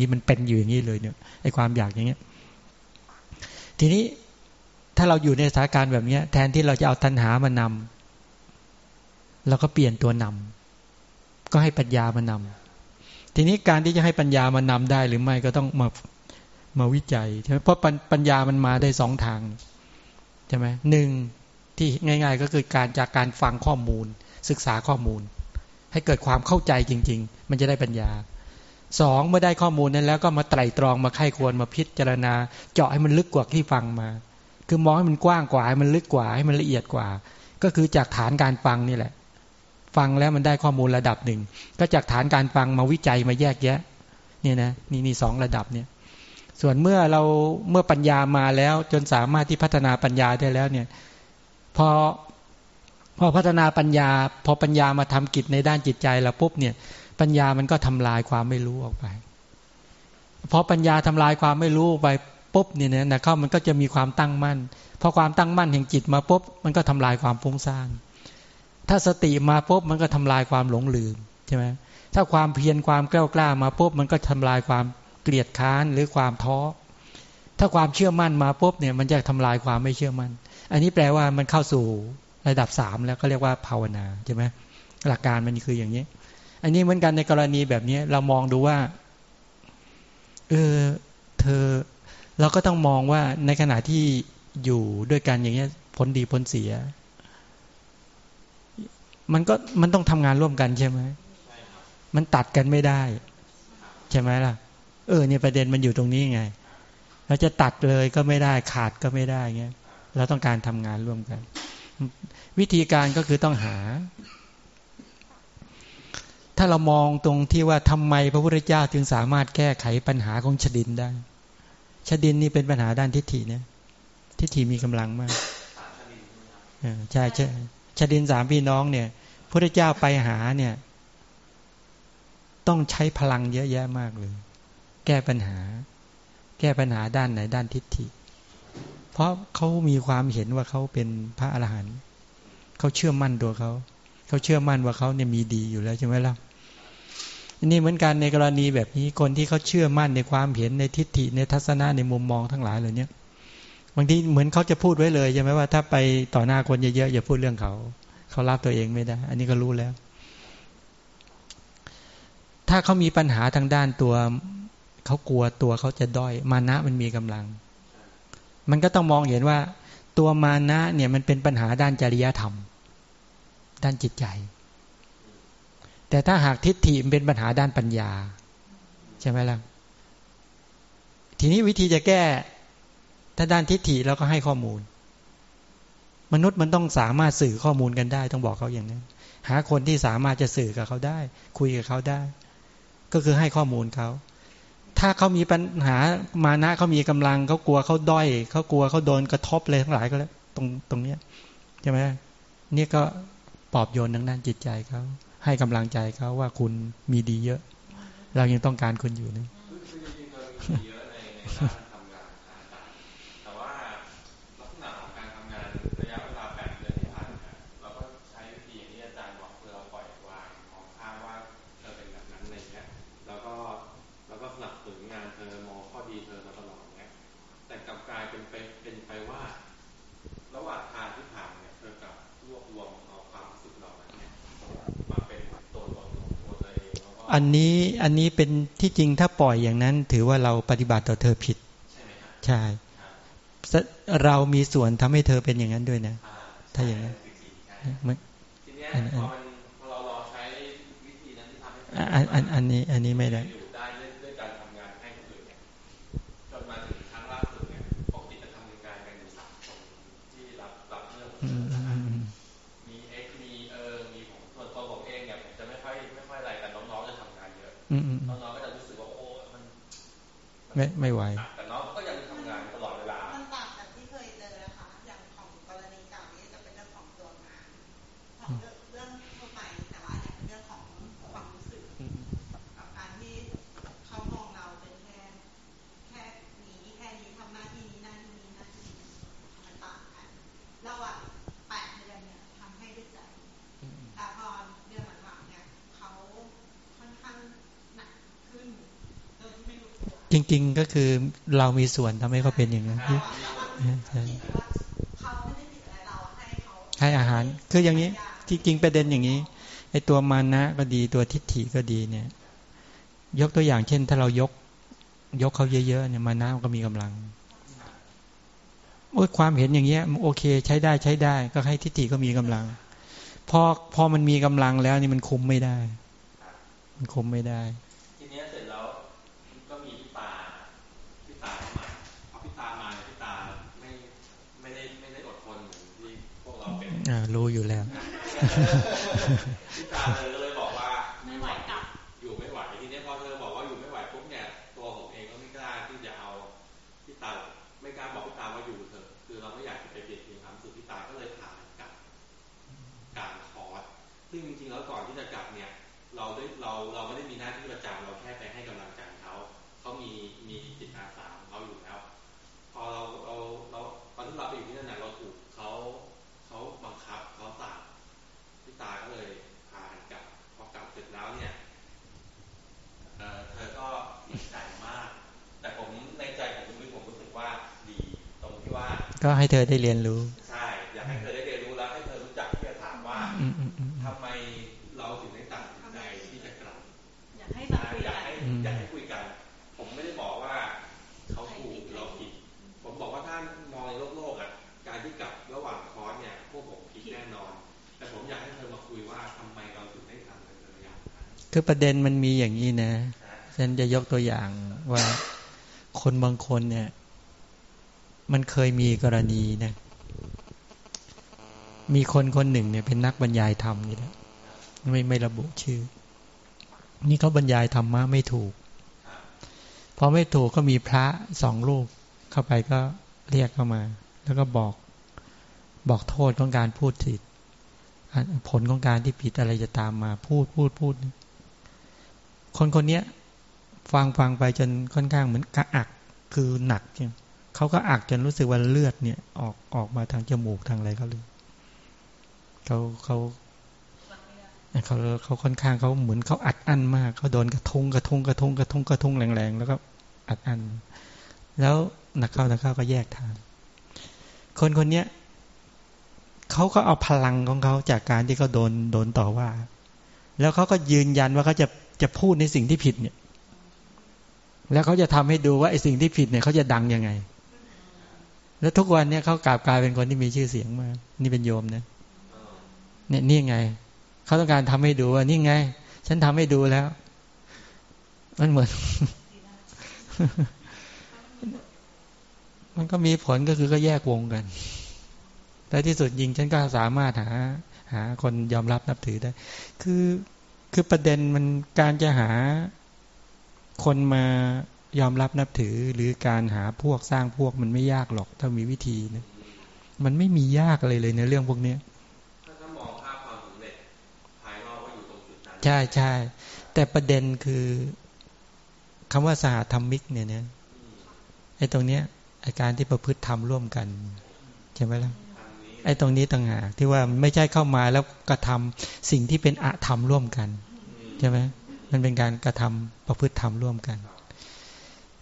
นี้มันเป็นอยู่อย่างนี้เลยเนี่ยไอ้ความอยากอย่างเงี้ย ทีนี้ถ้าเราอยู่ในสถานการณ์แบบนี้แทนที่เราจะเอาตัณหามานำเราก็เปลี่ยนตัวนำก็ให้ปัญญามานำทีนี้การที่จะให้ปัญญามานำได้หรือไม่ก็ต้องมามาวิจัยใช่ไหมเพราะปัญญามันมาได้สองทางใช่ไหมหนึ่งที่ง่าย ๆ ก็คือการจากการฟังข้อมูล ศึกษาข้อมูล ให้เกิดความเข้าใจจริง ๆ มันจะได้ปัญญา สองเมื่อได้ข้อมูลนั้นแล้วก็มาไตรตรองมาไข้ควรมาพิจารณา เจาะให้มันลึกกว่าที่ฟังมา คือมองให้มันกว้างกว่าให้มันลึกกว่าให้มันละเอียดกว่า ก็คือจากฐานการฟังนี่แหละ ฟังแล้วมันได้ข้อมูลระดับหนึ่ง ก็จากฐานการฟังมาวิจัยมาแยกแยะเนี่ยนะนี่นี่สองระดับเนี่ยส่วนเมื่อเราเมื่อปัญญามาแล้วจนสามารถที่พัฒนาปัญญาได้แล้วเนี่ยพอพอพัฒนาปัญญา พอปัญญามาทำกิจในด้านจิตใจเราปุ๊บเนี่ย ปัญญามันก็ทำลายความไม่รู้ออกไปพอปัญญาทำลายความไม่รู้ไปปุ๊บเนี่ยนะเข้ามันก็จะมีความตั้งมั่นพอความตั้งมั่นแห่งจิตมาปุ๊บมันก็ทำลายความฟุ้งซ่านถ้าสติมาปุ๊บมันก็ทำลายความหลงลืมใช่ไหมถ้าความเพียรความกล้ากล้ามาปุ๊บมันก็ทำลายความเกลียดค้านหรือความท้อถ้าความเชื่อมั่นมาปุ๊บเนี่ยมันจะทำลายความไม่เชื่อมั่น อันนี้แปลว่ามันเข้าสู่ระดับสามแล้วก็เรียกว่าภาวนาใช่ไหมหลักการมันคืออย่างนี้ อันนี้เหมือนกันในกรณีแบบนี้เรามองดูว่า เออ เธอ เราก็ต้องมองว่าในขณะที่อยู่ด้วยกันอย่างเงี้ยผลดีผลเสีย มันก็มันต้องทำงานร่วมกันใช่ไหมมันตัดกันไม่ได้ ใช่ไหมล่ะ เออเนี่ยประเด็นมันอยู่ตรงนี้ไงเราจะตัดเลยก็ไม่ได้ขาดก็ไม่ได้เงี้ย เราต้องการทำงานร่วมกัน วิธีการก็คือต้องหา ถ้าเรามองตรงที่ว่าทำไมพระพุทธเจ้าจึงสามารถแก้ไขปัญหาของชดินได้ ชดินนี่เป็นปัญหาด้านทิฏฐิเนี่ยทิฏฐิมีกำลังมากใช่ใช่ชดินสามพี่น้องเนี่ยพระเจ้าไปหาเนี่ย ต้องใช้พลังเยอะแยะมากเลย แก้ปัญหา แก้ปัญหาด้านไหนด้านทิฏฐิ เพราะเขามีความเห็นว่าเขาเป็นพระอรหันต์เขาเชื่อมั่นตัวเขาเขาเชื่อมั่นว่าเขาเนี่ยมีดีอยู่แล้วใช่ไหมล่ะ นี่เหมือนกันในกรณีแบบนี้คนที่เขาเชื่อมั่นในความเห็นในทิฏฐิในทัศนะในมุมมองทั้งหลายเหล่านี้บางทีเหมือนเขาจะพูดไว้เลยใช่ไหมว่าถ้าไปต่อหน้าคนเยอะๆอย่าพูดเรื่องเขา เขารับตัวเองไม่ได้ อันนี้ก็รู้แล้ว ถ้าเขามีปัญหาทางด้านตัวเขากลัวตัวเขาจะด้อย มานะมันมีกำลัง มันก็ต้องมองเห็นว่า ตัวมานะเนี่ยมันเป็นปัญหาด้านจริยธรรม ด้านจิตใจ แต่ถ้าหากทิฏฐิมันเป็นปัญหาด้านปัญญา ใช่ไหมล่ะ ทีนี้วิธีจะแก้ ถ้าด้านทิฏฐิเราก็ให้ข้อมูล มนุษย์มันต้องสามารถสื่อข้อมูลกันได้ ต้องบอกเขาอย่างนั้นหาคนที่สามารถจะสื่อกับเขาได้ คุยกับเขาได้ ก็คือให้ข้อมูลเขา ถ้าเขามีปัญหามานะเขามีกำลังเขากลัวเขาด้อยเขากลัวเขาโดนกระทบเลยทั้งหลายก็แล้วตรงตรงเนี้ยใช่ไหมนี่ก็ปลอบโยนทางด้านจิตใจเขา ให้กำลังใจเขาว่าคุณมีดีเยอะ เรายังต้องการคุณอยู่นะอัน นี้อันนี้เป็นที่จริงถ้าปล่อยอย่างนั้น ถือว่าเราปฏิบัติต่อเธอผิด ใช่เรามีส่วนทำให้เธอเป็นอย่างนั้นด้วยนะ ถ้าอย่างนั้นอันอันอันนี้อันนี้ไม่ได้ น้องๆก็จะรู้สึกว่าโอ้มันไม่ไม่ไหวแต่น้องก็ยังทำงานตลอดเวลามันต่างจากที่เคยเจอนะคะอย่างของกรณีเก่านี้จะเป็นเรื่องของตัวงานของเรื่องทั่วไปแต่ว่าเนี่ยเป็นเรื่องของความรู้สึกกับการที่เขามองเราเป็นแค่แค่นี้แค่นี้ทำหน้าที่นี้หน้าที่นี้หน้าที่นี้มันต่างกันเราอะแปดเดือนเนี่ยทำให้ด้วยใจแต่พอเดือนหลังๆเนี่ยเขาค่อนข้างหนักขึ้นโดยที่ไม่รู้ จริง ๆ ก็คือเรามีส่วนทำให้เขาเป็นอย่างนั้นให้อาหาร คืออย่างนี้จริงๆประเด็นอย่างนี้ไอ้ตัวมานะก็ดีตัวทิฏฐิก็ดีเนี่ย ยกตัวอย่างเช่น ถ้าเรายก ยกเขาเยอะๆเนี่ยมานะมันก็มีกำลังโอ้ยความเห็นอย่างเงี้ยโอเค ใช้ได้ใช้ได้ ก็ให้ทิฏฐิก็มีกำลังพอพอมันมีกำลังแล้วนี่มันคุมไม่ได้ มันคุมไม่ได้ทีนี้เสร็จแล้วก็มีพี่ตาพี่ตามาเอาพี่ตามาพี่ตาไม่ไม่ได้ไม่ได้อดทนเหมือนที่พวกเรู้อยู่แล้ว ก็ให้เธอได้เรียนรู้ ใช่ อยากให้เธอได้เรียนรู้แล้วให้เธอรู้จักที่จะถามว่าทำไมเราถึงได้ตัดสินใจที่จะกลับ อยากให้มาคุยกันอยากให้คุยกัน ผมไม่ได้บอกว่าเขาถูกเราผิด ผมบอกว่าถ้ามองในโลกโลกอะ การที่กลับระหว่างคอร์สเนี่ยพวกผมผิดแน่นอน แต่ผมอยากให้เธอมาคุยว่าทำไมเราถึงได้ทำในระยะคือประเด็นมันมีอย่างนี้นะฉันจะยกตัวอย่างว่าคนบางคนเนี่ย มันเคยมีกรณีนะ มีคนคนหนึ่งเนี่ยเป็นนักบรรยายธรรมนี่แหละไม่ไม่ระบุชื่อ นี่เขาบรรยายธรรมะไม่ถูก พอไม่ถูกก็มีพระสองรูปเข้าไปก็เรียกเข้ามา แล้วก็บอกบอกโทษของการพูดผิดผลของการที่ผิดอะไรจะตามมา พูดพูดพูด คนคนนี้ฟังฟังไปจนค่อนข้างเหมือนกระอักคือหนักจริง เขาก็อักจนรู้สึกว่าเลือดเนี่ย ออกออกมาทางจมูกทางอะไรเขาเลยเขาเขาเขาเขาค่อนข้างเขาเหมือนเขาอัดอั้นมากเขาโดนกระทงกระทงกระทงกระทงกระทงแรงๆแล้วก็อัดอั้นแล้วนักเข้านักเข้าก็แยกทางคนคนเนี้ยเขาก็เอาพลังของเขาจากการที่เขาโดนโดนต่อว่า แล้วเขาก็ยืนยันว่าเขาจะจะพูดในสิ่งที่ผิดเนี่ย แล้วเขาจะทำให้ดูว่าไอ้สิ่งที่ผิดเนี่ยเขาจะดังยังไง แล้วทุกวันเนี่ยเขากลายกลายเป็นคนที่มีชื่อเสียงมาก นี่เป็นโยมนะเนี่ยนี่ไงเขาต้องการทำให้ดูว่านี่ไง ฉันทำให้ดูแล้ว มันเหมือน มันก็มีผลก็คือก็แยกวงกันแต่ที่สุดยิงฉันก็สามารถหา หาคนยอมรับนับถือได้ คือคือประเด็นมันการจะหาคนมา ยอมรับนับถือหรือการหาพวกสร้างพวกมันไม่ยากหรอกถ้ามีวิธีนะมันไม่มียากอะไรเลยในเรื่องพวกนี้ใช่ใช่แต่ประเด็นคือคำว่าสหธรรมิกเนี่ยเนี่ยไอ้ตรงเนี้ยอาการที่ประพฤติธรรมร่วมกันใช่ไหมล่ะไอ้ตรงนี้ต่างหากที่ว่าไม่ใช่เข้ามาแล้วกระทำสิ่งที่เป็นอะธรรมร่วมกันใช่ไหมมันเป็นการกระทำประพฤติธรรมร่วมกัน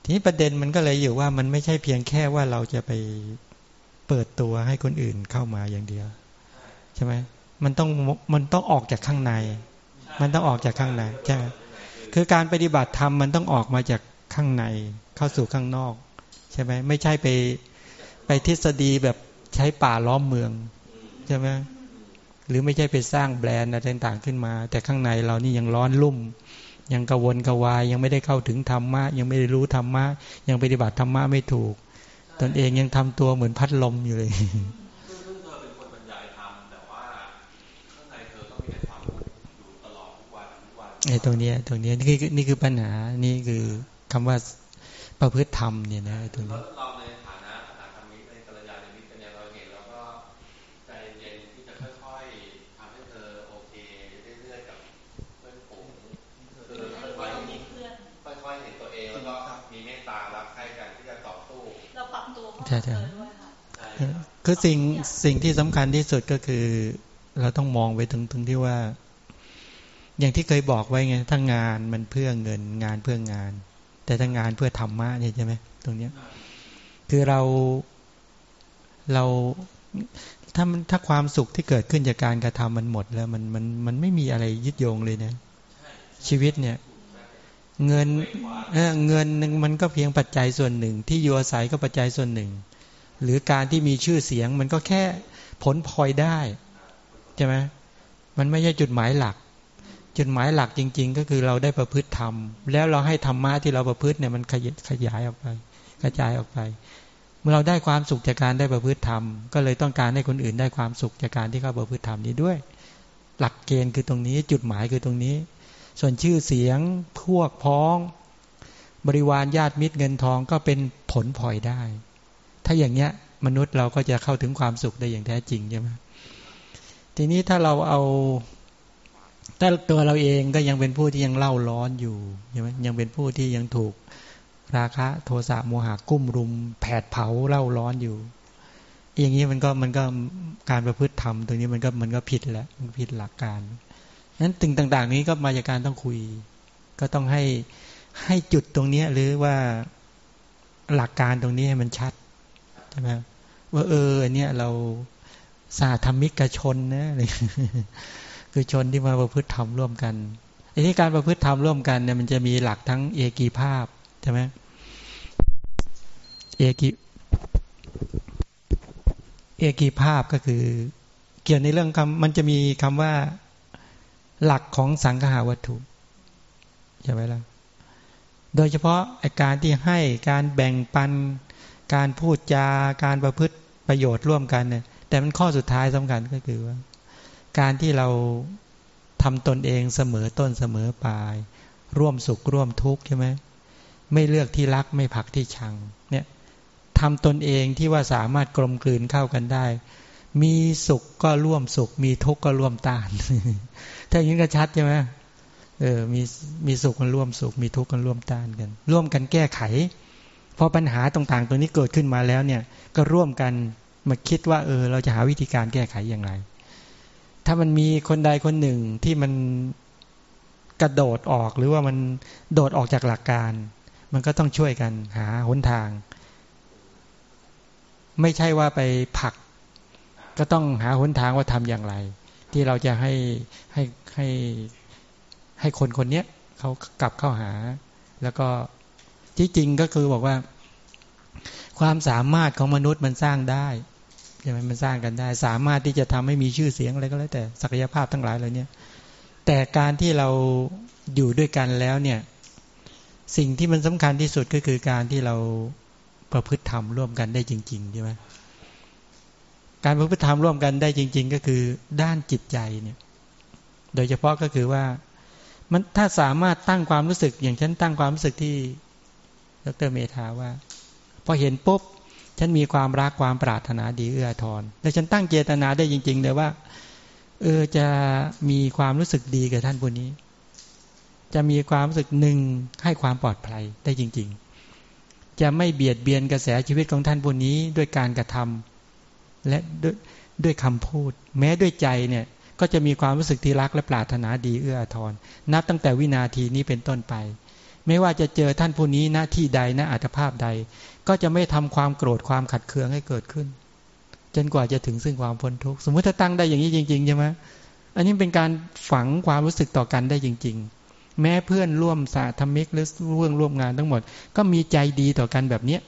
ทีนี้ประเด็นมันก็เลยอยู่ว่ามันไม่ใช่เพียงแค่ว่าเราจะไปเปิดตัวให้คนอื่นเข้ามาอย่างเดียว ใช่ไหมมันต้องมันต้องออกจากข้างใน มันต้องออกจากข้างในใช่คือการปฏิบัติธรรมมันต้องออกมาจากข้างในเข้าสู่ข้างนอก ใช่ไหมไม่ใช่ไปไปทฤษฎีแบบใช้ป่าล้อมเมือง ใช่ไหมหรือไม่ใช่ไปสร้างแบรนด์อะไรต่างๆขึ้นมา แต่ข้างในเรานี่ยังร้อนรุ่ม ยังกระวนกระวาย ยังไม่ได้เข้าถึงธรรมะ ยังไม่ได้รู้ธรรมะ ยังปฏิบัติธรรมะไม่ถูก ตนเองยังทำตัวเหมือนพัดลมอยู่เลยไอ้ตรงนี้ตรงนี้นี่คือนี่คือปัญหานี่คือคำว่าประพฤติธรรมเนี่ยนะไอ้ตรงนี้เราในฐานะฐาธรรมิในกัลยาณมิตรเนี่ยเราเห็นเราก็ใจเย็นที่จะค่อยๆทำให้เธอโอเคเรื่อยๆกับเพื่อนฝูงค่อยๆค่อยๆเห็นตัวเองแล้วก็มีเมตตารับใครกันที่จะต่อสู้เราปรับตัว ใช่ใช่คือสิ่งสิ่งที่สำคัญที่สุดก็คือ เราต้องมองไปถึงถึงที่ว่า อย่างที่เคยบอกไว้ไงถ้างานมันเพื่อเงินงานเพื่องาน แต่ถ้างานเพื่อธรรมะเนี่ยใช่ไหมตรงเนี้ย คือเราเราถ้ามันถ้าความสุขที่เกิดขึ้นจากการกระทำมันหมดแล้ว มันมันมันไม่มีอะไรยึดโยงเลยนะชีวิตเนี่ย เงินเเงินหนึ่งมันก็เพียงปัจจัยส่วนหนึ่ง ที่อยู่อาศัยก็ปัจจัยส่วนหนึ่ง หรือการที่มีชื่อเสียงมันก็แค่ผลพลอยได้ใช่ไหมมันไม่ใช่จุดหมายหลัก จุดหมายหลักจริง ๆ ก็คือเราได้ประพฤติธรรม แล้วเราให้ธรรมะที่เราประพฤติเนี่ยมันขยายออกไป กระจายออกไป เมื่อเราได้ความสุขจากการได้ประพฤติธรรม ก็เลยต้องการให้คนอื่นได้ความสุขจากการที่เขาประพฤติธรรมนี้ด้วย หลักเกณฑ์คือตรงนี้จุดหมายคือตรงนี้ ส่วนชื่อเสียงพวกพ้อง บริวารญาติมิตรเงินทองก็เป็นผลพลอยได้ ถ้าอย่างเนี้ยมนุษย์เราก็จะเข้าถึงความสุขได้อย่างแท้จริงใช่ไหมทีนี้ถ้าเราเอาถ้าตัวเราเองก็ยังเป็นผู้ที่ยังเล่าร้อนอยู่ใช่ไหมยังเป็นผู้ที่ยังถูกราคะโทสะโมหะกุ้มรุม แผดเผาเล่าร้อนอยู่ อย่างนี้มันก็มันก็การประพฤติธรรมตรงนี้มันก็มันก็ผิดแล้วมันผิดหลักการ นั้นตึงต่าง ๆ นี้ก็มาจากการต้องคุย ก็ต้องให้ให้จุดตรงนี้หรือว่าหลักการตรงนี้ให้มันชัดใช่ไหมว่าเอออันเนี้ยเราสาธรรมิกชนนะคือชนที่มาประพฤติธรรมร่วมกันอันนี้การประพฤติธรรมร่วมกันเนี่ยมันจะมีหลักทั้งเอกีภาพใช่ไหมเอกีเอกีภาพก็คือ เกี่ยวในเรื่องคำมันจะมีคำว่า หลักของสังขาวัตถุใช่ไหมล่ะโดยเฉพาะอาการที่ให้การแบ่งปัน การพูดจาการประพฤติประโยชน์ร่วมกันเนี่ย แต่มันข้อสุดท้ายสำคัญก็คือว่า การที่เราทำตนเองเสมอต้นเสมอปลาย ร่วมสุขร่วมทุกข์ใช่ไหมไม่เลือกที่รักไม่ผักที่ชัง เนี่ยทำตนเองที่ว่าสามารถกลมกลืนเข้ากันได้ มีสุขก็ร่วมสุข มีทุกข์ก็ร่วมต้าน ถ้าอย่างนี้ก็ชัดใช่ไหมเออมีมีสุขกันร่วมสุข มีทุกข์กันร่วมต้านกัน ร่วมกันแก้ไขพอปัญหาต่างๆ ตัวนี้เกิดขึ้นมาแล้วเนี่ย ก็ร่วมกันมาคิดว่าเออ เราจะหาวิธีการแก้ไขอย่างไร ถ้ามันมีคนใดคนหนึ่งที่มันกระโดดออกหรือว่ามันโดดออกจากหลักการ มันก็ต้องช่วยกันหาหนทาง ไม่ใช่ว่าไปผลัก ก็ต้องหาหนทางว่าทำอย่างไร ที่เราจะให้ให้ให้ให้คนคนนี้เขากลับเข้าหา แล้วก็ที่จริงก็คือบอกว่า ความสามารถของมนุษย์มันสร้างได้ใช่ไหมมันสร้างกันได้ สามารถที่จะทำให้มีชื่อเสียงอะไรก็แล้วแต่ศักยภาพทั้งหลายเหล่านี้แต่การที่เราอยู่ด้วยกันแล้วเนี่ย สิ่งที่มันสำคัญที่สุดก็คือการที่เราประพฤติธรรมร่วมกันได้จริงๆใช่ไหม การประพฤติธรรมร่วมกันได้จริง ๆ ก็คือด้านจิตใจเนี่ย โดยเฉพาะก็คือว่า มันถ้าสามารถตั้งความรู้สึก อย่างฉันตั้งความรู้สึกที่ดรเมธาว่า พอเห็นปุ๊บฉันมีความรักความปรารถนาดีเอื้อทอนแล้วฉันตั้งเจตนาได้จริง ๆ เลยว่า เออจะมีความรู้สึกดีกับท่านผู้นี้ จะมีความรู้สึกหนึ่งให้ความปลอดภัยได้จริง ๆ จะไม่เบียดเบียนกระแสชีวิตของท่านผู้นี้ด้วยการกระทำ และด้วยด้วยคำพูด แม้ด้วยใจเนี่ยก็จะมีความรู้สึกที่รักและปรารถนาดีเอื้ออาทอนนับตั้งแต่วินาทีนี้เป็นต้นไป ไม่ว่าจะเจอท่านผู้นี้หน้าที่ใดณอัตภาพใด ก็จะไม่ทำความโกรธความขัดเคืองให้เกิดขึ้น จนกว่าจะถึงซึ่งความพ้นทุกข์สมมติถ้าตั้งได้อย่างนี้จริงๆใช่ไหมอันนี้เป็นการฝังความรู้สึกต่อกันได้จริง ๆ แม้เพื่อนร่วมสาธมิกหรือเรื่องร่วมงานทั้งหมด ก็มีใจดีต่อกันแบบเนี้ย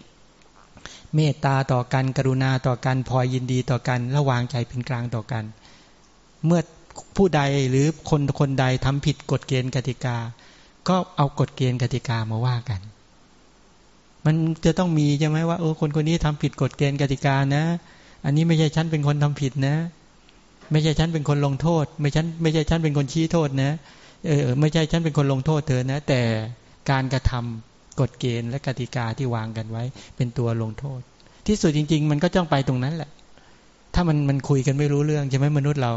เมตตาต่อกัน กรุณาต่อกันพอยินดีต่อกันระวางใจเป็นกลางต่อกัน เมื่อผู้ใดหรือคนคนใดทำผิดกฎเกณฑ์กติกา ก็เอากฎเกณฑ์กติกามาว่ากัน มันจะต้องมีใช่ไหมว่าเออคนคนนี้ทำผิดกฎเกณฑ์กติกานะ อันนี้ไม่ใช่ฉันเป็นคนทำผิดนะ ไม่ใช่ฉันเป็นคนลงโทษ ไม่ฉันไม่ใช่ฉันเป็นคนชี้โทษนะเออไม่ใช่ฉันเป็นคนลงโทษเธอนะ แต่การกระทำ กฎเกณฑ์และกติกาที่วางกันไว้ เป็นตัวลงโทษ ที่สุดจริง ๆ มันก็ต้องไปตรงนั้นแหละ ถ้ามันมันคุยกันไม่รู้เรื่องใช่ไหมมนุษย์เรา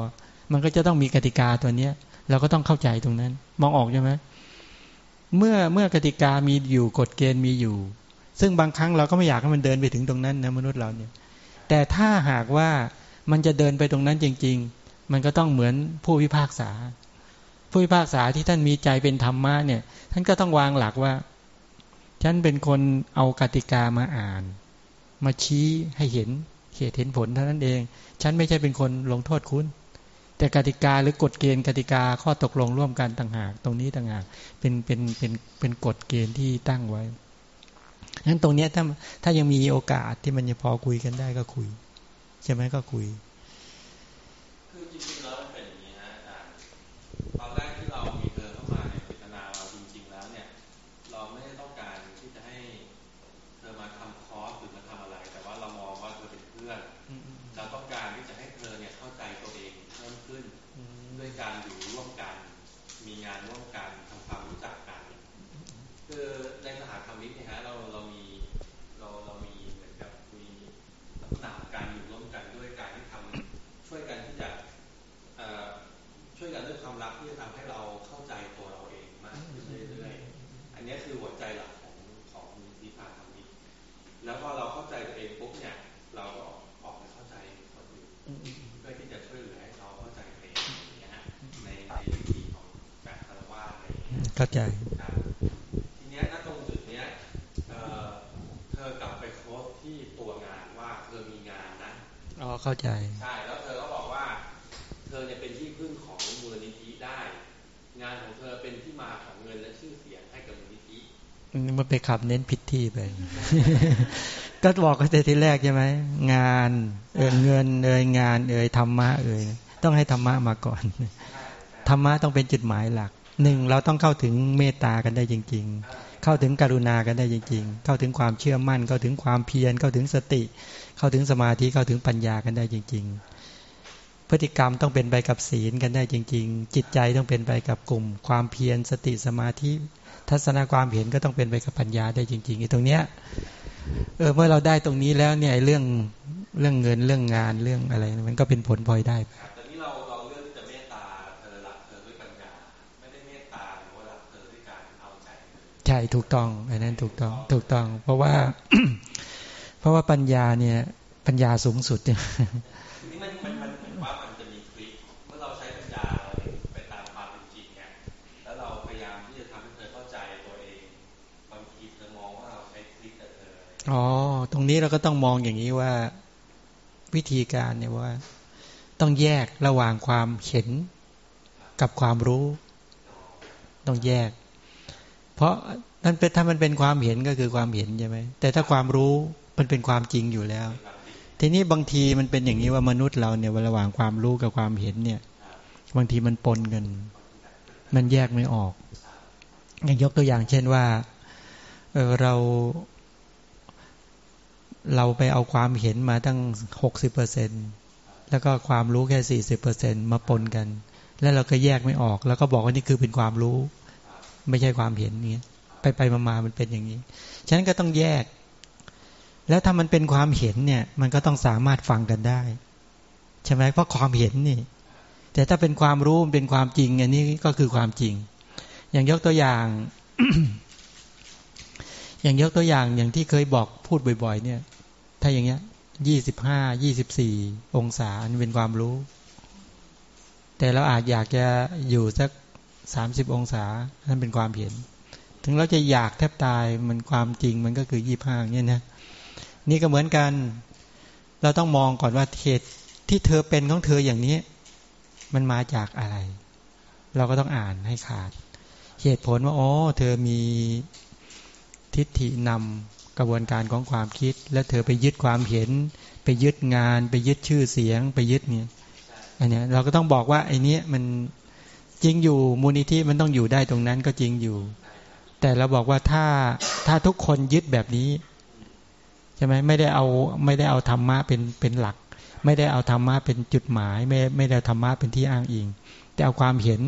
มันก็จะต้องมีกติกาตัวเนี้ย เราก็ต้องเข้าใจตรงนั้น มองออกใช่ไหมเมื่อเมื่อกติกามีอยู่กฎเกณฑ์มีอยู่ ซึ่งบางครั้งเราก็ไม่อยากให้มันเดินไปถึงตรงนั้นนะมนุษย์เราเนี่ย แต่ถ้าหากว่ามันจะเดินไปตรงนั้นจริง ๆ มันก็ต้องเหมือนผู้พิพากษา ผู้พิพากษาที่ท่านมีใจเป็นธรรมะเนี่ย ท่านก็ต้องวางหลักว่า ฉันเป็นคนเอากติกามาอ่าน มาชี้ให้เห็นเหตุเห็นผลเท่านั้นเอง ฉันไม่ใช่เป็นคนลงโทษคุณ แต่กติกาหรือกฎเกณฑ์กติกาข้อตกลงร่วมกันต่างหาก ตรงนี้ต่างหากเป็นเป็นเป็นเป็นกฎเกณฑ์ที่ตั้งไว้งั้นตรงนี้ถ้าถ้ายังมีโอกาสที่มันจะพอคุยกันได้ก็คุย ใช่ไหมก็คุย คือจริงๆแล้วมันเป็นอย่างนี้นะอาจารย์ตอนแรก เงี้ยเข้าใจนี้ณตรงจุดเนี้ยเธอกลับไปโค้ดที่ตัวงานว่าเธอมีงานนะอ๋อเข้าใจใช่แล้วเธอก็บอกว่า เธอเนี่ยเป็นที่พึ่งของมูลนิธิได้ งานของเธอเป็นที่มาของเงินและชื่อเสียงให้กับมูลนิธิมันไปขับเน้นผิดที่ไป ก็บอกกันแต่ทีแรกใช่ไหม งานเออเงินเอ่ยงาน เอ่ยธรรมะเอ่ยต้องให้ธรรมะมาก่อน ธรรมะต้องเป็นจุดหมายหลัก หนึ่งเราต้องเข้าถึงเมตตากันได้จริง ๆ เข้าถึงกรุณากันได้จริง ๆ เข้าถึงความเชื่อมั่น เข้าถึงความเพียร เข้าถึงสติ เข้าถึงสมาธิ เข้าถึงปัญญากันได้จริง ๆ พฤติกรรมต้องเป็นไปกับศีลกันได้จริง ๆ จิตใจต้องเป็นไปกับกลุ่ม ความเพียร สติสมาธิ ทัศนความเห็นก็ต้องเป็นไปกับปัญญาได้จริงๆไอ้ตรงเนี้ย เออเมื่อเราได้ตรงนี้แล้วเนี่ยเรื่องเรื่องเงินเรื่องงานเรื่องอะไร มันก็เป็นผลพลอยได้ ช่ถูกต้องอันนั้นถูกต้องถูกต้อง เพราะว่า เพราะว่าปัญญาเนี่ย ปัญญาสูงสุดเนี่ยนี่มันมันมันเหมือนว่ามันจะมีคลิกเมื่อเราใช้ปัญญาไปตามความเป็นจริงเนี่ยแล้วเราพยายามที่จะทำให้เธอเข้าใจตัวเองบางทีเธอมองว่าเราใช้คลิกกับเธออ๋อ ตรงนี้เราก็ต้องมองอย่างนี้ว่าวิธีการเนี่ยว่า ต้องแยกระหว่างความเห็นกับความรู้ ต้องแยก เพราะนั่นเป็นถ้ามันเป็นความเห็นก็คือความเห็นใช่ไหมแต่ถ้าความรู้มันเป็นความจริงอยู่แล้ว ทีนี้บางทีมันเป็นอย่างนี้ว่ามนุษย์เราเนี่ยระหว่างความรู้กับความเห็นเนี่ย บางทีมันปนกัน มันแยกไม่ออกอย่างยกตัวอย่างเช่นว่าเเราเราไปเอาความเห็นมาตั้งหกสิบเปอร์เซ็นแล้วก็ความรู้แค่สี่สิบเปอร์เซ็นมาปนกัน แล้วเราก็แยกไม่ออก แล้วก็บอกว่านี่คือเป็นความรู้ ไม่ใช่ความเห็นเนี้ไปไปมามามันเป็นอย่างนี้ ฉะนั้นก็ต้องแยก แล้วถ้ามันเป็นความเห็นเนี่ย มันก็ต้องสามารถฟังกันได้ใช่ไหมเพราะความเห็นนี่ แต่ถ้าเป็นความรู้มันเป็นความจริงอันนี้ก็คือความจริง อย่างยกตัวอย่าง อย่างยกตัวอย่างอย่างที่เคยบอกพูดบ่อย ๆ เนี่ย ถ้าอย่างเงี้ยยี่สิบห้ายี่สิบสี่องศาอันเป็นความรู้ แต่เราอาจอยากจะอยู่สัก สามสิบองศานั่นเป็นความเห็น ถึงเราจะอยากแทบตายมันความจริงมันก็คือยี่ห้าเนี่ยนะนี่ก็เหมือนกัน เราต้องมองก่อนว่าเหตุที่เธอเป็นของเธออย่างนี้ มันมาจากอะไร เราก็ต้องอ่านให้ขาด เหตุผลว่าอ๋อเธอมีทิฏฐินำกระบวนการของความคิด แล้วเธอไปยึดความเห็น ไปยึดงาน ไปยึดชื่อเสียง ไปยึดเนี่ยอันนี้เราก็ต้องบอกว่าไอ้นี้มัน จริงอยู่มูลนิธิมันต้องอยู่ได้ตรงนั้นก็จริงอยู่ แต่เราบอกว่าถ้าถ้าทุกคนยึดแบบนี้ใช่ไหมไม่ได้เอาไม่ได้เอาธรรมะเป็นเป็นหลัก ไม่ได้เอาธรรมะเป็นจุดหมาย ไม่ไม่ได้ธรรมะเป็นที่อ้างอิง แต่เอาความเห็น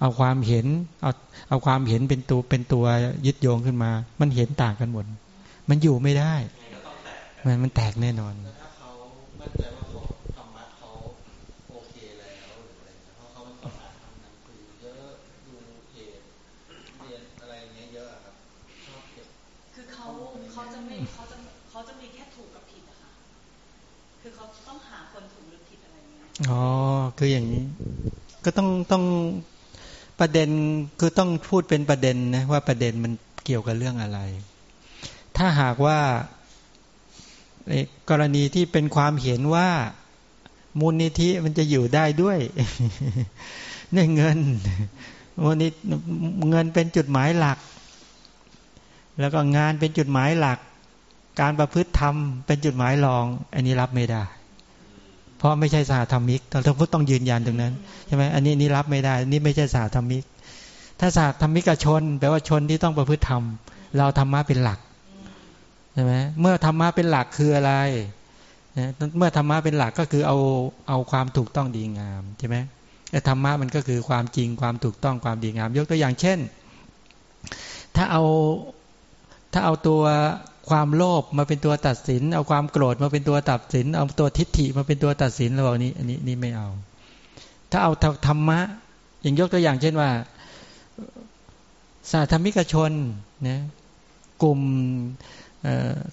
เอาความเห็นเอาเอาความเห็นเป็นตัวเป็นตัวยึดโยงขึ้นมา มันเห็นต่างกันหมดมันอยู่ไม่ได้ มันมันแตกแน่นอน อ๋อคืออย่างนี้ ก็ต้องต้องประเด็นคือต้องพูดเป็นประเด็นนะว่าประเด็นมันเกี่ยวกับเรื่องอะไร ถ้าหากว่ากรณีที่เป็นความเห็นว่ามูลนิธิมันจะอยู่ได้ด้วยเนี่ยเงินมูลนิธิเงินเป็นจุดหมายหลัก แล้วก็งานเป็นจุดหมายหลัก การประพฤติธรรมเป็นจุดหมายรอง อันนี้รับไม่ได้ เพราะไม่ใช่สาธรรมิกเราต้องต้องยืนยันตรงนั้นใช่ไหมอันนี้นี่รับไม่ได้นี่ไม่ใช่สาธรรมิก ถ้าสาธรรมิกชนแปลว่าชนที่ต้องประพฤติธรรม เราธรรมะเป็นหลักใช่ไหมเมื่อธรรมะเป็นหลักคืออะไรเมื่อธรรมะเป็นหลักก็คือเอาเอาความถูกต้องดีงามใช่ไหมธรรมะมันก็คือความจริงความถูกต้องความดีงาม ยกตัวอย่างเช่น ถ้าเอาถ้าเอาตัว ความโลภมาเป็นตัวตัดสิน เอาความโกรธมาเป็นตัวตัดสิน เอาตัวทิฏฐิมาเป็นตัวตัดสินเราบอกนี้ อันนี้นี่ไม่เอา ถ้าเอาธรรมะ อย่างยกตัวอย่างเช่นว่า สาธมิกชนนะกลุ่ม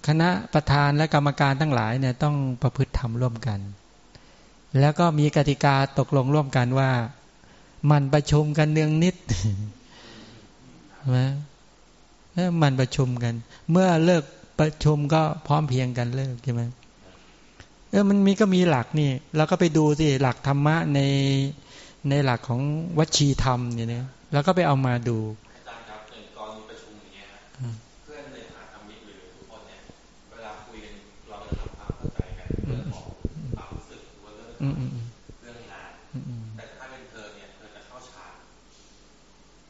คณะประธานและกรรมการทั้งหลายเนี่ยต้องประพฤติธรรมร่วมกัน แล้วก็มีกติกาตกลงร่วมกันว่า มันประชุมกันเนืองนิดนะมันประชุมกัน เมื่อเลิก ประชุมก็พร้อมเพียงกันเลิกใช่ไหมเออมันมีก็มีหลักนี่เราก็ไปดูสิหลักธรรมะในในหลักของวัชีธรรมเนี่ยนะแล้วก็ไปเอามาดูเรื่องงานแต่ถ้าเป็นเธอเนี่ยเธอจะเข้าฌาน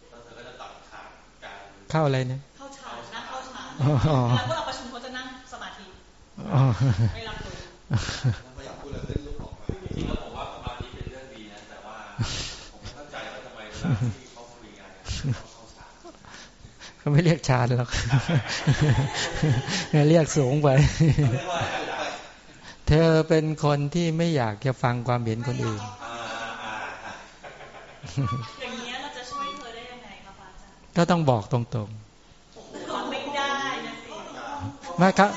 แล้วเธอก็จะตัดขาดการเข้าอะไรเนี่ยเข้าฌานนั่งเข้าฌานแล้วพวก ไม่รับรู้ไม่อยากพูดเลยเล่นลูกออกมาจริงๆแล้วผมว่าสมาธิเป็นเรื่องดีนะแต่ว่าผมไม่เข้าใจว่าทำไมเวลาที่เขาคุยกันเขาเข้าฌานเขาไม่เรียกฌานหรอกเรียกสูงไปเธอเป็นคนที่ไม่อยากจะฟังความเห็นคนอื่นอย่างนี้เราจะช่วยเธอได้ยังไงครับอาจารย์ก็ต้องบอกตรงๆไม่ได้นะสิไม่ครับ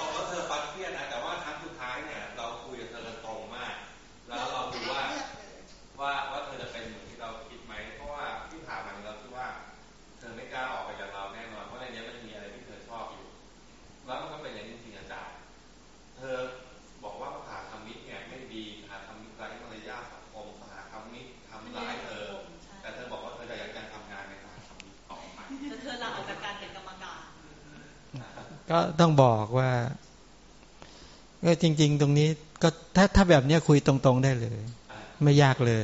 ต้องบอกว่าก็จริง ๆ ตรงนี้ก็ถ้าถ้าแบบนี้คุยตรง ๆได้เลย ไม่ยากเลย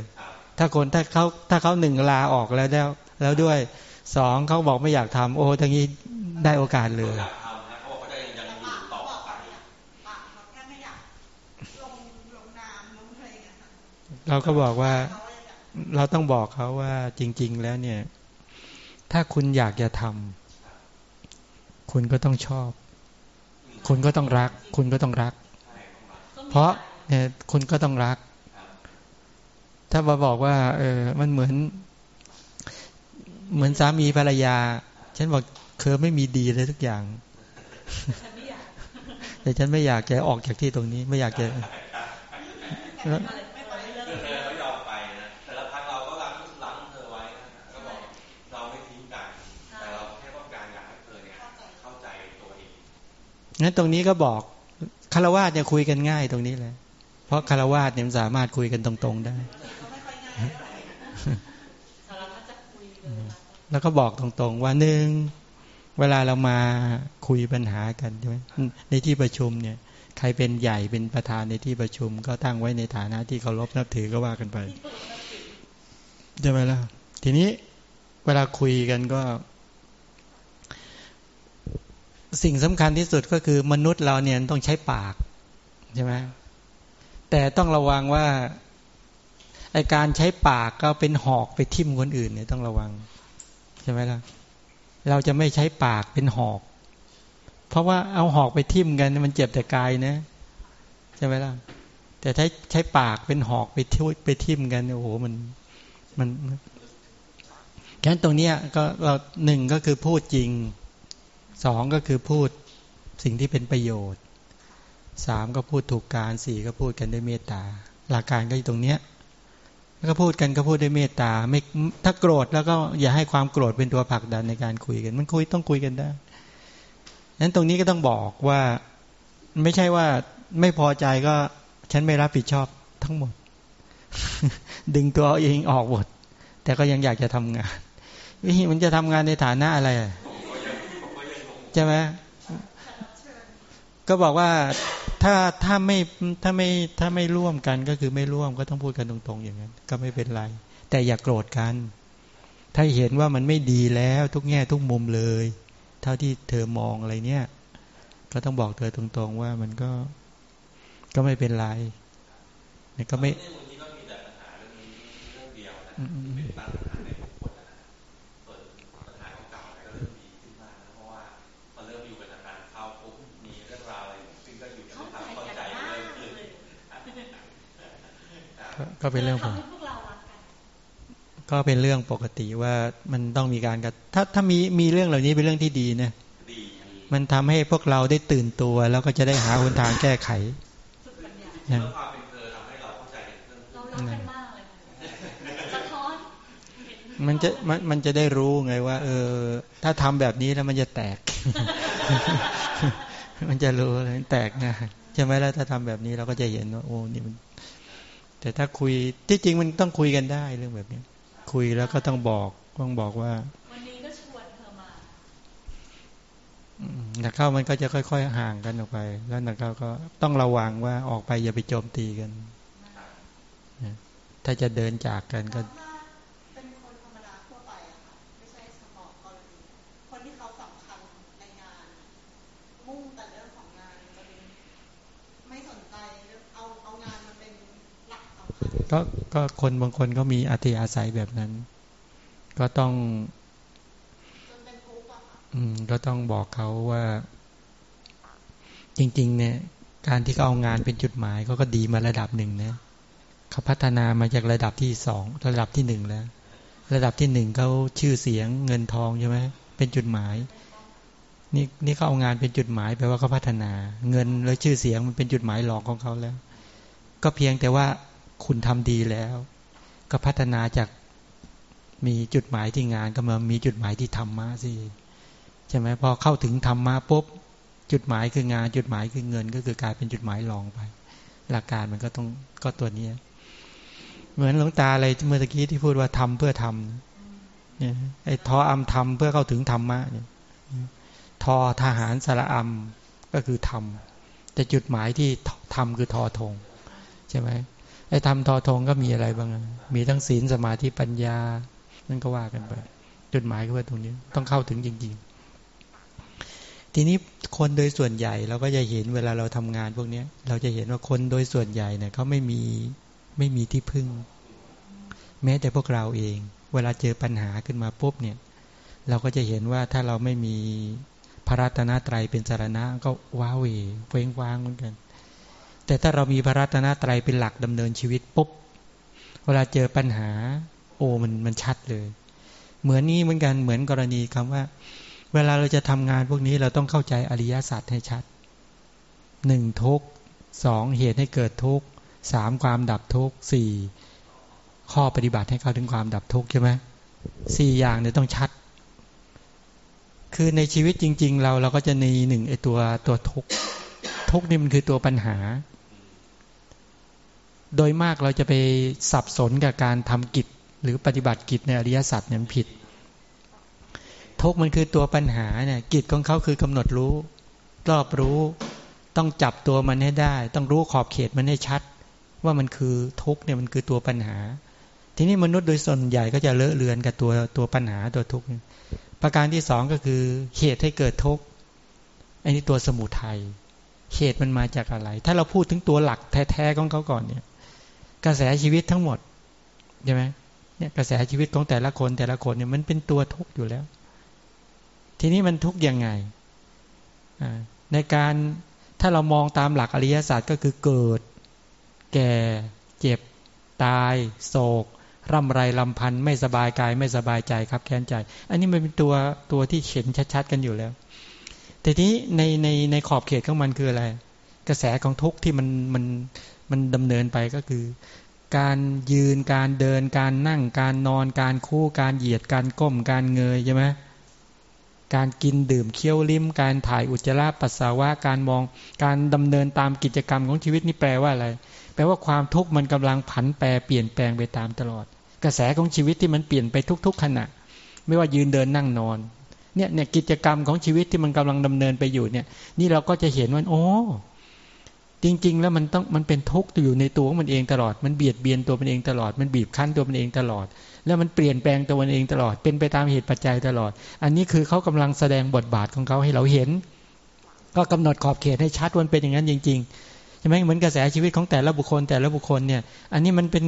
ถ้าคนถ้าเขาถ้าเขาหนึ่งลาออกแล้วแล้วแล้วด้วยสองเขาบอกไม่อยากทำโอ้ทางนี้ได้โอกาสเลยเราก็บอกว่าเราต้องบอกเขาว่าจริง ๆ แล้วเนี่ย ถ้าคุณอยากจะทำคุณก็ต้องชอบ คุณก็ต้องรัก คุณก็ต้องรัก เพราะเนี่ยคุณก็ต้องรัก ถ้ามาบอกว่า เออมันเหมือน เหมือนสามีภรรยา ฉันบอกเธอไม่มีดีเลยทุกอย่างแต่ฉันไม่อยากแกออกจากที่ตรงนี้ ไม่อยากแก งั้นตรงนี้ก็บอกคารวะจะคุยกันง่ายตรงนี้เลย เพราะคารวะเนี่ยสามารถคุยกันตรง ๆได้ แล้วก็บอกตรงๆว่าหนึ่งเวลาเรามาคุยปัญหากันใช่ไหมในที่ประชุมเนี่ย ใครเป็นใหญ่เป็นประธานในที่ประชุม ก็ตั้งไว้ในฐานะที่เคารพนับถือก็ว่ากันไปใช่ไหมล่ะทีนี้เวลาคุยกันก็ สิ่งสำคัญที่สุดก็คือมนุษย์เราเนี่ยต้องใช้ปากใช่ไหมแต่ต้องระวังว่าไอการใช้ปากก็เป็นหอกไปทิ่มคนอื่นเนี่ยต้องระวังใช่ไหมล่ะเราจะไม่ใช้ปากเป็นหอก เพราะว่าเอาหอกไปทิ่มกันมันเจ็บแต่กายนะใช่ไหมล่ะแต่ถ้าใช้ปากเป็นหอกไปทิ่ไปทิ่มกันโอ้โหมันมันแค่ตรงเนี้ยก็เราหนึ่งก็คือพูดจริง สองก็คือพูดสิ่งที่เป็นประโยชน์สามก็พูดถูกการสี่ก็พูดกันด้วยเมตตา หลักการก็อยู่ตรงเนี้ยแล้วก็พูดกันก็พูดด้วยเมตตาไม่ถ้าโกรธแล้วก็อย่าให้ความโกรธเป็นตัวผลักดันในการคุยกัน มันคุยต้องคุยกันได้นั้นตรงนี้ก็ต้องบอกว่าไม่ใช่ว่าไม่พอใจก็ฉันไม่รับผิดชอบทั้งหมด ดึงตัวเองออกหมดแต่ก็ยังอยากจะทำงานวิธีมันจะทำงานในฐานะอะไร ช่ไหมก็บอกว่าถ้าถ้าไม่ถ้าไม่ถ้าไม่ร่วมกันก็คือไม่ร่วมก็ต้องพูดกันตรง ๆ อย่างนั้น ก็ไม่เป็นไร แต่อย่ากโกรธกัน ถ้าเห็นว่ามันไม่ดีแล้วทุกแง่ทุกมุมเลย เท่าที่เธอมองอะไรเนี่ย ก็ต้องบอกเธอตรงๆว่ามันก็ก็ไม่เป็นไรก็ไม่ ก็เป็นเรื่องผมก็เป็นเรื่องปกติว่ามันต้องมีการกัถ้าถ้ามีมีเรื่องเหล่านี้เป็นเรื่องที่ดีนะมันทำให้พวกเราได้ตื่นตัว แล้วก็จะได้หาหนทางแก้ไขนะมันจะมันมันจะได้รู้ไงว่า เออ ถ้าทำแบบนี้แล้วมันจะแตก มันจะรู้เลยแตกนะใช่ไหมแล้วถ้าทำแบบนี้เราก็จะเห็นว่าโอ้นี่มัน แต่ถ้าคุยที่จริงมันต้องคุยกันได้เรื่องแบบนี้ คุยแล้วก็ต้องบอกต้องบอกว่า วันนี้ก็ชวนเธอมานักเข้ามันก็จะค่อย ๆ ห่างกันออกไป แล้วนักเข้าก็ต้องระวังว่าออกไปอย่าไปโจมตีกัน ถ้าจะเดินจากกันก็ ก็ก็คนบางคนก็มีอัธยาศัยแบบนั้น ก็ต้องอืมก็ต้องบอกเขาว่า จริง ๆ เนี่ย การที่เขาเอางานเป็นจุดหมายเขาก็ดีมาระดับหนึ่งนะเขาพัฒนามาจากระดับที่สองระดับที่หนึ่งแล้ว ระดับที่หนึ่งเขาชื่อเสียงเงินทองใช่ไหมเป็นจุดหมาย นี่นี่เขาเอางานเป็นจุดหมายแปลว่าเขาพัฒนา เงินและชื่อเสียงมันเป็นจุดหมายหลอกของเขาแล้ว ก็เพียงแต่ว่า คุณทำดีแล้ว ก็พัฒนาจากมีจุดหมายที่งานก็มามีจุดหมายที่ธรรมะสิใช่ไหมพอเข้าถึงธรรมะปุ๊บจุดหมายคืองาน จุดหมายคือเงิน ก็คือกลายเป็นจุดหมายรองไป หลักการมันก็ต้องก็ตัวนี้ เหมือนหลวงตาอะไรเมื่อกี้ที่พูดว่าทำเพื่อทำเนี่ยไอ้ทออัมทำเพื่อเข้าถึงธรรมะเนี่ยทอทหารสระอัมก็คือทำแต่จุดหมายที่ทำคือทอทงใช่ไหม ไอ้ทำทอทงก็มีอะไรบ้าง มีทั้งศีลสมาธิปัญญา นั่นก็ว่ากันไป จุดหมายก็ว่าตรงนี้ ต้องเข้าถึงจริง ๆ ทีนี้คนโดยส่วนใหญ่เราก็จะเห็นเวลาเราทำงานพวกนี้เราจะเห็นว่าคนโดยส่วนใหญ่เนี่ยเขาไม่มีไม่มีที่พึ่ง แม้แต่พวกเราเอง เวลาเจอปัญหาขึ้นมาปุ๊บเนี่ย เราก็จะเห็นว่าถ้าเราไม่มีพระรัตนตรัยเป็นสารณะก็ว้าเวเฟ้งว้างเหมือนกัน แต่ถ้าเรามีพระรัตนตรัยเป็นหลักดำเนินชีวิตปุ๊บ เวลาเจอปัญหา โอ้มันมันชัดเลย เหมือนนี้เหมือนกันเหมือนกรณีคำว่า เวลาเราจะทำงานพวกนี้เราต้องเข้าใจอริยสัจให้ชัดหนึ่งทุกสองเหตุให้เกิดทุกสามความดับทุกสี่ข้อปฏิบัติให้เข้าถึงความดับทุกใช่ไหมสี่อย่างเนี่ยต้องชัด คือในชีวิตจริง ๆ เราเราก็จะในหนึ่งไอตัวตัวทุกทุกนี่มันคือตัวปัญหา โดยมากเราจะไปสับสนกับการทำกิจ หรือปฏิบัติกิจในอริยสัจเนี่ยผิด ทุกมันคือตัวปัญหาเนี่ยกิจของเขาคือกำหนดรู้ รอบรู้ต้องจับตัวมันให้ได้ ต้องรู้ขอบเขตมันให้ชัด ว่ามันคือทุกเนี่ยมันคือตัวปัญหา ทีนี้มนุษย์โดยส่วนใหญ่ก็จะเลอะเลือนกับตัวตัวปัญหาตัวทุกข์ประการที่สองก็คือเหตุให้เกิดทุกข์อันนี้ตัวสมุทัยเหตุมันมาจากอะไร ถ้าเราพูดถึงตัวหลักแท้ๆของเขาก่อนเนี่ย กระแสชีวิตทั้งหมดใช่ไหมเนี่ยกระแสชีวิตของแต่ละคนแต่ละคนเนี่ยมันเป็นตัวทุกข์อยู่แล้ว ทีนี้มันทุกข์ยังไงในการถ้าเรามองตามหลักอริยศาสตร์ก็คือเกิด แก่ เจ็บ ตาย โศก ร่ำไรลำพันธ์ไม่สบายกายไม่สบายใจครับแค้นใจ อันนี้มันเป็นตัวตัวที่เห็นชัดๆกันอยู่แล้วแต่ที่ในในในขอบเขตของมันคืออะไร กระแสของทุกข์ที่มันมัน มันดำเนินไปก็คือ การยืนการเดิน การนั่งการนอน การคู่การเหยียดการก้มการเงยใช่ไหมการกินดื่มเคี้ยวลิ้ม การถ่ายอุจจาระปัสสาวะการมอง การดำเนินตามกิจกรรมของชีวิตนี่แปลว่าอะไร แปลว่าความทุกข์มันกำลังผันแปรเปลี่ยนแปลงไปตามตลอด กระแสของชีวิตที่มันเปลี่ยนไปทุก ๆ ขณะ ไม่ว่ายืนเดินนั่งนอนเนี่ยเนี่ยกิจกรรมของชีวิตที่มันกำลังดำเนินไปอยู่เนี่ย นี่เราก็จะเห็นว่าโอ้ จริง ๆ แล้วมันต้องมันเป็นทุกข์อยู่ในตัวของมันเองตลอด มันเบียดเบียนตัวมันเองตลอด มันบีบคั้นตัวมันเองตลอด แล้วมันเปลี่ยนแปลงตัวมันเองตลอด เป็นไปตามเหตุปัจจัยตลอด อันนี้คือเขากำลังแสดงบทบาทของเขาให้เราเห็น ก็กำหนดขอบเขตให้ชัดวันเป็นอย่างนั้นจริงๆใช่ไหมเหมือนกระแสชีวิตของแต่ละบุคคลแต่ละบุคคลเนี่ย อันนี้มันเป็น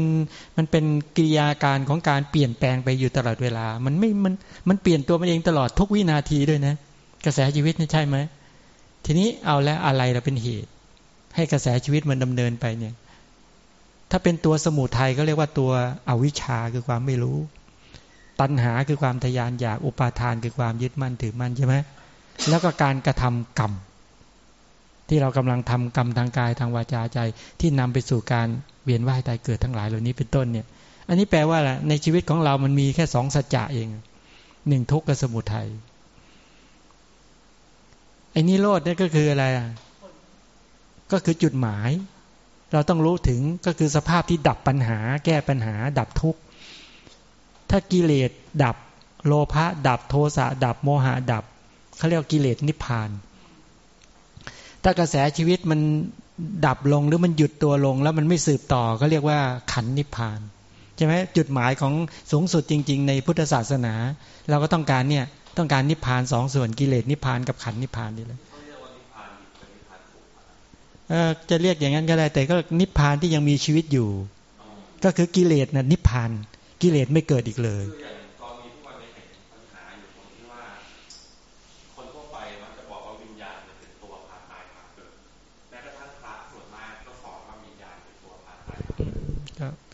มันเป็นกิริยาการของการเปลี่ยนแปลงไปอยู่ตลอดเวลา มันไม่มันมันเปลี่ยนตัวมันเองตลอดทุกวินาทีด้วยนะ กระแสชีวิตนี่ใช่ไหมทีนี้เอาแล้วอะไรเราเป็นเหตุ ให้กระแสชีวิตมันดำเนินไปเนี่ย ถ้าเป็นตัวสมุทัยก็เรียกว่าตัวอวิชชาคือความไม่รู้ ตัณหาคือความทยานอยากอุปาทานคือความยึดมั่นถือมั่นใช่ไหมแล้วก็การกระทำกรรมที่เรากำลังทำกรรมทางกายทางวาจาใจ ที่นำไปสู่การเวียนว่ายตายเกิดทั้งหลายเหล่านี้เป็นต้นเนี่ย อันนี้แปลว่าอะไรในชีวิตของเรามันมีแค่สองสัจจะเองหนึ่งทุกข์กับสมุทัยไอ้นิโรธนี่ก็คืออะไรอะ ก็คือจุดหมาย เราต้องรู้ถึงก็คือสภาพที่ดับปัญหา แก้ปัญหา ดับทุกข์ถ้ากิเลสดับ โลภะดับโทสะดับโมหะดับเขาเรียกกิเลสนิพพาน ถ้ากระแสชีวิตมันดับลงหรือมันหยุดตัวลง แล้วมันไม่สืบต่อก็เรียกว่าขันนิพพานใช่ไหมจุดหมายของสูงสุดจริง ๆ ในพุทธศาสนา เราก็ต้องการเนี่ยต้องการนิพพานสองส่วนกิเลสนิพพานกับขันนิพพานนี่แหละ จะเรียกอย่างนั้นก็ได้ แต่ก็นิพพานที่ยังมีชีวิตอยู่ ก็คือกิเลสนะนิพพาน กิเลสไม่เกิดอีกเลย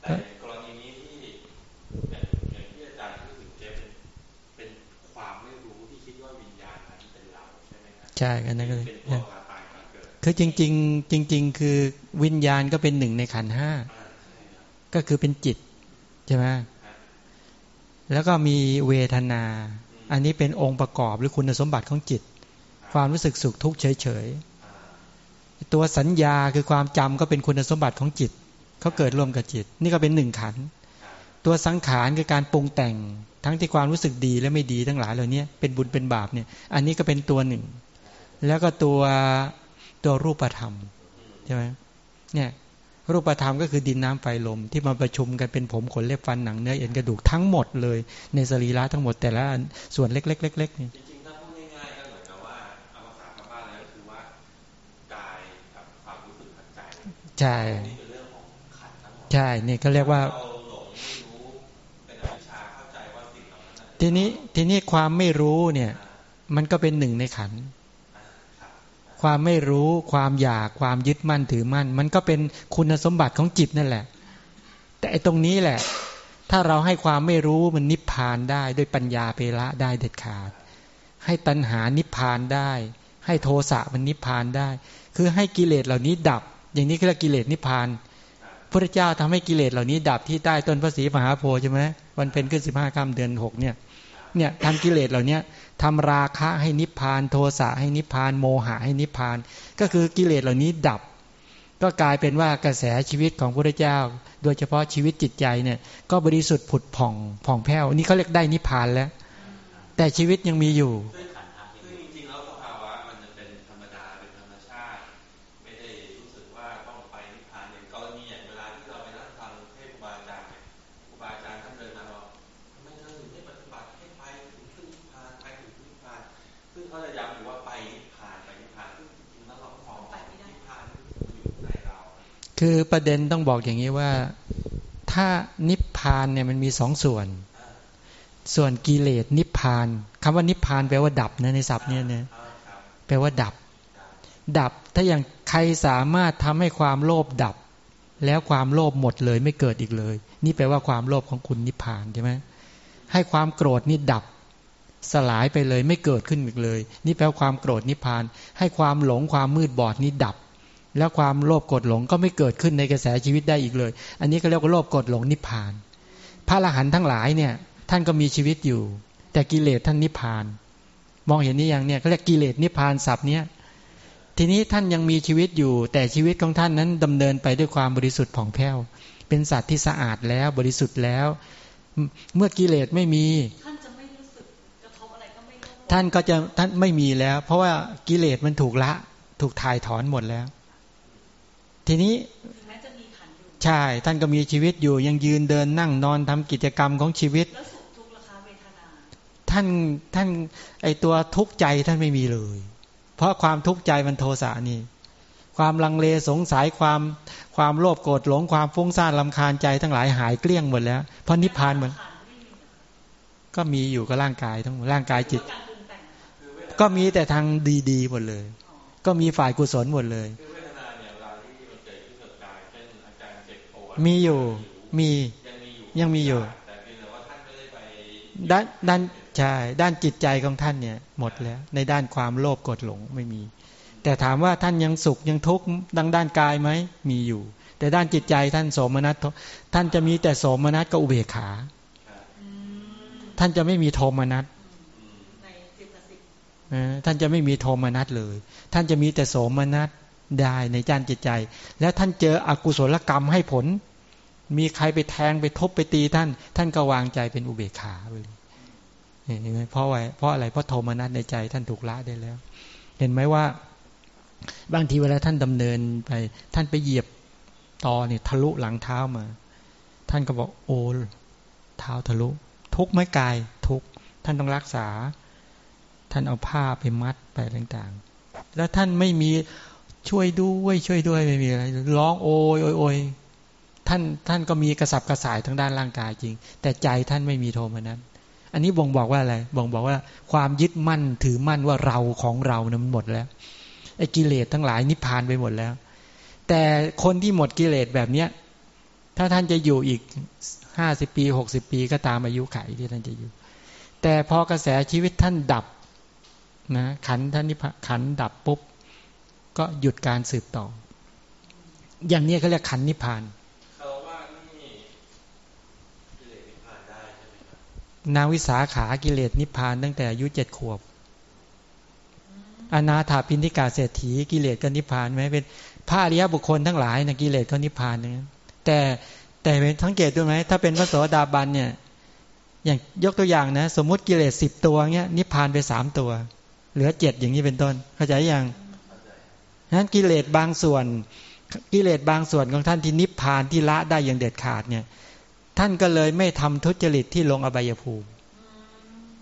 แต่กรณีนี้ที่อย่างที่อาจารย์พูดถึงเจเป็นเป็นความไม่รู้ที่คิดว่าวิญญาณนั้นเป็นเราใช่ไหมครับใช่กันนั่นก็เลย คือจริง ๆ จริง ๆ คือวิญญาณก็เป็นหนึ่งในขันห้าก็คือเป็นจิตใช่ไหมแล้วก็มีเวทนา อันนี้เป็นองค์ประกอบหรือคุณสมบัติของจิต ความรู้สึกสุขทุกข์เฉยๆตัวสัญญาคือความจำก็เป็นคุณสมบัติของจิตเขาเกิดร่วมกับจิต นี่ก็เป็นหนึ่งขัน ตัวสังขารคือการปรุงแต่งทั้งที่ความรู้สึกดีและไม่ดีทั้งหลายเหล่านี้เป็นบุญเป็นบาปเนี่ย อันนี้ก็เป็นตัวหนึ่ง แล้วก็ตัว ตัวรูปธรรมใช่ไหมเนี่ยรูปธรรมก็คือดินน้ำไฟลม ที่มาประชุมกันเป็นผมขนเล็บฟันหนังเนื้อเอ็นกระดูกทั้งหมดเลย ในสรีระทั้งหมดแต่ละส่วนเล็กๆเล็กๆนี่ใช่ใช่นี่เขาเรียกว่า ทีนี้ทีนี้ความไม่รู้เนี่ย มันก็เป็นหนึ่งในขัน ความไม่รู้ความอยากความยึดมั่นถือมั่น มันก็เป็นคุณสมบัติของจิตนั่นแหละ แต่ไอ้ตรงนี้แหละ ถ้าเราให้ความไม่รู้มันนิพพานได้ด้วยปัญญาเปละได้เด็ดขาด ให้ตัณหานิพพานได้ ให้โทสะมันนิพพานได้ คือให้กิเลสเหล่านี้ดับ อย่างนี้คือกิเลสนิพพานพระเจ้าทำให้กิเลสเหล่านี้ดับที่ใต้ต้นพระศรีมหาโพธิ์ใช่ไหมวันเพ็ญขึ้นสิบห้าค่ำเดือนหกเนี่ยเนี่ยทำกิเลสเหล่านี้ ทำราคะให้นิพพาน โทสะให้นิพพาน โมหะให้นิพพาน ก็คือกิเลสเหล่านี้ดับ ก็กลายเป็นว่ากระแสชีวิตของพระเจ้า โดยเฉพาะชีวิตจิตใจเนี่ยก็บริสุทธิ์ผุดผ่องผ่องแผ้วนี่เขาเรียกได้นิพพานแล้ว แต่ชีวิตยังมีอยู่ คือประเด็นต้องบอกอย่างนี้ว่า ถ้านิพพานเนี่ยมันมีสองส่วน ส่วนกิเลสนิพพานคำว่านิพพานแปลว่าดับนะในศัพท์เนี่ยนะแปลว่าดับ ดับถ้าอย่างใครสามารถทำให้ความโลภดับ แล้วความโลภหมดเลยไม่เกิดอีกเลย นี่แปลว่าความโลภของคุณนิพพานใช่ไหมให้ความโกรธนี่ดับสลายไปเลยไม่เกิดขึ้นอีกเลย นี่แปลว่าความโกรธนิพพาน ให้ความหลงความมืดบอดนี่ดับ แล้วความโลภกดหลงก็ไม่เกิดขึ้นในกระแสชีวิตได้อีกเลย อันนี้ก็เรียกว่าโลภกดหลงนิพพาน พระอรหันต์ทั้งหลายเนี่ย ท่านก็มีชีวิตอยู่ แต่กิเลสท่านนิพพาน มองเห็นนี่อย่างเนี่ยเขาเรียกกิเลสนิพพานศัพท์เนี้ยทีนี้ท่านยังมีชีวิตอยู่ แต่ชีวิตของท่านนั้นดำเนินไปด้วยความบริสุทธิ์ผ่องแผ้ว เป็นสัตว์ที่สะอาดแล้วบริสุทธิ์แล้ว เมื่อกิเลสไม่มีท่านจะไม่รู้สึกกระทบอะไรก็ไม่รู้ท่านก็จะท่านไม่มีแล้ว เพราะว่ากิเลสมันถูกละ ถูกถ่ายถอนหมดแล้ว ทีนี้ถึงแม้จะมีขันธ์อยู่ใช่ ท่านก็มีชีวิตอยู่ยังยืนเดินนั่งนอนทำกิจกรรมของชีวิตแล้วสุขทุกข์ราคาเวทนาท่านท่านไอตัวทุกข์ใจท่านไม่มีเลย เพราะความทุกข์ใจมันโทสะนี่ ความลังเลสงสัยความความโลภโกรธหลงความฟุ้งซ่านลำคาญใจทั้งหลายหายเกลี้ยงหมดแล้ว เพราะนิพพานมันขันธ์ไม่มีก็มีอยู่กับร่างกายทั้งหมดร่างกายจิตการปรุงแต่งก็มีแต่ทางดีๆหมดเลย ก็มีฝ่ายกุศลหมดเลยคือเวทนาเนี่ย มีอยู่ มียังมีอยู่ยังมีอยู่แต่เพียงแต่ว่าท่านไม่ได้ไปด้านด้านใช่ด้านจิตใจของท่านเนี่ย หมดแล้ว ในด้านความโลภโกรธหลงไม่มี แต่ถามว่าท่านยังสุขยังทุกข์ดังด้านกายไหมมีอยู่ แต่ด้านจิตใจท่านโสมนัสท่านจะมีแต่โสมนัสกับอุเบกขาอืมท่านจะไม่มีโทมนัสในจิตสิกนะท่านจะไม่มีโทมนัสเลย ท่านจะมีแต่โสมนัสได้ในด้านจิตใจ แล้วท่านเจออกุศลกรรมให้ผล มีใครไปแทงไปทบไปตีท่าน ท่านก็วางใจเป็นอุเบกขาไปเลยเห็นไหมเพราะอะไรเพราะอะไรเพราะโทมนัสในใจท่านถูกละได้แล้ว เห็นไหมว่า บางทีเวลาท่านดำเนินไป ท่านไปเหยียบตอเนี่ยทะลุหลังเท้ามา ท่านก็บอกโอ้เท้าทะลุ ทุกไม่กายทุกท่านต้องรักษา ท่านเอาผ้าไปมัดไปต่างๆ แล้วท่านไม่มีช่วยด้วยช่วยด้วยไม่มีอะไรร้องโอยโอยโอย ท่านท่านก็มีกระสับกระส่ายทางด้านร่างกายจริง แต่ใจท่านไม่มีโทมนัสอันนี้บ่งบอกว่าอะไรบ่งบอกว่า ความยึดมั่นถือมั่นว่าเราของเรานะมันหมดแล้วไอ้กิเลสทั้งหลายนิพพานไปหมดแล้ว แต่คนที่หมดกิเลสแบบเนี้ย ถ้าท่านจะอยู่อีกห้าสิบปีหกสิบปีก็ตามอายุไขที่ท่านจะอยู่ แต่พอกระแสชีวิตท่านดับนะขันท่านนิพพานขันดับปุ๊บ ก็หยุดการสืบต่อ อย่างนี้เขาเรียกขันนิพพาน เขาว่านี่กิเลสนิพพานได้ใช่ไหมครับ นางวิสาขากิเลสนิพพานตั้งแต่อายุเจ็ดขวบ อนาถาพินทิกาเศรษฐีกิเลสก็นิพพานไหมเป็นพระอริยบุคคลทั้งหลายนะกิเลสก็นิพพานนะแต่แต่เป็นสังเกตดูไหมถ้าเป็นพระโสดาบันเนี่ยอย่างยกตัวอย่างนะ สมมุติกิเลสสิบตัวเงี้ยนิพพานไปสามตัว เหลือเจ็ดอย่างนี้เป็นต้น เข้าใจยังนั้นกิเลสบางส่วน กิเลสบางส่วนของท่านที่นิพพานที่ละได้อย่างเด็ดขาดเนี่ย ท่านก็เลยไม่ทำทุจริตที่ลงอบายภูมิ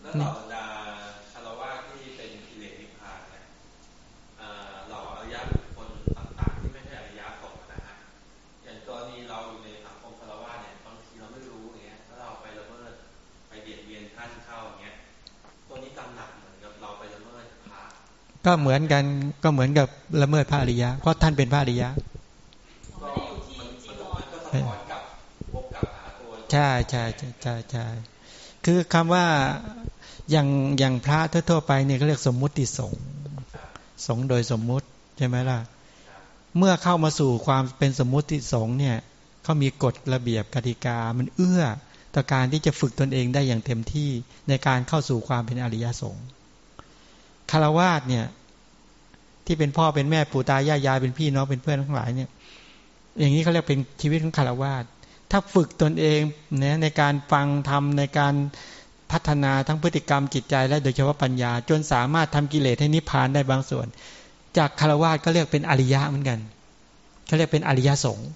แล้วเหล่าบรรดาคารวะที่เป็นกิเลสนิพพานเนี่ยเอ่อเหล่าอริยบุคคลต่างๆที่ไม่ใช่อริยสงฆ์นะฮะอย่างกรณีเราอยู่ในสังคมคารวะเนี่ยบางทีเราไม่รู้อย่างเงี้ยถ้าเราไปละเมิดไปเบียดเบียนท่านเข้าอย่างเงี้ยตัวนี้กำหนักเหมือนกับเราไปละเมิดพระก็เหมือนกันก็เหมือนกับละเมิดพระอริยะเพราะท่านเป็นพระอริยะ ใช่ใช่ใช่ใช่ใช่คือคำว่าอย่างอย่างพระทั่วไปเนี่ยเขาเรียกสมมุติสงสงโดยสมมุติใช่ไหมล่ะ เมื่อเข้ามาสู่ความเป็นสมมุติสงเนี่ยเขามีกฎระเบียบกติกา มันเอื้อต่อการที่จะฝึกตนเองได้อย่างเต็มที่ในการเข้าสู่ความเป็นอริยสงฆ์คารวาสเนี่ย ที่เป็นพ่อเป็นแม่ปู่ตายายยายเป็นพี่น้องเป็นเพื่อนทั้งหลายเนี่ย อย่างนี้เขาเรียกเป็นชีวิตของคารวาส ถ้าฝึกตนเองเนี่ยในการฟังทำในการพัฒนาทั้งพฤติกรรมจิตใจ และโดยเฉพาะปัญญา จนสามารถทำกิเลสให้นิพพานได้บางส่วน จากคารวะก็เรียกเป็นอริยะเหมือนกันเขาเรียกเป็นอริยสงฆ์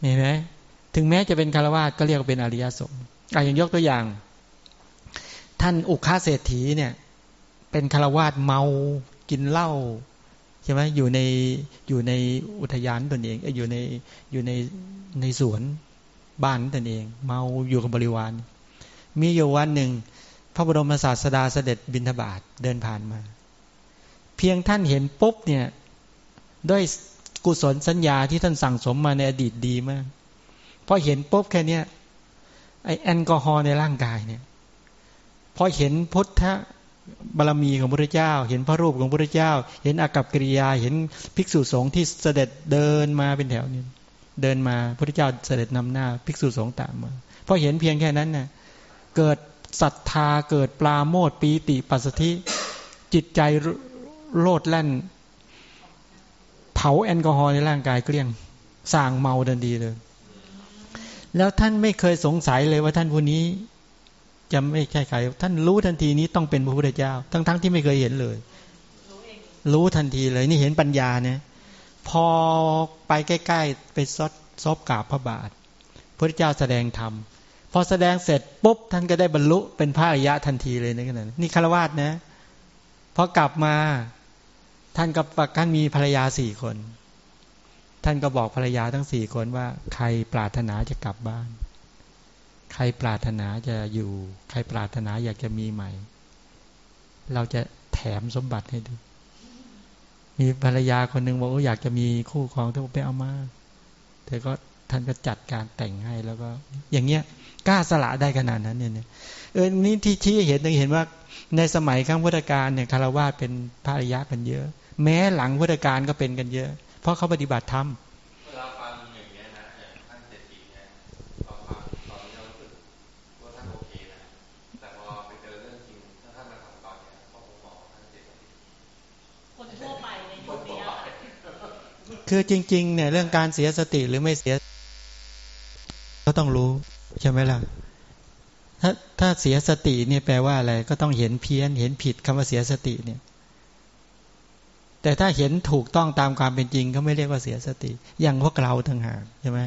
เห็นไหมถึงแม้จะเป็นคารวะก็เรียกเป็นอริยสงฆ์อะอย่างยกตัวอย่าง ท่านอุคาเศรษฐีเนี่ย เป็นคารวะเมากินเหล้า ช่ไหมอยู่ในอยู่ในอุทยานตนเองอยอยู่ในอยู่ในในสวนบ้านตนเอง เมาอยู่กับบริวาร มีอยู่วันหนึ่ง พระบรมศาสดาเสด็จบิณฑบาตเดินผ่านมา เพียงท่านเห็นปุ๊บเนี่ยด้วยกุศลสัญญาที่ท่านสั่งสมมาในอดีตดีมากพอเห็นปุ๊บแค่เนี้ยไอแอลกอฮอล์ในร่างกายเนี่ยพอเห็นพุทธ บารมีของพระเจ้า เห็นพระรูปของพระเจ้า เห็นอากับกิริยา เห็นภิกษุสงฆ์ที่เสด็จเดินมาเป็นแถวนี้เดินมาพระเจ้าเสด็จนำหน้า ภิกษุสงฆ์ตามมาพอเห็นเพียงแค่นั้นน่ะเกิดศรัทธาเกิดปลาโมดปีติปัสสธิจิตใจโลดแล่น เผาแอลกอฮอล์ในร่างกายเกลี้ยงสร้างเมาดันดีเลย แล้วท่านไม่เคยสงสัยเลยว่าท่านผู้นี้ จะไม่ใช่ใครท่านรู้ทันทีนี้ต้องเป็นพระพุทธเจ้า ทั้งๆทที่ไม่เคยเห็นเลย รู้ทันทีเลยนี่เห็นปัญญาเนี่ยพอไปใกล้ๆไปซดซบกราบพระบาทพระเจ้าแสดงธรรมพอแสดงเสร็จปุ๊บท่านก็ได้บรรลุเป็นพระอริยะทันทีเลยในขณะนี้คารวาสนะพอกลับมาท่านกับท่านมีภรรยาสี่คน ท่านก็บอกภรรยาทั้งสี่คนว่า ใครปรารถนาจะกลับบ้าน ใครปรารถนาจะอยู่ ใครปรารถนาอยากจะมีใหม่ เราจะแถมสมบัติให้ดู มีภรรยาคนหนึ่งบอกว่าอยากจะมีคู่ครองท่านไปเอามาแต่ก็ท่านก็จัดการแต่งให้แล้วก็ อย่างเงี้ยกล้าสละได้ขนาดนั้นเนี่ยเออนี่ที่ชี้เห็นเห็นว่าในสมัยข้างพุทธกาลเนี่ยคารวะเป็นพรรยะกันเยอะ แม้หลังพุทธกาลก็เป็นกันเยอะ เพราะเขาปฏิบัติธรรมเวลาฟังอย่างเงี้ยนะท่านเศรษฐีเนี่ยพอฟังตอนนี้เราสึกว่าท่านโอเคนะแต่พอไปเจอเรื่องจริงถ้าท่านมาทำตอนเนี้ยก็คงบอกท่านเศรษฐีคนทั่วไปในยุคนี้ คือจริงๆเนี่ยเรื่องการเสียสติหรือไม่เสีย ก็ต้องรู้ใช่ไหมล่ะถ้าถ้าเสียสติเนี่ยแปลว่าอะไร ก็ต้องเห็นเพี้ยน เห็นผิดคำว่าเสียสติเนี่ย แต่ถ้าเห็นถูกต้องตามความเป็นจริง ก็ไม่เรียกว่าเสียสติ อย่างพวกเราต่างหากใช่ไหม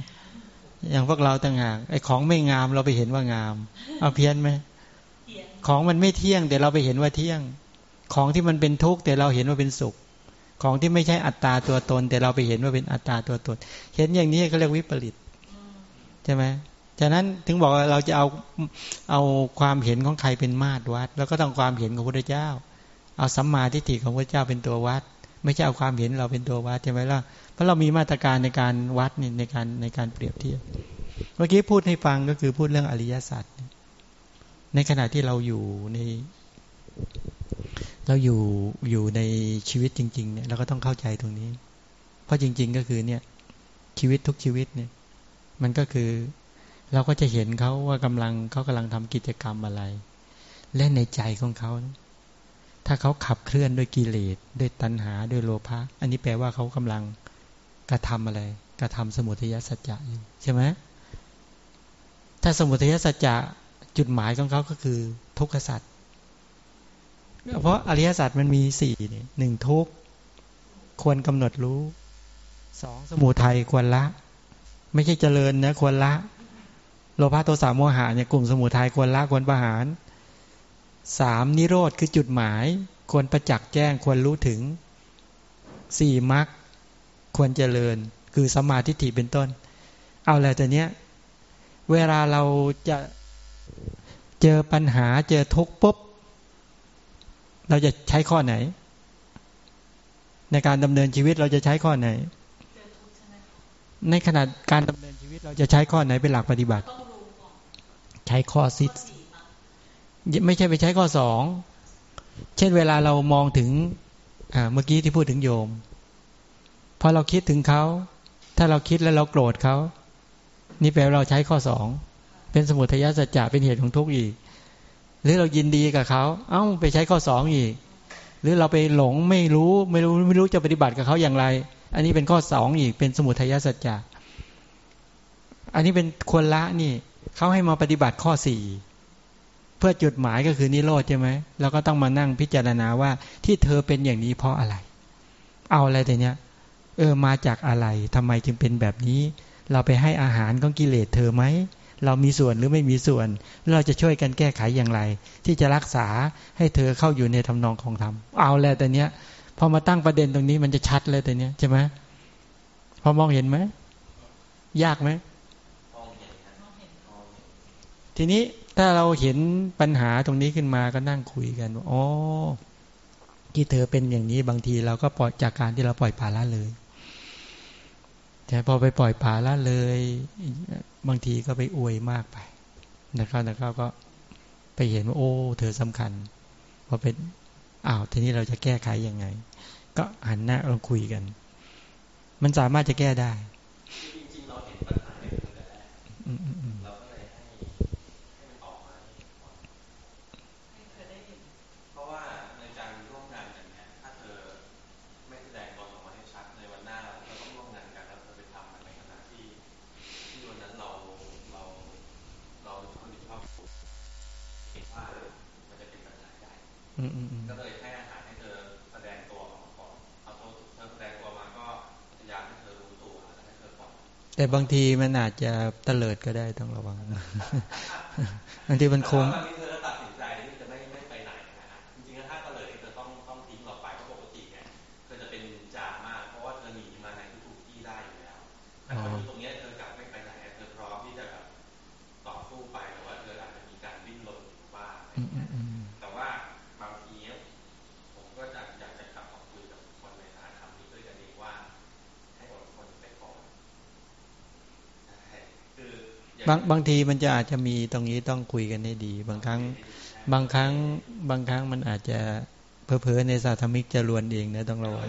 อย่างพวกเราต่างหากไอ้ของไม่งามเราไปเห็นว่างาม เอาเพี้ยนไหมของมันไม่เที่ยงแต่เราไปเห็นว่าเที่ยง ของที่มันเป็นทุกข์แต่เราเห็นว่าเป็นสุข ของที่ไม่ใช่อัตตาตัวตน แต่เราไปเห็นว่าเป็นอัตตาตัวตน เห็นอย่างนี้เขาเรียกวิปริตใช่ไหมฉะนั้นถึงบอกว่าเราจะเอาเอาความเห็นของใครเป็นมาตรวัด แล้วก็ต้องความเห็นของพระเจ้า เอาสัมมาทิฏฐิของพระเจ้าเป็นตัววัด ไม่ใช่เอาความเห็นเราเป็นตัววัดใช่ไหมล่ะเพราะเรามีมาตรการในการวัดในการในการเปรียบเทียบเมื่อกี้พูดให้ฟังก็คือพูดเรื่องอริยสัจในขณะที่เราอยู่ใน เราอยู่อยู่ในชีวิตจริง ๆ เนี่ยเราก็ต้องเข้าใจตรงนี้ เพราะจริง ๆ ก็คือเนี่ย ชีวิตทุกชีวิตเนี่ย มันก็คือเราก็จะเห็นเขาว่ากำลังเขากำลังทำกิจกรรมอะไร และในใจของเขา ถ้าเขาขับเคลื่อนด้วยกิเลสด้วยตัณหาด้วยโลภะอันนี้แปลว่าเขากำลังกระทำอะไรกระทำสมุทัยสัจจะอยู่ใช่ไหมถ้าสมุทัยสัจจะจุดหมายของเขาก็คือทุกขสัจ เพราะอริยสัจมันมีสี่นี่หนึ่งทุกควรกำหนดรู้สองสมุทัยควรละ ไม่ใช่เจริญนะควรละ โลภะโทสะโมหะเนี่ยกลุ่มสมุทัยควรละควรประหารสามนิโรธคือจุดหมาย ควรประจักษ์แจ้งควรรู้ถึงสี่มรรคควรเจริญ คือสมาธิฏฐิเป็นต้น เอาแล้วแต่เนี้ย เวลาเราจะเจอปัญหาเจอทุกข์ปุ๊บ เราจะใช้ข้อไหน ในการดำเนินชีวิตเราจะใช้ข้อไหน ในขณะการดำเนินชีวิตเราจะใช้ข้อไหนเป็นหลักปฏิบัติ ใช้ข้อซิดไม่ใช่ไปใช้ข้อสองเช่นเวลาเรามองถึงเมื่อกี้ที่พูดถึงโยมพอเราคิดถึงเขา ถ้าเราคิดแล้วเราโกรธเขา นี่แปลว่าเราใช้ข้อสอง เป็นสมุทัยสัจจะเป็นเหตุของทุกข์อีก หรือเรายินดีกับเขา เอ้าไปใช้ข้อสองอีก หรือเราไปหลงไม่รู้ไม่รู้ไม่รู้จะปฏิบัติกับเขาอย่างไร อันนี้เป็นข้อสองอีกเป็นสมุทัยสัจจะอันนี้เป็นควรละนี่เขาให้มาปฏิบัติข้อสี่เพื่อจุดหมายก็คือนิโรธใช่ไหมแล้วก็ต้องมานั่งพิจารณาว่าที่เธอเป็นอย่างนี้เพราะอะไร เอาอะไรแต่เนี้ยเออมาจากอะไรทำไมจึงเป็นแบบนี้ เราไปให้อาหารของกิเลสเธอไหม เรามีส่วนหรือไม่มีส่วน เราจะช่วยกันแก้ไขอย่างไร ที่จะรักษาให้เธอเข้าอยู่ในทำนองของธรรมเอาแล้วแต่เนี้ยพอมาตั้งประเด็นตรงนี้มันจะชัดเลยแต่เนี้ยใช่ไหมพอมองเห็นไหมยากไหมทีนี้ถ้าเราเห็นปัญหาตรงนี้ขึ้นมาก็นั่งคุยกันอ๋อที่เธอเป็นอย่างนี้บางทีเราก็ปล่อยจากการที่เราปล่อยปลาละเลย แต่พอไปปล่อยปลาละเลย บางทีก็ไปอวยมากไปนะครับนะครับก็ไปเห็นว่าโอ้ เธอสำคัญพอเป็นอ้าวทีนี้เราจะแก้ไขยังไง ก็หันหน้าลองคุยกัน มันสามารถจะแก้ได้จริงๆเราเห็นปัญหาในตั้งแต่แรกเราก็เลยให้ให้มันออกมา แต่บางทีมันอาจจะเตลิดก็ได้ต้องระวังบางทีมันคง บางบางทีมันจะอาจจะมีตรงนี้ต้องคุยกันให้ดี บางครั้ง บางครั้ง บางครั้งมันอาจจะเพอๆในสาธมิกจะลวนเองนะต้องระวัง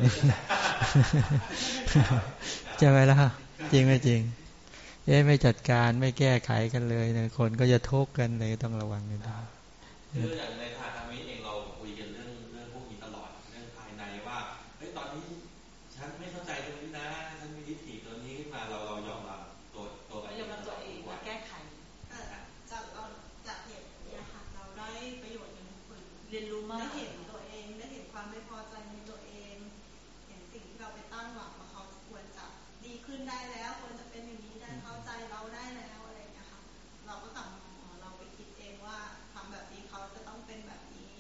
จะไปแล้วจริงไม่จริง เอ๊ไม่จัดการไม่แก้ไขกันเลยนะคนก็จะทุกข์กันเลยต้องระวังกันด้คืออย่างในทาธมิเองเราคุยกันเรื่องเรื่องพวกนี้ตลอดเรื่องภายในว่าเฮ้ยตอนนี้ฉันไม่เข้าใจตรงนี้นะฉันมีทิฏฐิตัวนี้ขึ้นมาเราเรายอมรับเรียนรู้มากได้เห็นตัวเองได้เห็นความไม่พอใจในตัวเอง เห็นสิ่งที่เราไปตั้งหวังว่าเขาควรจะดีขึ้นได้แล้วควรจะเป็นอย่างนี้ได้เข้าใจเราได้แล้วอะไรอย่างเงี้ยค่ะเราก็กลับมาเราไปคิดเองว่าทำแบบนี้เขาจะต้องเป็นแบบนี้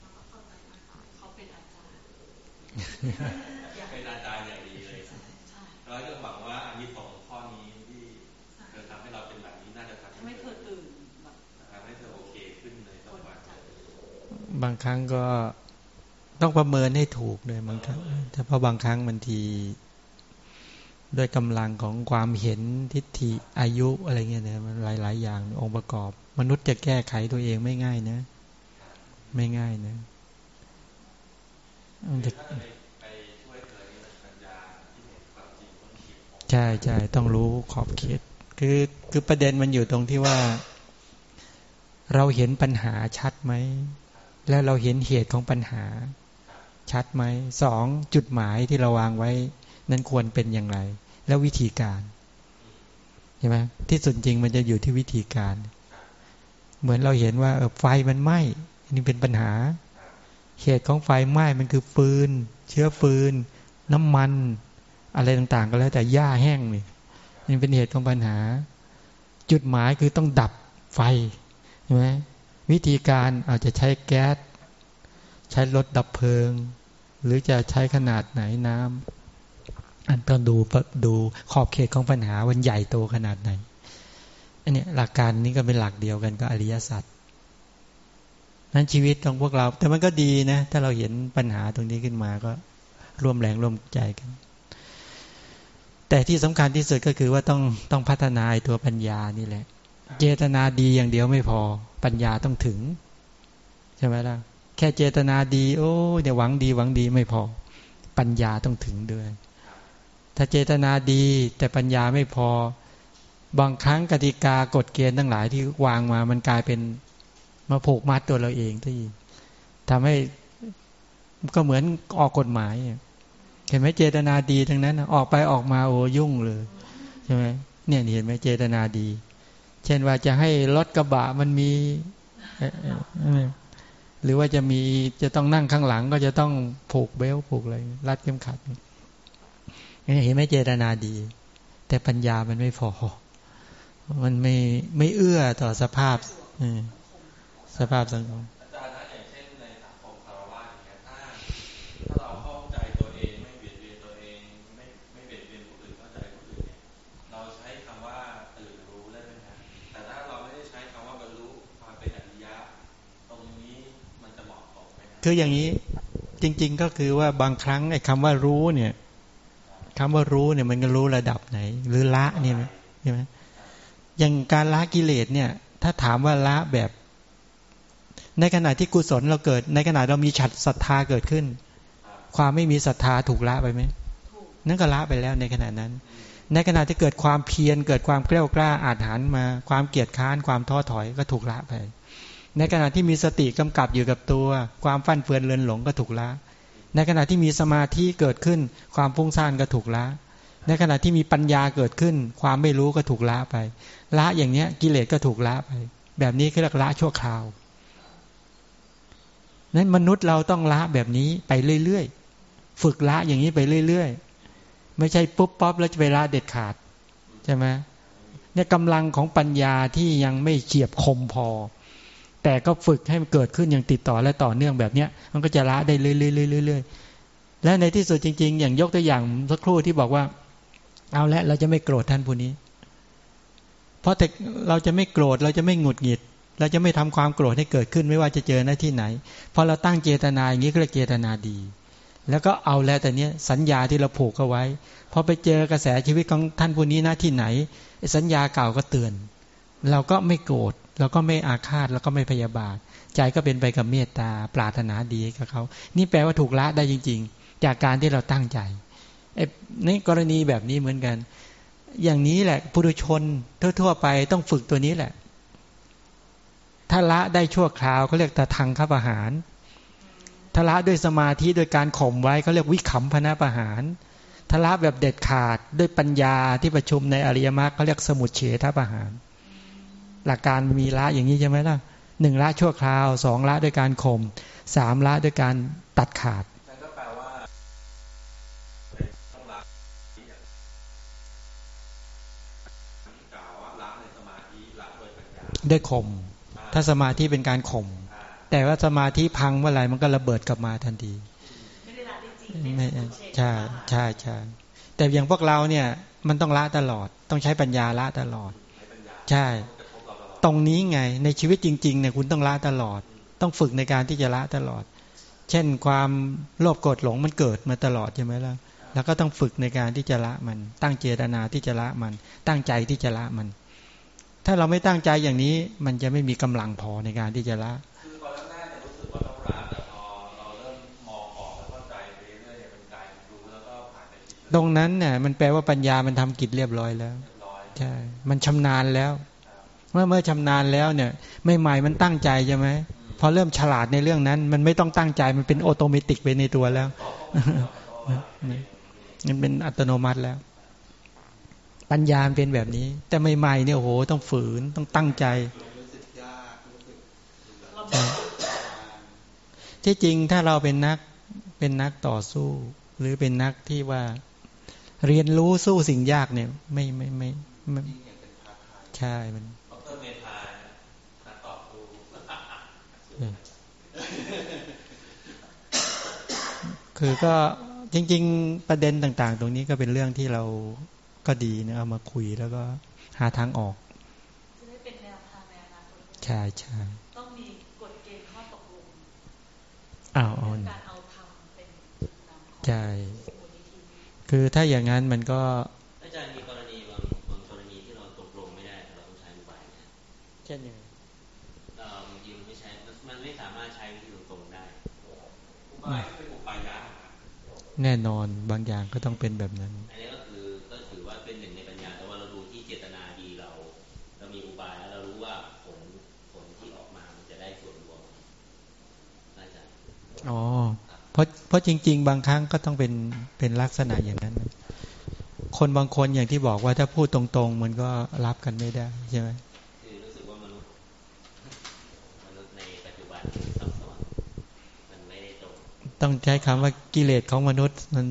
เราก็เข้าใจมากเขาเป็นอาจารย์ เป็นอาจารย์อย่างดีเลยแล้วก็หวังว่าอันนี้สองข้อนี้ที่เธอทำให้เราเป็นแบบนี้น่าจะทำให้เธอตื่นทำให้เธอโอเคขึ้นเลยสักวันบางครั้งก็ต้องประเมินให้ถูกเลยบางครั้งแต่เพราะบางครั้งบางทีด้วยกำลังของความเห็นทิฏฐิอายุอะไรเงี้ยเนี่ยมันหลาย ๆ อย่างองค์ประกอบ มนุษย์จะแก้ไขตัวเองไม่ง่ายนะ ไม่ง่ายนะมันจะ ใช่ใช่ต้องรู้ขอบเขตคือคือประเด็นมันอยู่ตรงที่ว่า เราเห็นปัญหาชัดไหม แล้วเราเห็นเหตุของปัญหา ชัดไหมสองจุดหมายที่เราวางไว้ นั้นควรเป็นอย่างไร แล้ววิธีการใช่ไหมที่สุดจริงมันจะอยู่ที่วิธีการ เหมือนเราเห็นว่าเออไฟมันไหม้อันนี้เป็นปัญหา เหตุของไฟไหม้มันคือฟืน เชื้อฟืน น้ำมัน อะไรต่างๆ ก็แล้วแต่หญ้าแห้งนี่นี่เป็นเหตุของปัญหา จุดหมายคือต้องดับไฟใช่ไหมวิธีการอาจจะใช้แก๊ส ใช้รถดับเพลิง หรือจะใช้ขนาดไหนน้ำอันต้องดูดูขอบเขตของปัญหาวันใหญ่โตขนาดไหนอันนี้หลักการนี้ก็เป็นหลักเดียวกันก็อริยสัจนั้นชีวิตของพวกเรา แต่มันก็ดีนะ ถ้าเราเห็นปัญหาตรงนี้ขึ้นมาก็ร่วมแรงร่วมใจกัน แต่ที่สำคัญที่สุดก็คือว่าต้องต้องพัฒนาตัวปัญญานี่แหละ เจตนาดีอย่างเดียวไม่พอ ปัญญาต้องถึง ใช่ไหมล่ะ แค่เจตนาดี โอ้เดี๋ยวหวังดีหวังดีไม่พอ ปัญญาต้องถึงด้วย ถ้าเจตนาดีแต่ปัญญาไม่พอ บางครั้งกติกากฎเกณฑ์ทั้งหลายที่วางมามันกลายเป็นมาผูกมัดตัวเราเองที่ทำให้ก็เหมือนออกกฎหมาย เห็นไหมเจตนาดีทั้งนั้นออกไปออกมาโอ้ยุ่งเลยใช่ไหมเนี่ยเห็นไหมเจตนาดี เช่นว่าจะให้รถกระบะมันมีหรือว่าจะมีจะต้องนั่งข้างหลัง ก็จะต้องผูกเบลผูกอะไรรัดเข็มขัดเห็นไหมเจตนาดี แต่ปัญญามันไม่พอ มันไม่ไม่เอื้อต่อสภาพสภาพสังคม คืออย่างนี้จริง ๆ ก็คือว่าบางครั้งไอ้คำว่ารู้เนี่ยคำว่ารู้เนี่ยมันก็รู้ระดับไหน หรือละเนี่ยใช่ไหมอย่างการละกิเลสเนี่ย ถ้าถามว่าละแบบ ในขณะที่กุศลเราเกิด ในขณะเรามีฉัดศรัทธาเกิดขึ้น ความไม่มีศรัทธาถูกละไปไหมนั่นก็ละไปแล้วในขณะนั้น ในขณะที่เกิดความเพียรเกิดความเกลี้ยกล้าอาถรรพ์มา ความเกียจค้านความท้อถอยก็ถูกละไป ในขณะที่มีสติกำกับอยู่กับตัว ความฟั่นเฟือนเลือนหลงก็ถูกละ ในขณะที่มีสมาธิเกิดขึ้น ความฟุ้งซ่านก็ถูกละ ในขณะที่มีปัญญาเกิดขึ้น ความไม่รู้ก็ถูกละไป ละอย่างเนี้ยกิเลสก็ถูกละไป แบบนี้คือละชั่วคราวนั้นมนุษย์เราต้องละแบบนี้ไปเรื่อยๆ ฝึกละอย่างนี้ไปเรื่อยๆ ไม่ใช่ปุ๊บป๊อบแล้วจะไปละเด็ดขาดใช่ไหมเนี่ยกำลังของปัญญาที่ยังไม่เฉียบคมพอ แต่ก็ฝึกให้มันเกิดขึ้นอย่างติดต่อและต่อเนื่องแบบเนี้ย มันก็จะละได้เรื่อยๆและในที่สุดจริง ๆ อย่างยกตัวอย่างสักครู่ที่บอกว่า เอาละเราจะไม่โกรธท่านผู้นี้ เพราะเราจะไม่โกรธเราจะไม่หงุดหงิดเราจะไม่ทำความโกรธให้เกิดขึ้นไม่ว่าจะเจอหน้าที่ไหนพอเราตั้งเจตนาอย่างนี้ก็เรียกเจตนาดี แล้วก็เอาแล้วแต่เนี้ยสัญญาที่เราผูกเอาไว้พอไปเจอกระแสชีวิตของท่านผู้นี้หน้าที่ไหน สัญญาเก่าก็เตือน เราก็ไม่โกรธ เราก็ไม่อาฆาตแล้วก็ไม่พยาบาท ใจก็เป็นไปกับเมตตาปรารถนาดีกับเขา นี่แปลว่าถูกละได้จริง ๆ จากการที่เราตั้งใจในกรณีแบบนี้เหมือนกัน อย่างนี้แหละปุถุชนทั่วๆไปต้องฝึกตัวนี้แหละ ถ้าละได้ชั่วคราวเขาเรียกตะทางข้าประหารถ้าละด้วยสมาธิโดยการข่มไว้เขาเรียกวิขำพนะประหารถ้าละแบบเด็ดขาดด้วยปัญญาที่ประชุมในอริยมรรคเขาเรียกสมุดเฉทประหาร หลักการมีละอย่างนี้ใช่ไหมล่ะหนึ่งละชั่วคราวสองละด้วยการข่มสามละด้วยการตัดขาดก็แปลว่าต้องละด้วยข่มถ้าสมาธิเป็นการข่มแต่ว่าสมาธิพังเมื่อไหร่มันก็ระเบิดกลับมาทันทีไม่ใช่ใช่ใช่แต่อย่างพวกเราเนี่ย มันต้องละตลอด ต้องใช้ปัญญาละตลอด ใช่ ตรงนี้ไง ในชีวิตจริงๆเนี่ยคุณต้องละตลอด ต้องฝึกในการที่จะละตลอด เช่นความโลภโกรธหลงมันเกิดมาตลอดใช่ไหมล่ะแล้วก็ต้องฝึกในการที่จะละมัน ตั้งเจตนาที่จะละมัน ตั้งใจที่จะละมัน ถ้าเราไม่ตั้งใจอย่างนี้ มันจะไม่มีกำลังพอในการที่จะละตรงนั้นเนี่ยมันแปลว่าปัญญามันทำกิจเรียบร้อยแล้วใช่ มันชำนาญแล้ว มื่อเมื่อชำนาญแล้วเนี่ย ไม่ใหม่มันตั้งใจใช่ไหมพอเริ่มฉลาดในเรื่องนั้น มันไม่ต้องตั้งใจมันเป็นโอโตเมติกไปในตัวแล้วมันเป็นอัตโนมัติแล้ว ปัญญาเป็นแบบนี้ แต่ใหม่ๆเนี่ยโหต้องฝืนต้องตั้งใจที่จริงถ้าเราเป็นนักเป็นนักต่อสู้ หรือเป็นนักที่ว่าเรียนรู้สู้สิ่งยากเนี่ย ไม่ไม่ไม่ไม่ใช่มัน คือก็จริง ๆ ประเด็นต่าง ๆ ตรงนี้ก็เป็นเรื่องที่เราก็ดีนะเอามาคุยแล้วก็หาทางออกจะได้เป็นแนวทางในอนาคตใช่ใช่ต้องมีกฎเกณฑ์ข้อตกลงอ้าวการเอาทำเป็นใช่คือถ้าอย่างนั้นมันก็อาจารย์มีกรณีบางบางกรณีที่เราตกลงไม่ได้เราต้องใช้อุบายเช่นยังไง แน่นอนบางอย่างก็ต้องเป็นแบบนั้นอันนี้ก็คือก็ถือว่าเป็นหนึ่งในปัญญาแต่ว่าเราดูที่เจตนาดีเรา เรามีอุบายแล้วเรารู้ว่าผลผลที่ออกมามันจะได้ส่วนรวมอาจารย์อ๋อราะเพราะจริง ๆ บางครั้งก็ต้องเป็นเป็นลักษณะอย่างนั้น คนบางคนอย่างที่บอกว่าถ้าพูดตรง ๆ มันก็รับกันไม่ได้ใช่ไหมคือรู้สึกว่ามนุษย์มนุษย์ในปัจจุบันซับซ้อนมันไม่ได้ตรง ต้องใช้คำว่ากิเลสของมนุษย์มัน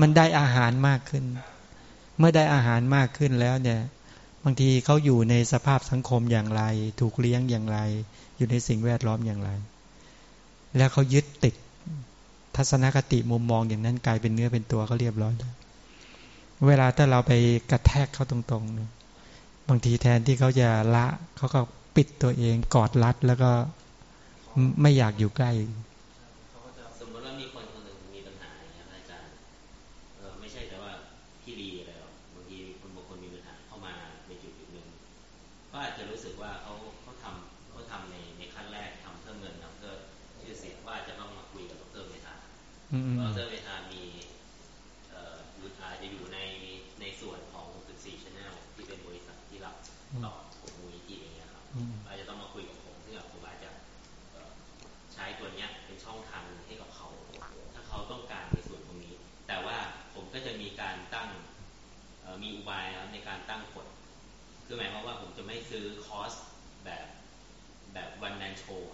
มันได้อาหารมากขึ้น เมื่อได้อาหารมากขึ้นแล้วเนี่ย บางทีเขาอยู่ในสภาพสังคมอย่างไร ถูกเลี้ยงอย่างไร อยู่ในสิ่งแวดล้อมอย่างไร แล้วเขายึดติดทัศนคติมุมมองอย่างนั้นกลายเป็นเนื้อเป็นตัวเขาเรียบร้อยแล้วเวลาถ้าเราไปกระแทกเขาตรงๆ บางทีแทนที่เขาจะละเขาก็ปิดตัวเองกอดรัดแล้วก็ไม่อยากอยู่ใกล้ ดรเวทามีอาจจะอยู่ในในส่วนของ 64 Channel ที่เป็นบริษัทที่รับต่อของมูลนิธิอย่างเงี้ยครับอาจจะต้องมาคุยกับผมซึ่งผมอาจจะใช้ตัวเนี้ยเป็นช่องทางให้กับเขา ถ้าเขาต้องการในส่วนตรงนี้ แต่ว่าผมก็จะมีการตั้งมีอุบายในการตั้งกฎคือหมายความว่าผมจะไม่ซื้อคอสแบบแบบวันแมนโชว์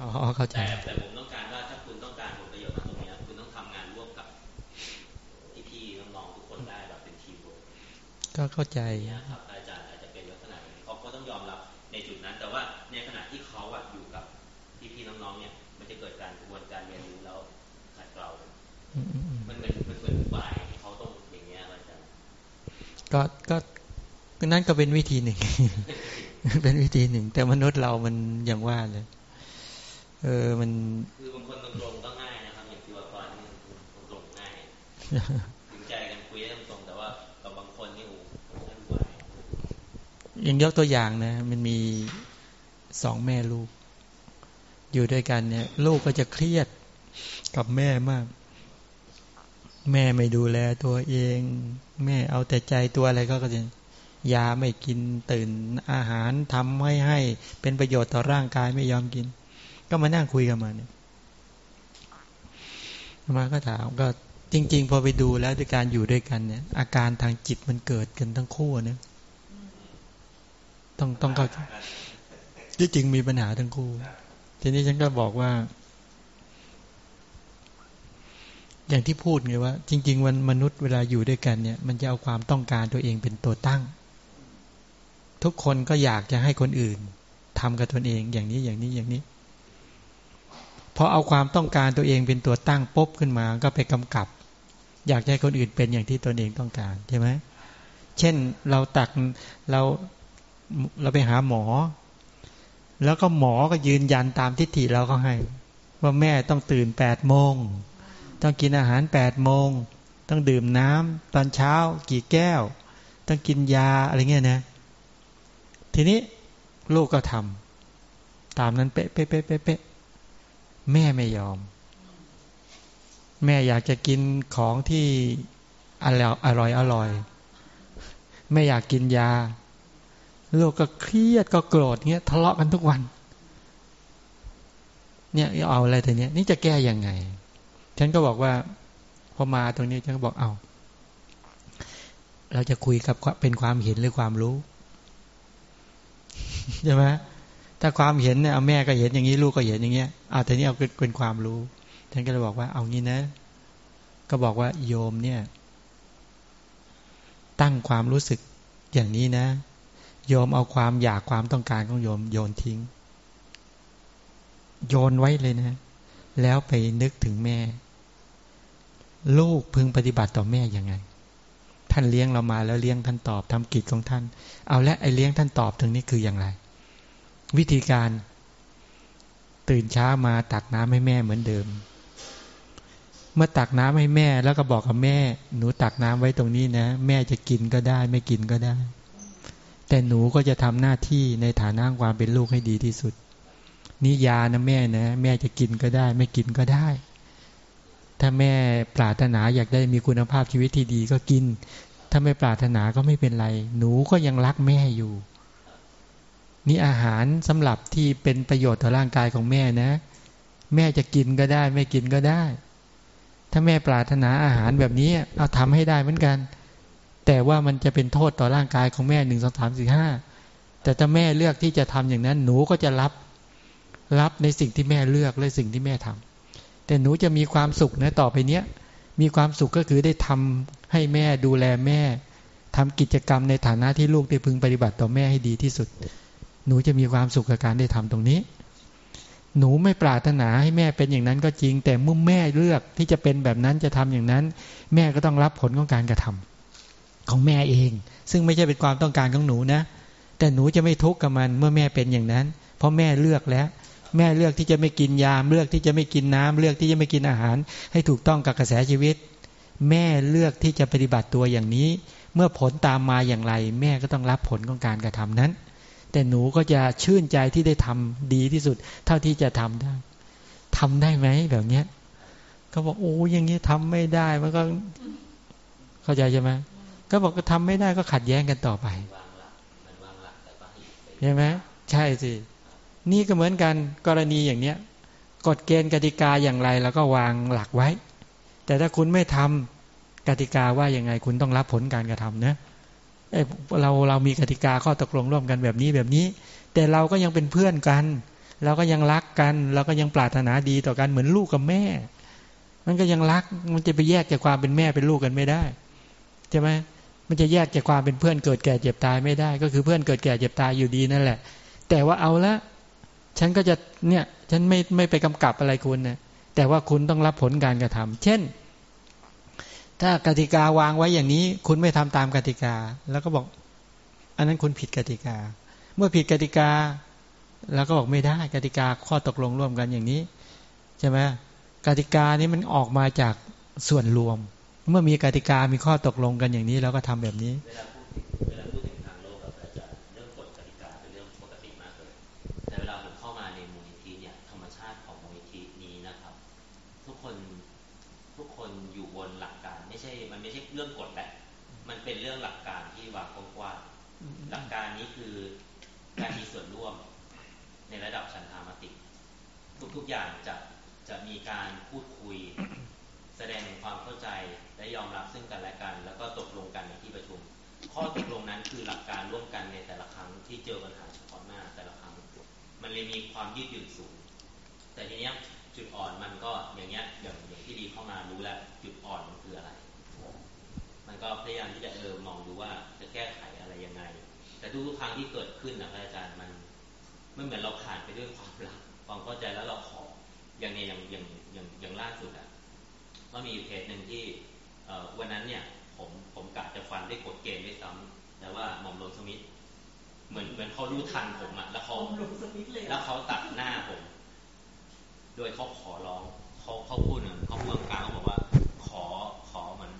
อ๋อเข้าใจแต่ผมต้องการว่าถ้าคุณต้องการผลประโยชน์มาตรงนี้คุณต้องทำงานร่วม กับพี่ๆน้องๆทุกคนได้แบบเป็นทีมเวิร์ก็เข้าใจครับอาจารย์อาจจะเป็นลักษณะนี้เขาก็ต้องยอมรับในจุดนั้น แต่ว่าในขณะที่เขาอะอยู่กับพี่ๆน้องๆเนี่ย มันจะเกิดการกระบวนการเรียนรู้แล้วขัดเกลามันเหมือนมันเหมือนฝ่ายเขาต้องอย่างเงี้ยอาจารย์ก็ก็นั่นก็เป็นวิธีหนึ่ง เป็นวิธีหนึ่ง แต่มนุษย์เรามันอย่างว่าเลยเออมันคือบางคนตรงๆก็ง่ายนะครับอย่างที่ว่าตอนนี้ตรงๆง่ายถึงใจกันคุยได้ตรงแต่ว่ากับบางคนนี่โอ้โห ยังยกตัวอย่างนะ มันมีสองแม่ลูก อยู่ด้วยกันเนี่ย ลูกก็จะเครียดกับแม่มาก แม่ไม่ดูแลตัวเอง แม่เอาแต่ใจตัวอะไรก็จะยาไม่กินตื่นอาหารทำให้ให้เป็นประโยชน์ต่อร่างกายไม่ยอมกิน ก็มานั่งคุยกันมาเนี่ยมาก็ถามก็จริง ๆ พอไปดูแล้วด้วยการอยู่ด้วยกันเนี่ย อาการทางจิตมันเกิดกันทั้งคู่นะ ต้องต้องเข้าที่จริงมีปัญหาทั้งคู่ ทีนี้ฉันก็บอกว่า อย่างที่พูดไงว่า จริง ๆ วันมนุษย์เวลาอยู่ด้วยกันเนี่ย มันจะเอาความต้องการตัวเองเป็นตัวตั้ง ทุกคนก็อยากจะให้คนอื่นทำกับตนเองอย่างนี้อย่างนี้อย่างนี้พอเอาความต้องการตัวเองเป็นตัวตั้งปุ๊บขึ้นมา ก็ไปกำกับ อยากให้คนอื่นเป็นอย่างที่ตนเองต้องการใช่ไหมเช่นเราตักเรา เราไปหาหมอ แล้วก็หมอก็ยืนยันตามทิฏฐิเราก็ให้ ว่าแม่ต้องตื่นแปดโมง ต้องกินอาหารแปดโมง ต้องดื่มน้ำตอนเช้า กี่แก้ว ต้องกินยาอะไรเงี้ยนะ ทีนี้ลูกก็ทำตามนั้นเป๊ะเป๊ะเป๊ะเป๊ะแม่ไม่ยอม แม่อยากจะกินของที่อร่อยอร่อย ไม่อยากกินยา ลูกก็เครียดก็โกรธเงี้ยทะเลาะกันทุกวัน เนี่ยเอาอะไรแต่เนี้ยนี่จะแก้ยังไง ฉันก็บอกว่า พอมาตรงนี้ฉันก็บอกเอาเราจะคุยกับเป็นความเห็นหรือความรู้ใช่ไหมถ้าความเห็นเนี่ยเอาแม่ก็เห็นอย่างนี้ลูกก็เห็นอย่างเงี้ยเอาแต่นี้เอาเป็นความรู้ท่านก็เลยบอกว่าเอางี้นะ ก็บอกว่าโยมเนี่ย ตั้งความรู้สึกอย่างนี้นะ โยมเอาความอยากความต้องการของโยมโยนทิ้ง โยนไว้เลยนะ แล้วไปนึกถึงแม่ ลูกพึงปฏิบัติต่อแม่ยังไง ท่านเลี้ยงเรามาแล้วเลี้ยงท่านตอบทำกิจของท่าน เอาและไอเลี้ยงท่านตอบตรงนี้คืออย่างไร วิธีการตื่นเช้ามาตักน้ำให้แม่เหมือนเดิม เมื่อตักน้ำให้แม่แล้วก็บอกกับแม่ หนูตักน้ำไว้ตรงนี้นะ แม่จะกินก็ได้ ไม่กินก็ได้ แต่หนูก็จะทำหน้าที่ในฐานะความเป็นลูกให้ดีที่สุด นี่ยานะแม่นะ แม่จะกินก็ได้ ไม่กินก็ได้ ถ้าแม่ปรารถนาอยากได้มีคุณภาพชีวิตที่ดีก็กิน ถ้าไม่ปรารถนาก็ไม่เป็นไร หนูก็ยังรักแม่อยู่ นี่อาหารสำหรับที่เป็นประโยชน์ต่อร่างกายของแม่นะ แม่จะกินก็ได้ ไม่กินก็ได้ ถ้าแม่ปรารถนาอาหารแบบนี้ เอาทำให้ได้เหมือนกัน แต่ว่ามันจะเป็นโทษต่อร่างกายของแม่หนึ่งสองสามสี่ห้าแต่ถ้าแม่เลือกที่จะทำอย่างนั้น หนูก็จะรับรับในสิ่งที่แม่เลือกและสิ่งที่แม่ทำแต่หนูจะมีความสุขนะต่อไปเนี้ยมีความสุขก็คือได้ทำให้แม่ดูแลแม่ทำกิจกรรมในฐานะที่ลูกได้พึงปฏิบัติต่อแม่ให้ดีที่สุด หนูจะมีความสุขกับการได้ทำตรงนี้ หนูไม่ปรารถนาให้แม่เป็นอย่างนั้นก็จริง แต่เมื่อแม่เลือกที่จะเป็นแบบนั้นจะทำอย่างนั้น แม่ก็ต้องรับผลของการกระทำ ของแม่เอง ซึ่งไม่ใช่เป็นความต้องการของหนูนะ แต่หนูจะไม่ทุกข์กับมันเมื่อแม่เป็นอย่างนั้น เพราะแม่เลือกแล้ว แม่เลือกที่จะไม่กินยาม เลือกที่จะไม่กินน้ำเลือกที่จะไม่กินอาหาร ให้ถูกต้องกับกระแสชีวิต แม่เลือกที่จะปฏิบัติตัวอย่างนี้ เมื่อผลตามมาอย่างไร แม่ก็ต้องรับผลของการกระทำนั้น แต่หนูก็จะชื่นใจที่ได้ทำดีที่สุด เท่าที่จะทำได้ทำได้ไหมแบบเนี้ยก็บอกโอ้ยังนี้ทำไม่ได้มันก็เข้าใจใช่ไหม ก็บอกก็ทำไม่ได้ก็ขัดแย้งกันต่อไปใช่ไหมใช่สิ นี่ก็เหมือนกันกรณีอย่างเนี้ยกฎเกณฑ์กติกาอย่างไรแล้วก็วางหลักไว้ แต่ถ้าคุณไม่ทำกติกาว่าอยังไงคุณต้องรับผลการกระทำนะเเราเรามีกติกาข้อตกลงร่วมกันแบบนี้แบบนี้ แต่เราก็ยังเป็นเพื่อนกัน เราก็ยังรักกัน เราก็ยังปรารถนาดีต่อกันเหมือนลูกกับแม่ มันก็ยังรักมันจะไปแยกจากความเป็นแม่เป็นลูกกันไม่ได้ใช่ไหม มันจะแยกจากความเป็นเพื่อนเกิดแก่เจ็บตายไม่ได้ ก็คือเพื่อนเกิดแก่เจ็บตายอยู่ดีนั่นแหละ แต่ว่าเอาละฉันก็จะเนี่ย ฉันไม่ไม่ไปกำกับอะไรคุณนะแต่ว่าคุณต้องรับผลการกระทำเช่น ถ้ากติกาวางไว้อย่างนี้ คุณไม่ทำตามกติกา แล้วก็บอก อันนั้นคุณผิดกติกา เมื่อผิดกติกา แล้วก็บอกไม่ได้กติกาข้อตกลงร่วมกันอย่างนี้ใช่ไหมกติกานี้มันออกมาจากส่วนรวม เมื่อมีกติกามีข้อตกลงกันอย่างนี้เราก็ทำแบบนี้ายามที่จะเออมองดูว่าจะแก้ไขอะไรยังไง แต่ทุกๆครั้งที่เกิดขึ้นนะอาจารย์มันไม่เหมือนเราผ่านไปด้วยความรักความเข้าใจแล้วเราขออย่างเนี้ยอย่างอย่างอย่างอย่างล่าสุดอะก็มีเคสหนึ่งที่วันนั้นเนี่ยผมผมกะจะฟันได้กดเกณฑ์ด้วยซ้ำแต่ว่าหม่อมหลวงสมิธเหมือนเหมือนเขารู้ทันผมอะแล้วเขาแล้วเขาตัดหน้าผม โดยเขาขอร้องเขาเขาพูดเนี่ยเขาพูดกลางเขาบอกว่า ขอขอเหมือน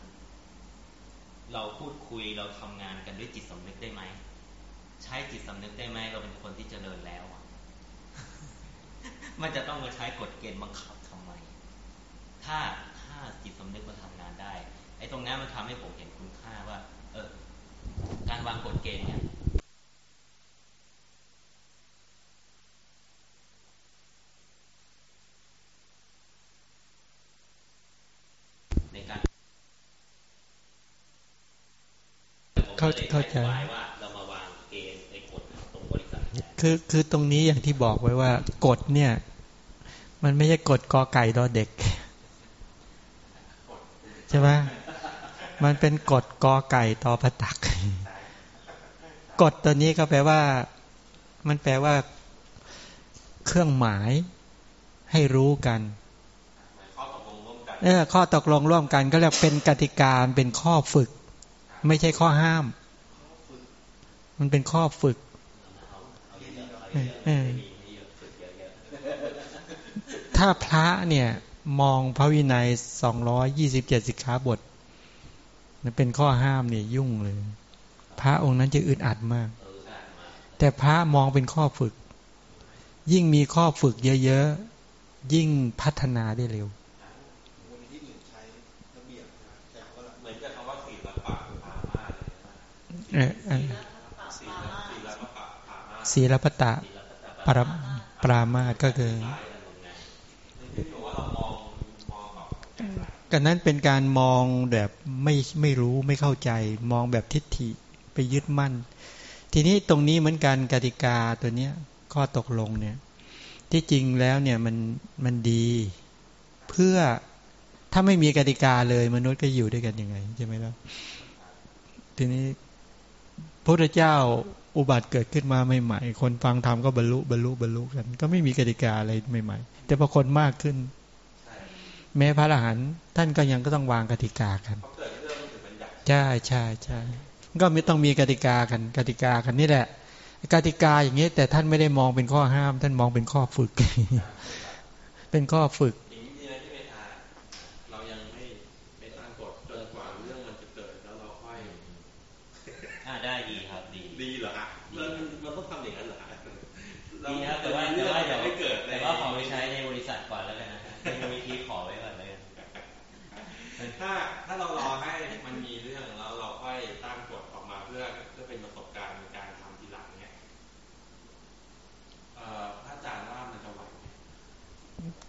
เราพูดคุยเราทำงานกันด้วยจิตสำนึกได้ไหม ใช้จิตสำนึกได้ไหมเราเป็นคนที่เจริญแล้วมันจะต้องมาใช้กฎเกณฑ์บังคับทำไม ถ้าถ้าจิตสำนึกมาทำงานได้ ไอ้ตรงนี้มันทำให้ผมเห็นคุณค่าว่า เออ การวางกฎเกณฑ์เนี่ยในการ เข้าใจว่าคือคือตรงนี้อย่างที่บอกไว้ว่ากฎเนี่ย มันไม่ใช่กฎกอไก่ดอเด็กใช่ไหมมันเป็นกฎกอไก่ตอพตัก กฎตัวนี้ก็แปลว่า มันแปลว่า เครื่องหมายให้รู้กันเออข้อตกลงร่วมกันก็เรียกเป็นกติกาเป็นข้อฝึก ไม่ใช่ข้อห้าม มันเป็นข้อฝึกถ้าพระเนี่ย มองพระวินัยสองร้อยยี่สิบเจ็ดสิกขาบทเป็นข้อห้ามเนี่ยยุ่งเลย พระองค์นั้นจะอึดอัดมาก แต่พระมองเป็นข้อฝึก ยิ่งมีข้อฝึกเยอะๆ ยิ่งพัฒนาได้เร็วเหมือนกับคำว่าศีลปะปามาเลย ศีลปตะปรปรามาก็คือกันนั้นเป็นการมองแบบไม่ไม่รู้ไม่เข้าใจ มองแบบทิฏฐิไปยึดมั่น ทีนี้ตรงนี้เหมือนกันกติกาตัวเนี้ยข้อตกลงเนี่ย ที่จริงแล้วเนี่ยมันมันดี เพื่อถ้าไม่มีกติกาเลยมนุษย์ก็อยู่ด้วยกันยังไงใช่ไหมล่ะทีนี้ พระเจ้าอุบัติเกิดขึ้นมาใหม่ๆ คนฟังธรรมก็บรรลุบรรลุบรรลุกัน ก็ไม่มีกติกาอะไรใหม่ๆ แต่พอคนมากขึ้น แม้พระอรหันต์ท่านก็ยังก็ต้องวางกติกากันใช่ใช่ใช่ก็ไม่ต้องมีกติกากันกติกากันนี่แหละ กติกาอย่างนี้แต่ท่านไม่ได้มองเป็นข้อห้าม ท่านมองเป็นข้อฝึก เป็นข้อฝึก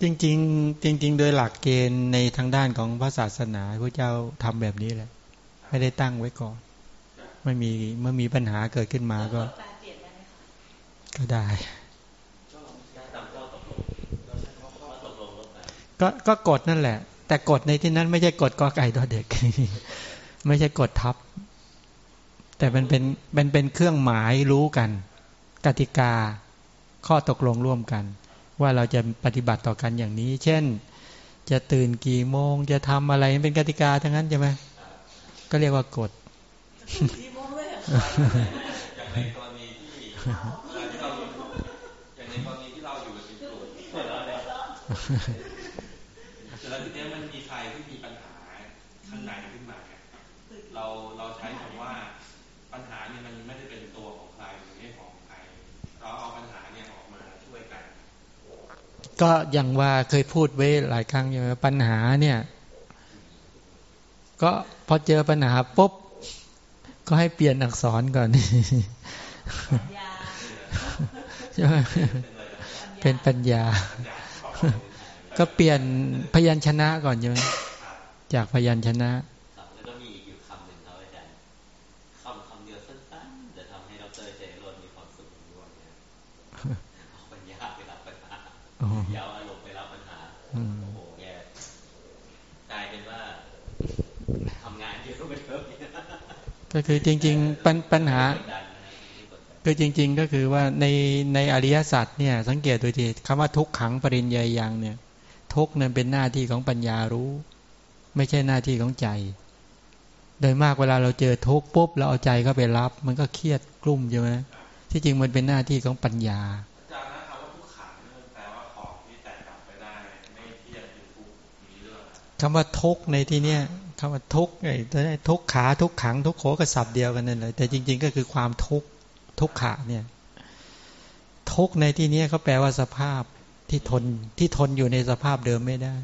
จริงๆจริง ๆ โดยหลักเกณฑ์ในทางด้านของพระศาสนาพระเจ้าทำแบบนี้แหละไม่ได้ตั้งไว้ก่อน ไม่มีเมื่อมีปัญหาเกิดขึ้นมาก็ ก็ได้ ก็ก็กดนั่นแหละ แต่กดในที่นั้นไม่ใช่กดกอไก่ตัวเด็ก ไม่ใช่กดทับ แต่มันเป็นมันเป็นเครื่องหมายรู้กัน กติกาข้อตกลงร่วมกัน ว่าเราจะปฏิบัติต่อกันอย่างนี้ เช่น จะตื่นกี่โมง จะทำอะไรเป็นกติกาทั้งนั้นใช่ไหมก็เรียกว่ากฎอย่างในกรณีที่ที่เราอย่างในกรณีที่เราอยู่กับเป็นกลุ่มแล้วเนี่ยแต่แล้วทีนี้มันมีใครที่มีปัญหาข้างในขึ้นมาเนี่ยเราเราใช้คำว่าปัญหาเนี่ยมันไม่ได้เป็นตัวของใครหรือไม่ของใคร เราเอาปัญหาเนี่ยออกมาช่วยกัน ก็อย่างว่าเคยพูดไว้หลายครั้งใช่ไหมปัญหาเนี่ย ก็พอเจอปัญหาปุ๊บก็ให้เปลี่ยนอักษรก่อนใช่ไหมเป็นปัญญา ก็เปลี่ยนพยัญชนะก่อนใช่ไหมจากพยัญชนะายาวอารมณ์ไปรับปัญหาโอ้โหแกกลายเป็นว่าทำงานเยอะไปเยอะก็คือจริง ๆ ปัญปัญหาคือจริง ๆ ก็คือว่าในในอริยสัจเนี่ย สังเกตดูทีคำว่าทุกขังปริญญายังเนี่ย ทุกนั้นเป็นหน้าที่ของปัญญารู้ ไม่ใช่หน้าที่ของใจ โดยมากเวลาเราเจอทุกปุ๊บเราเอาใจเข้าไปรับ มันก็เครียดกลุ่มใช่ไหมที่จริงมันเป็นหน้าที่ของปัญญา คำว่าทุกในที่เนี้ยคำว่าทุกไอ้ทุกขาทุกขัง ทุกโขกับศัพท์เดียวกันนั่นแหละแต่จริง ๆ ก็คือความทุกทุกขาเนี่ย ทุกในที่นี้เขาแปลว่าสภาพที่ทนที่ทนอยู่ในสภาพเดิมไม่ได้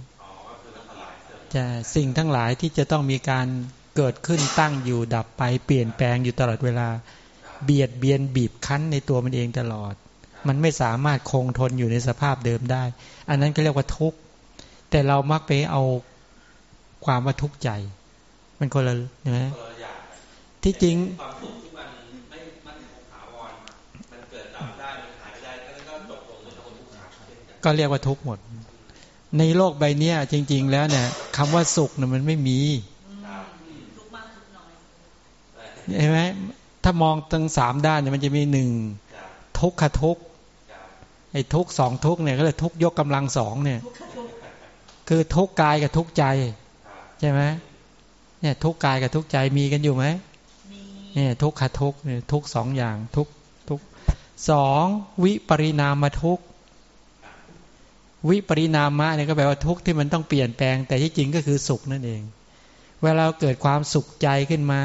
จะสิ่งทั้งหลายที่จะต้องมีการเกิดขึ้นตั้งอยู่ดับไปเปลี่ยนแปลงอยู่ตลอดเวลา เบียดเบียนบีบคั้นในตัวมันเองตลอด มันไม่สามารถคงทนอยู่ในสภาพเดิมได้ อันนั้นก็เรียกว่าทุกข์แต่เรามักไปเอา ความว่าทุกข์ใจ มันคนละใช่ไหมที่จริงก็เรียกว่าทุกข์หมด ในโลกใบนี้จริง ๆ แล้วเนี่ยคำว่าสุขเนี่ยมันไม่มีเห็นไหมถ้ามองตั้งสามด้านเนี่ยมันจะมีหนึ่งทุกขทุกไอ้ทุกสองทุกเนี่ยก็เลยทุกยกกำลังสองเนี่ย คือทุกกายกับทุกใจ ช่ไหมเนี่ยทุกกายกับทุกใจมีกันอยู่ไหมเนี่ยทุกขทุกเนี่ยทุกสองอย่างทุกทุกสองวิปริณามทุกวิปริณามะเนี่ยก็แปลว่าทุกที่มันต้องเปลี่ยนแปลง แต่ที่จริงก็คือสุขนั่นเอง เวลาเกิดความสุขใจขึ้นมา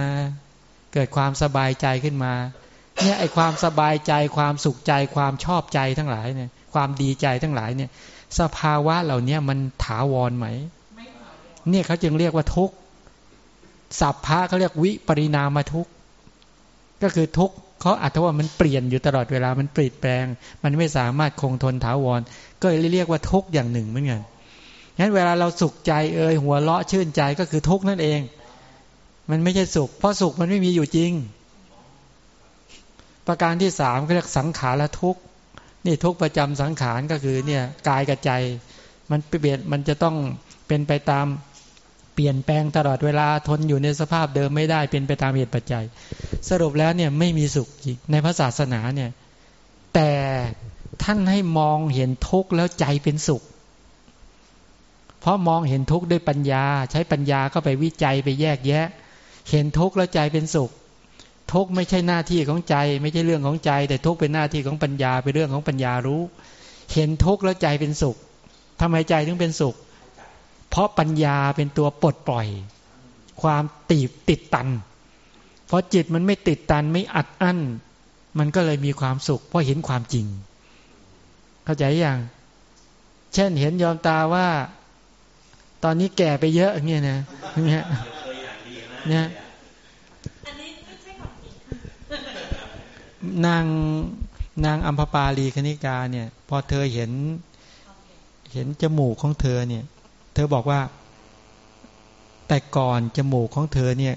เกิดความสบายใจขึ้นมาเนี่ยไอความสบายใจความสุขใจความชอบใจทั้งหลายเนี่ยความดีใจทั้งหลายเนี่ย สภาวะเหล่านี้มันถาวรไหม เนี่ยเขาจึงเรียกว่าทุกสัพพะเขาเรียกวิปริณามทุกก็คือทุกเขาอาจจะว่ามันเปลี่ยนอยู่ตลอดเวลามันเปลี่ยนแปลง มันไม่สามารถคงทนถาวร ก็เลยเรียกว่าทุกอย่างหนึ่งเหมือนกันงั้นเวลาเราสุขใจเอ่ยหัวเราะชื่นใจก็คือทุกนั่นเอง มันไม่ใช่สุข เพราะสุขมันไม่มีอยู่จริง ประการที่สามเขาเรียกสังขารละทุกนี่ทุกประจำสังขารก็คือเนี่ยกายกับใจ มันเปลี่ยนมันจะต้องเป็นไปตาม ปลี่ยนแปลงตลอดเวลาทนอยู่ในสภาพเดิมไม่ได้เป็นไปตามเหตุปัจจัย สรุปแล้วเนี่ยไม่มีสุขในพระศาสนาเนี่ย แต่ท่านให้มองเห็นทุกข์แล้วใจเป็นสุข เพราะมองเห็นทุกข์ด้วยปัญญา ใช้ปัญญาก็ไปวิจัยไปแยกแยะ เห็นทุกข์แล้วใจเป็นสุข ทุกข์ไม่ใช่หน้าที่ของใจ ไม่ใช่เรื่องของใจ แต่ทุกข์เป็นหน้าที่ของปัญญาเป็นเรื่องของปัญญารู้ เห็นทุกข์แล้วใจเป็นสุขทำไมใจถึงเป็นสุข เพราะปัญญาเป็นตัวปลดปล่อย ความตีบติดตัน เพราะจิตมันไม่ติดตันไม่อัดอั้น มันก็เลยมีความสุข เพราะเห็นความจริง เข้าใจยังเช่นเห็นยอมตาว่า ตอนนี้แก่ไปเยอะเงี้ยนะเนี่ยเนี่ยนางนางอัมพปาลีคณิกาเนี่ย พอเธอเห็น เห็นจมูกของเธอเนี่ย ธอบอกว่า แต่ก่อนจมูกของเธอเนี่ย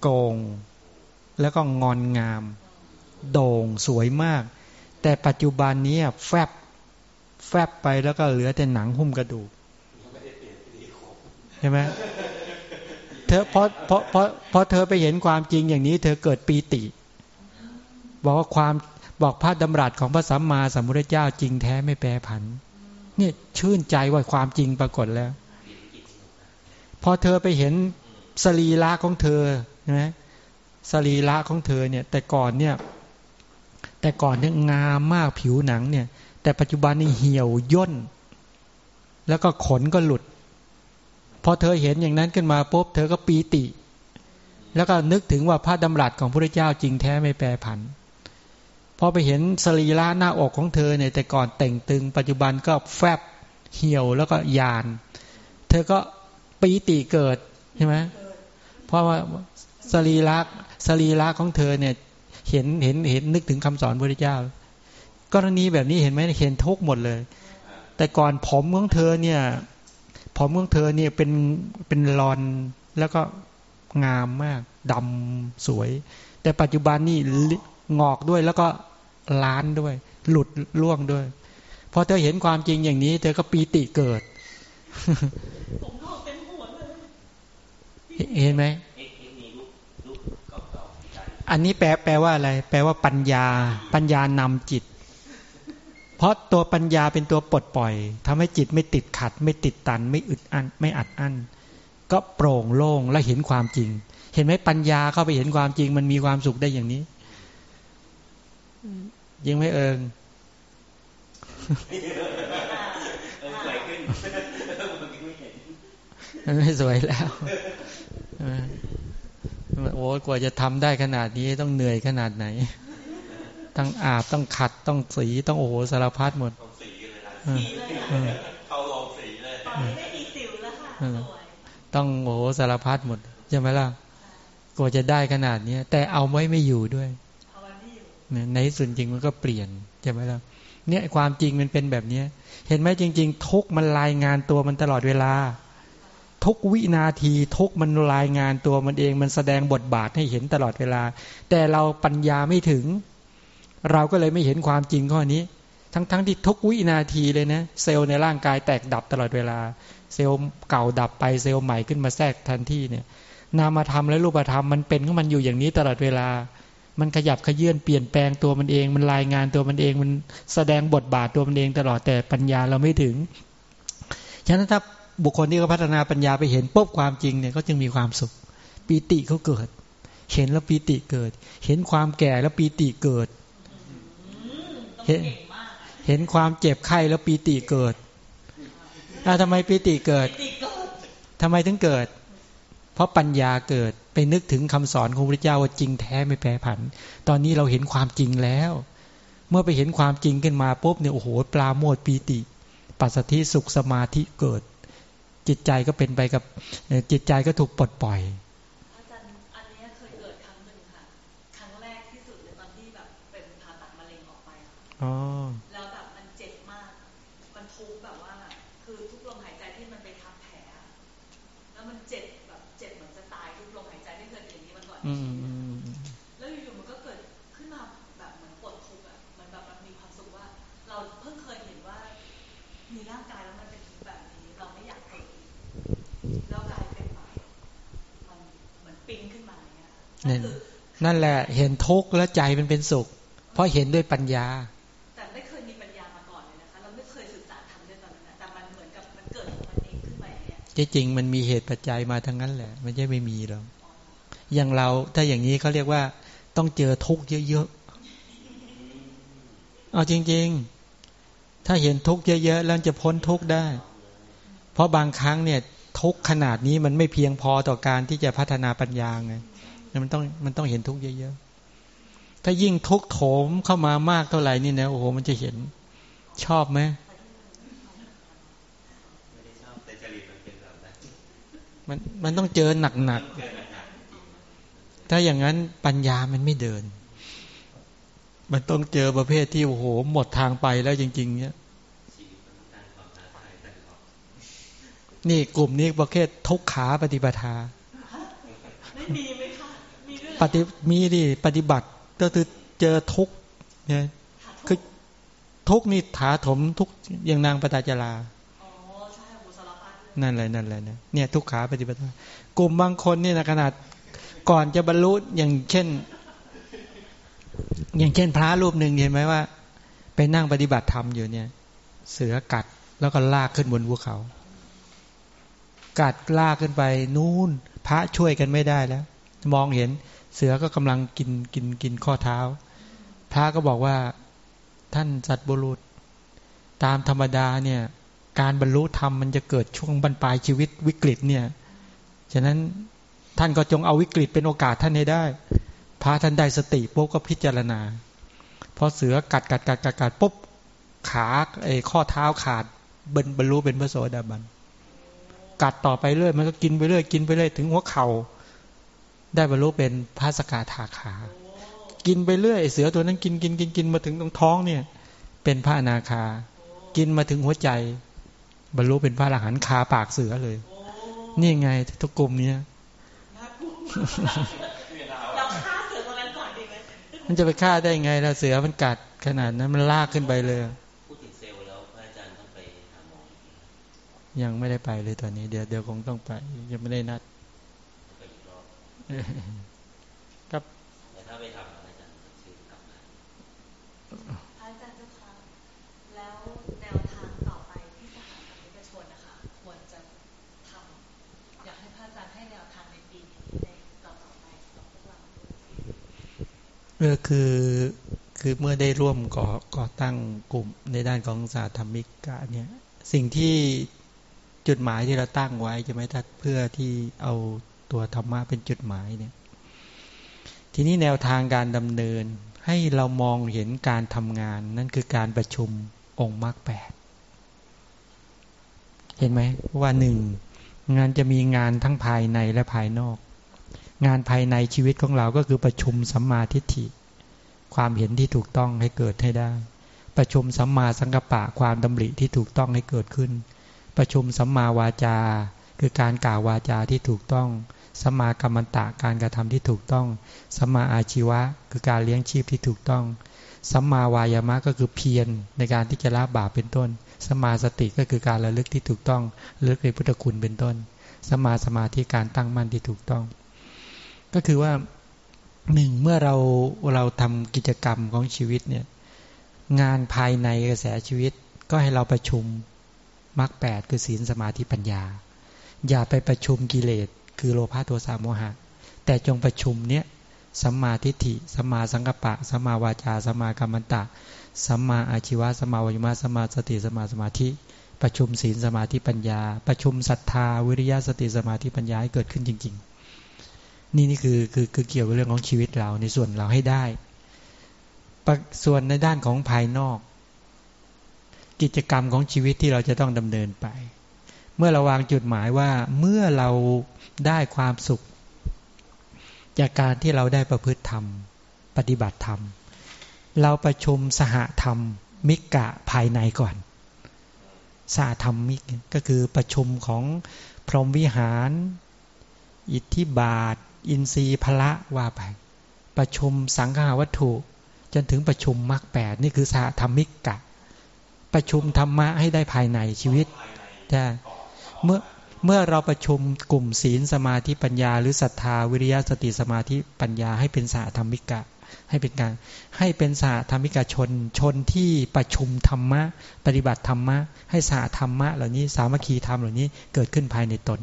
โกง แล้วก็งอนงาม โด่งสวยมาก แต่ปัจจุบันนี้แฟบแฟบไปแล้วก็เหลือแต่หนังหุ้มกระดูกใช่ไหมเธอเพอพอพอพอเธอไปเห็นความจริงอย่างนี้ เธอเกิดปีติ บอกว่าความบอกพระดำรัสของพระสัมมาสัมพุทธเจ้าจริงแท้ไม่แปรผันเนี่ยชื่นใจว่าความจริงปรากฏแล้ว พอเธอไปเห็นสรีระของเธอนะสรีระของเธอเนี่ย แต่ก่อนเนี่ย แต่ก่อนเนี่ยงามมากผิวหนังเนี่ย แต่ปัจจุบันนี่เหี่ยวย่น แล้วก็ขนก็หลุด พอเธอเห็นอย่างนั้นขึ้นมาปุ๊บเธอก็ปีติ แล้วก็นึกถึงว่าพระดำรัสของพระเจ้าจริงแท้ไม่แปรผัน พอไปเห็นสรีระหน้าอกของเธอเนี่ยแต่ก่อนแต่งตึง ปัจจุบันก็แฟบเหี่ยวแล้วก็ยาน เธอก็ปีติเกิดใช่ไหมเพราะว่าสรีระสรีระของเธอเนี่ยเห็นเห็นเห็นนึกถึงคำสอนพระเจ้ากรณีแบบนี้เห็นไหมเห็นทุกหมดเลย แต่ก่อนผมของเธอเนี่ยผมของเธอเนี่ยเป็นเป็นรอนแล้วก็งามมากดำสวย แต่ปัจจุบันนี่งอกด้วยแล้วก็ ล้านด้วย หลุดล่วงด้วยพอเธอเห็นความจริงอย่างนี้ เธอก็ปีติเกิดเห็นไหมอันนี้แปลแปลว่าอะไร แปลว่าปัญญา ปัญญานำจิต เพราะตัวปัญญาเป็นตัวปลดปล่อยทำให้จิตไม่ติดขัด ไม่ติดตัน ไม่อึดอันไม่อัดอั้นก็โปร่งโล่งและเห็นความจริง เห็นไหมปัญญาเข้าไปเห็นความจริง มันมีความสุขได้อย่างนี้ ยิงไม่เอิงสวยขึ้นมันไม่สวยแล้วโอ้กว่าจะทำได้ขนาดนี้ต้องเหนื่อยขนาดไหน ต้องอาบต้องขัดต้องสีต้องโอ้โหสารพัดหมดเขาลงสีเลยไม่มีสิวแล้วค่ะต้องโอ้โหสารพัดหมดใช่ไหมล่ะกว่าจะได้ขนาดนี้แต่เอาไว้ไม่อยู่ด้วย ในส่วนจริงมันก็เปลี่ยนใช่ไหมล่ะเนี่ยความจริงมันเป็นแบบเนี้ย เห็นไหมจริง ๆ ทุกมันรายงานตัวมันตลอดเวลา ทุกวินาทีทุกมันรายงานตัวมันเองมันแสดงบทบาทให้เห็นตลอดเวลา แต่เราปัญญาไม่ถึง เราก็เลยไม่เห็นความจริงข้อนี้ ทั้งๆทที่ทุกวินาทีเลยนะ เซลล์ในร่างกายแตกดับตลอดเวลา เซลล์เก่าดับไปเซลล์ใหม่ขึ้นมาแทรกทันทีเนี่ย นามธรรมและรูปธรรมมันเป็นของมันอยู่อย่างนี้ตลอดเวลา มันขยับขยื่นเปลี่ยนแปลงตัวมันเอง มันรายงานตัวมันเอง มันแสดงบทบาทตัวมันเองตลอดแต่ปัญญาเราไม่ถึง ฉะนั้นถ้าบุคคลที่เขาพัฒนาปัญญาไปเห็นปุ๊บความจริงเนี่ยก็จึงมีความสุขปีติเขาเกิด เห็นแล้วปีติเกิด เห็นความแก่แล้วปีติเกิด เห็นเห็นความเจ็บไข้แล้วปีติเกิดถ้าทำไมปีติเกิดทำไมถึงเกิด เพราะปัญญาเกิดไปนึกถึงคำสอนของพระเจ้าว่าจริงแท้ไม่แปรผัน ตอนนี้เราเห็นความจริงแล้ว เมื่อไปเห็นความจริงขึ้นมาปุ๊บเนี่ยโอ้โหปลาโมดปีติ ปัสสธิสุขสมาธิเกิด จิตใจก็เป็นไปกับจิตใจก็ถูกปลดปล่อยอาจารย์อันนี้เคยเกิดครั้งหนึ่งค่ะ ครั้งแรกที่สุดเลยตอนที่แบบเป็นผ่าตัดมะเร็งออกไปอ๋อ แล้วอยู่ๆมันก็เกิดขึ้นมาแบบเหมือนปวดทุกข์อะมันแบบมันมีความสุขว่า เราเพิ่งเคยเห็นว่า มีร่างกายแล้วมันเป็นแบบนี้ เราไม่อยากเกิดแล้วกลายเป็นใหม่มันเหมือนปิ้งขึ้นมาเนี้ยนั่นแหละเห็นทุกข์แล้วใจมันเป็นสุข เพราะเห็นด้วยปัญญาแต่ไม่เคยมีปัญญามาก่อนเลยนะคะเราไม่เคยศึกษาทำด้วยตอนนั้นแต่มันเหมือนกับมันเกิดของมันเองขึ้นมาเนี่ยจริงมันมีเหตุปัจจัยมาทั้งนั้นแหละ ไม่ใช่ไม่มีหรอก อย่างเราถ้าอย่างนี้เขาเรียกว่า ต้องเจอทุกข์เยอะๆเอาจริง ๆ ถ้าเห็นทุกข์เยอะๆแล้วจะพ้นทุกข์ได้ เพราะบางครั้งเนี่ย ทุกข์ขนาดนี้มันไม่เพียงพอต่อการที่จะพัฒนาปัญญาไงมันต้องมันต้องเห็นทุกข์เยอะๆถ้ายิ่งทุกข์โถมเข้ามามากเท่าไหร่นี่นะโอ้โหมันจะเห็นชอบไหมมันมันต้องเจอหนักๆ ถ้าอย่างนั้นปัญญามันไม่เดิน มันต้องเจอประเภทที่โอ้โหหมดทางไปแล้วจริง ๆ เนี้ยนี่กลุ่มนี้ประเภททุกขาปฏิปทาไม่มีไหมคะมีปฏิมีดิปฏิบัติก็คือเจอทุกเนี่ยคือทุกนี่ถาถมทุกอย่างนางปตาจารานั่นแหละนั่นแหละเนี่ยทุกขาปฏิบัติกลุ่มบางคนนี่นะขนาด ก่อนจะบรรลุอย่างเช่น อย่างเช่นพระรูปหนึ่งเห็นไหมว่า ไปนั่งปฏิบัติธรรมอยู่เนี่ย เสือกัดแล้วก็ลากขึ้นบนภูเขา กัดลากขึ้นไปนู่นพระช่วยกันไม่ได้แล้ว มองเห็นเสือก็กำลังกินกินกินข้อเท้า พระก็บอกว่าท่านสัตบุรุษ ตามธรรมดาเนี่ย การบรรลุธรรมมันจะเกิดช่วงบรรปลายชีวิตวิกฤตเนี่ย ฉะนั้น ท่านก็จงเอาวิกฤตเป็นโอกาสท่านให้ได้พระท่านได้สติปุ๊บก็พิจารณาพอเสือกัดกัดกัดกัดกัดปุ๊บขาไอ้ข้อเท้าขาดบรรลุเป็นพระโสดาบันกัดต่อไปเรื่อยมันก็กินไปเรื่อยกินไปเรื่อยถึงหัวเข่าได้บรรลุเป็นพระสกาถาขา กินไปเรื่อยเสือตัวนั้นกินกินกินกินมาถึงตรงท้องเนี่ย เป็นพระนาคา กินมาถึงหัวใจ บรรลุเป็นพระอรหันต์คาปากเสือเลย นี่ไงทุกกลุ่มเนี้ย เราฆ่าเสือตัวนั้นก่อนดีไหมมันจะไปฆ่าได้ไงล่ะเสือมันกัดขนาดนั้นมันลากขึ้นไปเลยพูดถึงเซลล์แล้วพระอาจารย์ต้องไปหาหมอยังไม่ได้ไปเลยตอนนี้ เดี๋ยวเดี๋ยวคงต้องไป ยังไม่ได้นัดครับแต่ถ้าไปทำอาจารย์ชื่อกลับมาอาจารย์เจ้าค่ะแล้วแนวทางต่อไปที่สถาบันเอกชนนะคะควรจะทำอยากให้พระอาจารย์ให้แนวทางในปีนี้ในต่อต่อไปของพวกเรา เออคือคือเมื่อได้ร่วมก่อก่อตั้งกลุ่มในด้านของศาสตร์ธรรมิกะเนี่ยสิ่งที่จุดหมายที่เราตั้งไว้จะไม่ทัดเพื่อที่เอาตัวธรรมะเป็นจุดหมายเนี่ยทีนี้แนวทางการดำเนินให้เรามองเห็นการทำงานนั่นคือการประชุมองค์มรรคแปดเห็นไหมว่าหนึ่งงานจะมีงานทั้งภายในและภายนอก งานภายในชีวิตของเราก็คือประชุมสัมมาทิฏฐิ ความเห็นที่ถูกต้องให้เกิดให้ได้ ประชุมสัมมาสังกัปปะความดำริที่ถูกต้องให้เกิดขึ้น ประชุมสัมมาวาจา คือการกล่าววาจาที่ถูกต้องสัมมากรรมตะการกระทำที่ถูกต้องสัมมาอาชีวะ คือการเลี้ยงชีพที่ถูกต้องสัมมาวายามะก็คือเพียรในการที่จะละบาปเป็นต้นสัมมาสติก็คือการระลึกที่ถูกต้องระลึกในพุทธคุณเป็นต้นสัมมาสมาธิการตั้งมั่นที่ถูกต้อง ก็คือว่าหนึ่งเมื่อเราเราทำกิจกรรมของชีวิตเนี่ย งานภายในกระแสชีวิต ก็ให้เราประชุมมรรคแปดคือศีลสมาธิปัญญา อย่าไปประชุมกิเลส คือโลภะโทสะโมหะ แต่จงประชุมเนี้ยสัมมาทิฏฐิสัมมาสังกัปปะสัมมาวาจาสัมมากรรมตะสัมมาอาชีวะสัมมาวิมารสัมมาสติสัมมาสมาธิ ประชุมศีลสมาธิปัญญา ประชุมศรัทธาวิริยะสติสมาธิปัญญาให้เกิดขึ้นจริง ๆ นี่นี่คือคือคือเกี่ยวกับเรื่องของชีวิตเราในส่วนเราให้ได้ ส่วนในด้านของภายนอก กิจกรรมของชีวิตที่เราจะต้องดำเนินไป เมื่อเราวางจุดหมายว่าเมื่อเราได้ความสุข จากการที่เราได้ประพฤติธรรม ปฏิบัติธรรม เราประชุมสหธรรม มิกะภายในก่อนสหธรรมมิกก็คือประชุมของพรหมวิหาร อิทธิบาท อินทรีย์พละว่าไป ประชุมสังขาวัตถุ จนถึงประชุมมรรคแปดนี่คือสหธรรมิกกะ ประชุมธรรมะให้ได้ภายในชีวิตใช่เมื่อเมื่อเราประชุมกลุ่มศีลสมาธิปัญญา หรือศรัทธาวิริยะสติสมาธิปัญญาให้เป็นสาธรรมิกะ ให้เป็นการให้เป็นสาธรรมิกชนชนที่ประชุมธรรมะ ปฏิบัติธรรมะ ให้สาธรรมะเหล่านี้สามัคคีธรรมเหล่านี้เกิดขึ้นภายในตน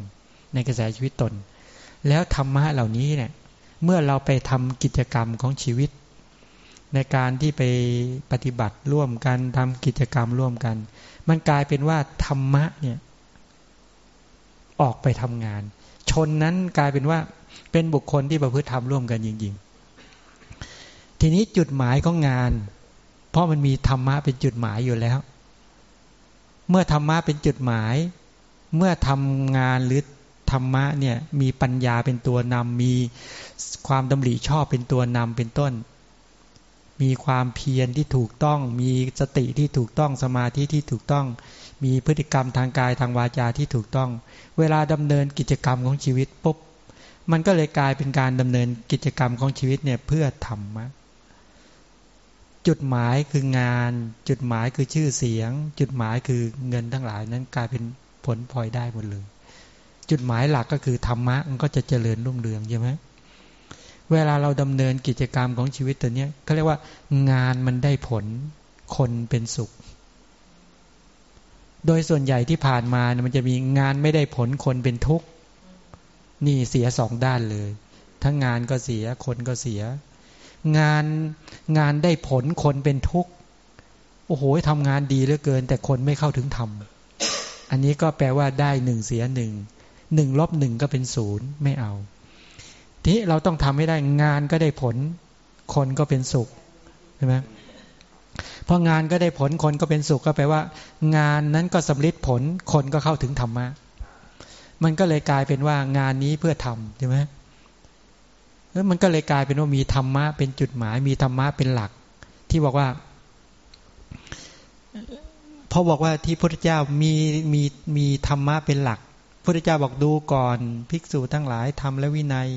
ในกระแสชีวิตตน แล้วธรรมะเหล่านี้เนี่ย เมื่อเราไปทำกิจกรรมของชีวิต ในการที่ไปปฏิบัติร่วมกันทำกิจกรรมร่วมกัน มันกลายเป็นว่าธรรมะเนี่ยออกไปทำงาน ชนนั้นกลายเป็นว่าเป็นบุคคลที่ประพฤติธรรมร่วมกันจริง ๆ ทีนี้จุดหมายของงาน เพราะมันมีธรรมะเป็นจุดหมายอยู่แล้ว เมื่อธรรมะเป็นจุดหมาย เมื่อทำงานหรือ ธรรมะเนี่ยมีปัญญาเป็นตัวนำมีความดำริชอบเป็นตัวนำเป็นต้น มีความเพียรที่ถูกต้อง มีสติที่ถูกต้องสมาธิที่ถูกต้อง มีพฤติกรรมทางกายทางวาจาที่ถูกต้อง เวลาดำเนินกิจกรรมของชีวิตปุ๊บมันก็เลยกลายเป็นการดำเนินกิจกรรมของชีวิตเนี่ยเพื่อธรรมะจุดหมายคืองาน จุดหมายคือชื่อเสียง จุดหมายคือเงินทั้งหลายนั้นกลายเป็นผลพลอยได้หมดเลย จุดหมายหลักก็คือธรรมะมันก็จะเจริญรุ่งเรืองใช่ไหมเวลาเราดำเนินกิจกรรมของชีวิตตัวนี้เขาเรียกว่างานมันได้ผลคนเป็นสุข โดยส่วนใหญ่ที่ผ่านมามันจะมีงานไม่ได้ผลคนเป็นทุกข์นี่เสียสองด้านเลย ทั้งงานก็เสียคนก็เสีย งานงานได้ผลคนเป็นทุกข์โอ้โหทำงานดีเหลือเกิน แต่คนไม่เข้าถึงธรรมอันนี้ก็แปลว่าได้หนึ่งเสียหนึ่ง หนึ่งลบหนึ่งก็เป็นศูนย์ไม่เอา ทีเราต้องทำให้ได้งานก็ได้ผล คนก็เป็นสุขใช่ไหมพองานก็ได้ผลคนก็เป็นสุขก็แปลว่า งานนั้นก็สำลิดผลคนก็เข้าถึงธรรมะ มันก็เลยกลายเป็นว่างานนี้เพื่อทำใช่ไหมแล้วมันก็เลยกลายเป็นว่ามีธรรมะเป็นจุดหมาย มีธรรมะเป็นหลัก ที่บอกว่าพอบอกว่าที่พระเจ้ามีมีมีธรรมะเป็นหลัก พระเจ้าบอกดูก่อน ภิกษุทั้งหลายทำและวินัย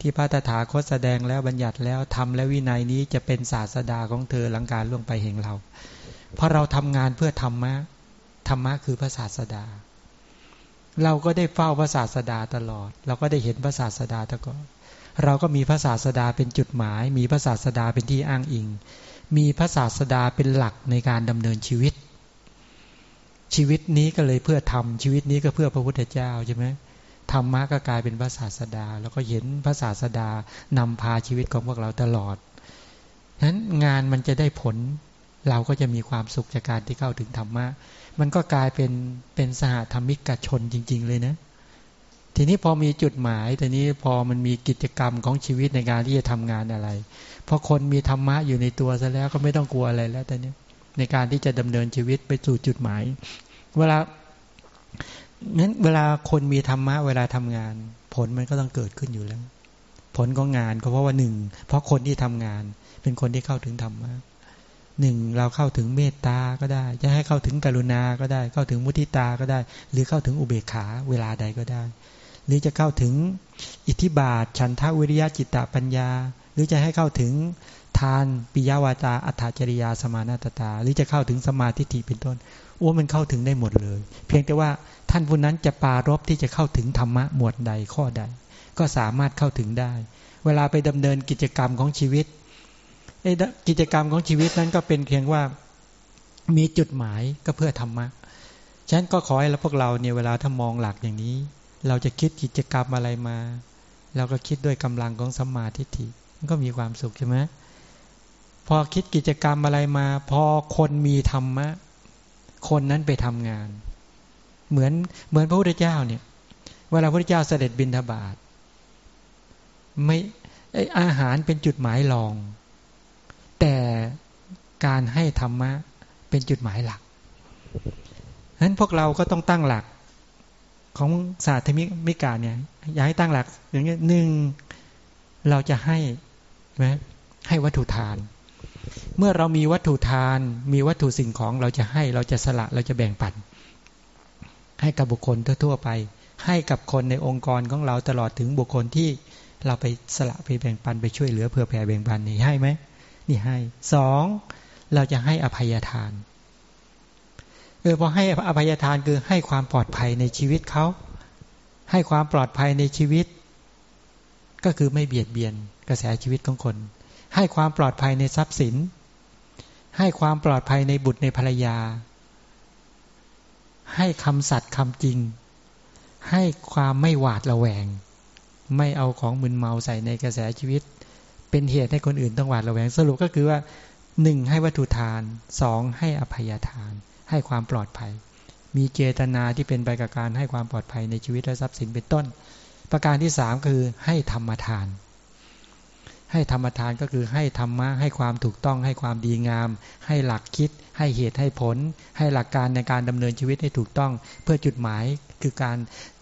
ที่พระตถาคตแสดงแล้วบัญญัติแล้วทำและวินัยนี้จะเป็นศาสดาของเธอหลังการล่วงไปแห่งเรา เพราะเราทำงานเพื่อธรรมะธรรมะคือพระศาสดา เราก็ได้เฝ้าพระศาสดาตลอด เราก็ได้เห็นพระศาสดาตลอดเราก็มีพระศาสดาเป็นจุดหมาย มีพระศาสดาเป็นที่อ้างอิง มีพระศาสดาเป็นหลักในการดำเนินชีวิต ชีวิตนี้ก็เลยเพื่อทำชีวิตนี้ก็เพื่อพระพุทธเจ้าใช่ไหมธรรมะก็กลายเป็นพระศาสดา แล้วก็เห็นพระศาสดานำพาชีวิตของพวกเราตลอดนั้นงานมันจะได้ผล เราก็จะมีความสุขจากการที่เข้าถึงธรรมะ มันก็กลายเป็นเป็นสหธรรมิกชนจริง ๆ เลยนะ ทีนี้พอมีจุดหมายทีนี้พอมันมีกิจกรรมของชีวิตในการที่จะทำงานอะไรพอคนมีธรรมะอยู่ในตัวซะแล้วก็ไม่ต้องกลัวอะไรแล้วตอนนี้ ในการที่จะดำเนินชีวิตไปสู่จุดหมาย เวลางั้นเวลาคนมีธรรมะเวลาทำงาน ผลมันก็ต้องเกิดขึ้นอยู่แล้ว ผลของงานก็เพราะว่าหนึ่งเพราะคนที่ทำงาน เป็นคนที่เข้าถึงธรรมะหนึ่งเราเข้าถึงเมตตาก็ได้ จะให้เข้าถึงกรุณาก็ได้ เข้าถึงมุทิตาก็ได้ หรือเข้าถึงอุเบกขาเวลาใดก็ได้ หรือจะเข้าถึงอิทธิบาท ฉันทาวิริยะจิตตปัญญา หรือจะให้เข้าถึง ทานปิยวาจาอัตจริยาสมานาตตา หรือจะเข้าถึงสมาธิฐิเป็นต้นโอ้มันเข้าถึงได้หมดเลย เพียงแต่ว่าท่านผู้นั้นจะปารบที่จะเข้าถึงธรรมะหมวดใดข้อใด ก็สามารถเข้าถึงได้ เวลาไปดำเนินกิจกรรมของชีวิตกิจกรรมของชีวิตนั้นก็เป็นเพียงว่ามีจุดหมายก็เพื่อธรรมะฉะนั้นก็ขอให้เราพวกเราเนี่ยเวลาถ้ามองหลักอย่างนี้ เราจะคิดกิจกรรมอะไรมา เราก็คิดด้วยกำลังของสัมมาทิฏฐิมันก็มีความสุขใช่ไหม พอคิดกิจกรรมอะไรมา พอคนมีธรรมะ คนนั้นไปทำงาน เหมือนเหมือนพระพุทธเจ้าเนี่ยเวลาพระพุทธเจ้าเสด็จบินทบาทไม่อาหารเป็นจุดหมายรอง แต่การให้ธรรมะเป็นจุดหมายหลักฉะนั้นพวกเราก็ต้องตั้งหลักของศาสตร์ธรรมิกาเนี่ยอยากให้ตั้งหลัก อย่างนี้หนึ่งเราจะให้ไหมให้วัตถุทาน เมื่อเรามีวัตถุทาน มีวัตถุสิ่งของเราจะให้เราจะสละเราจะแบ่งปัน ให้กับบุคคลทั่วๆไป ให้กับคนในองค์กรของเราตลอดถึงบุคคลที่เราไปสละไปแบ่งปันไปช่วยเหลือเพื่อแผ่แบ่งปันนี่ให้ไหมนี่ให้สองเราจะให้อภัยทานเออพอให้อภัยทานคือให้ความปลอดภัยในชีวิตเขาให้ความปลอดภัยในชีวิต ก็คือไม่เบียดเบียนกระแสชีวิตของคน ให้ความปลอดภัยในทรัพย์สิน ให้ความปลอดภัยในบุตรในภรรยา ให้คำสัตย์คำจริง ให้ความไม่หวาดระแวง ไม่เอาของมึนเมาใส่ในกระแสชีวิต เป็นเหตุให้คนอื่นต้องหวาดระแวง สรุปก็คือว่าหนึ่งให้วัตถุทานสองให้อภัยทาน ให้ความปลอดภัย มีเจตนาที่เป็นไปกับการให้ความปลอดภัยในชีวิตและทรัพย์สินเป็นต้น ประการที่สามคือให้ธรรมทาน ให้ธรรมทานก็คือให้ธรรมะให้ความถูกต้องให้ความดีงาม ให้หลักคิด ให้เหตุให้ผล ให้หลักการในการดำเนินชีวิตให้ถูกต้อง เพื่อจุดหมายคือการ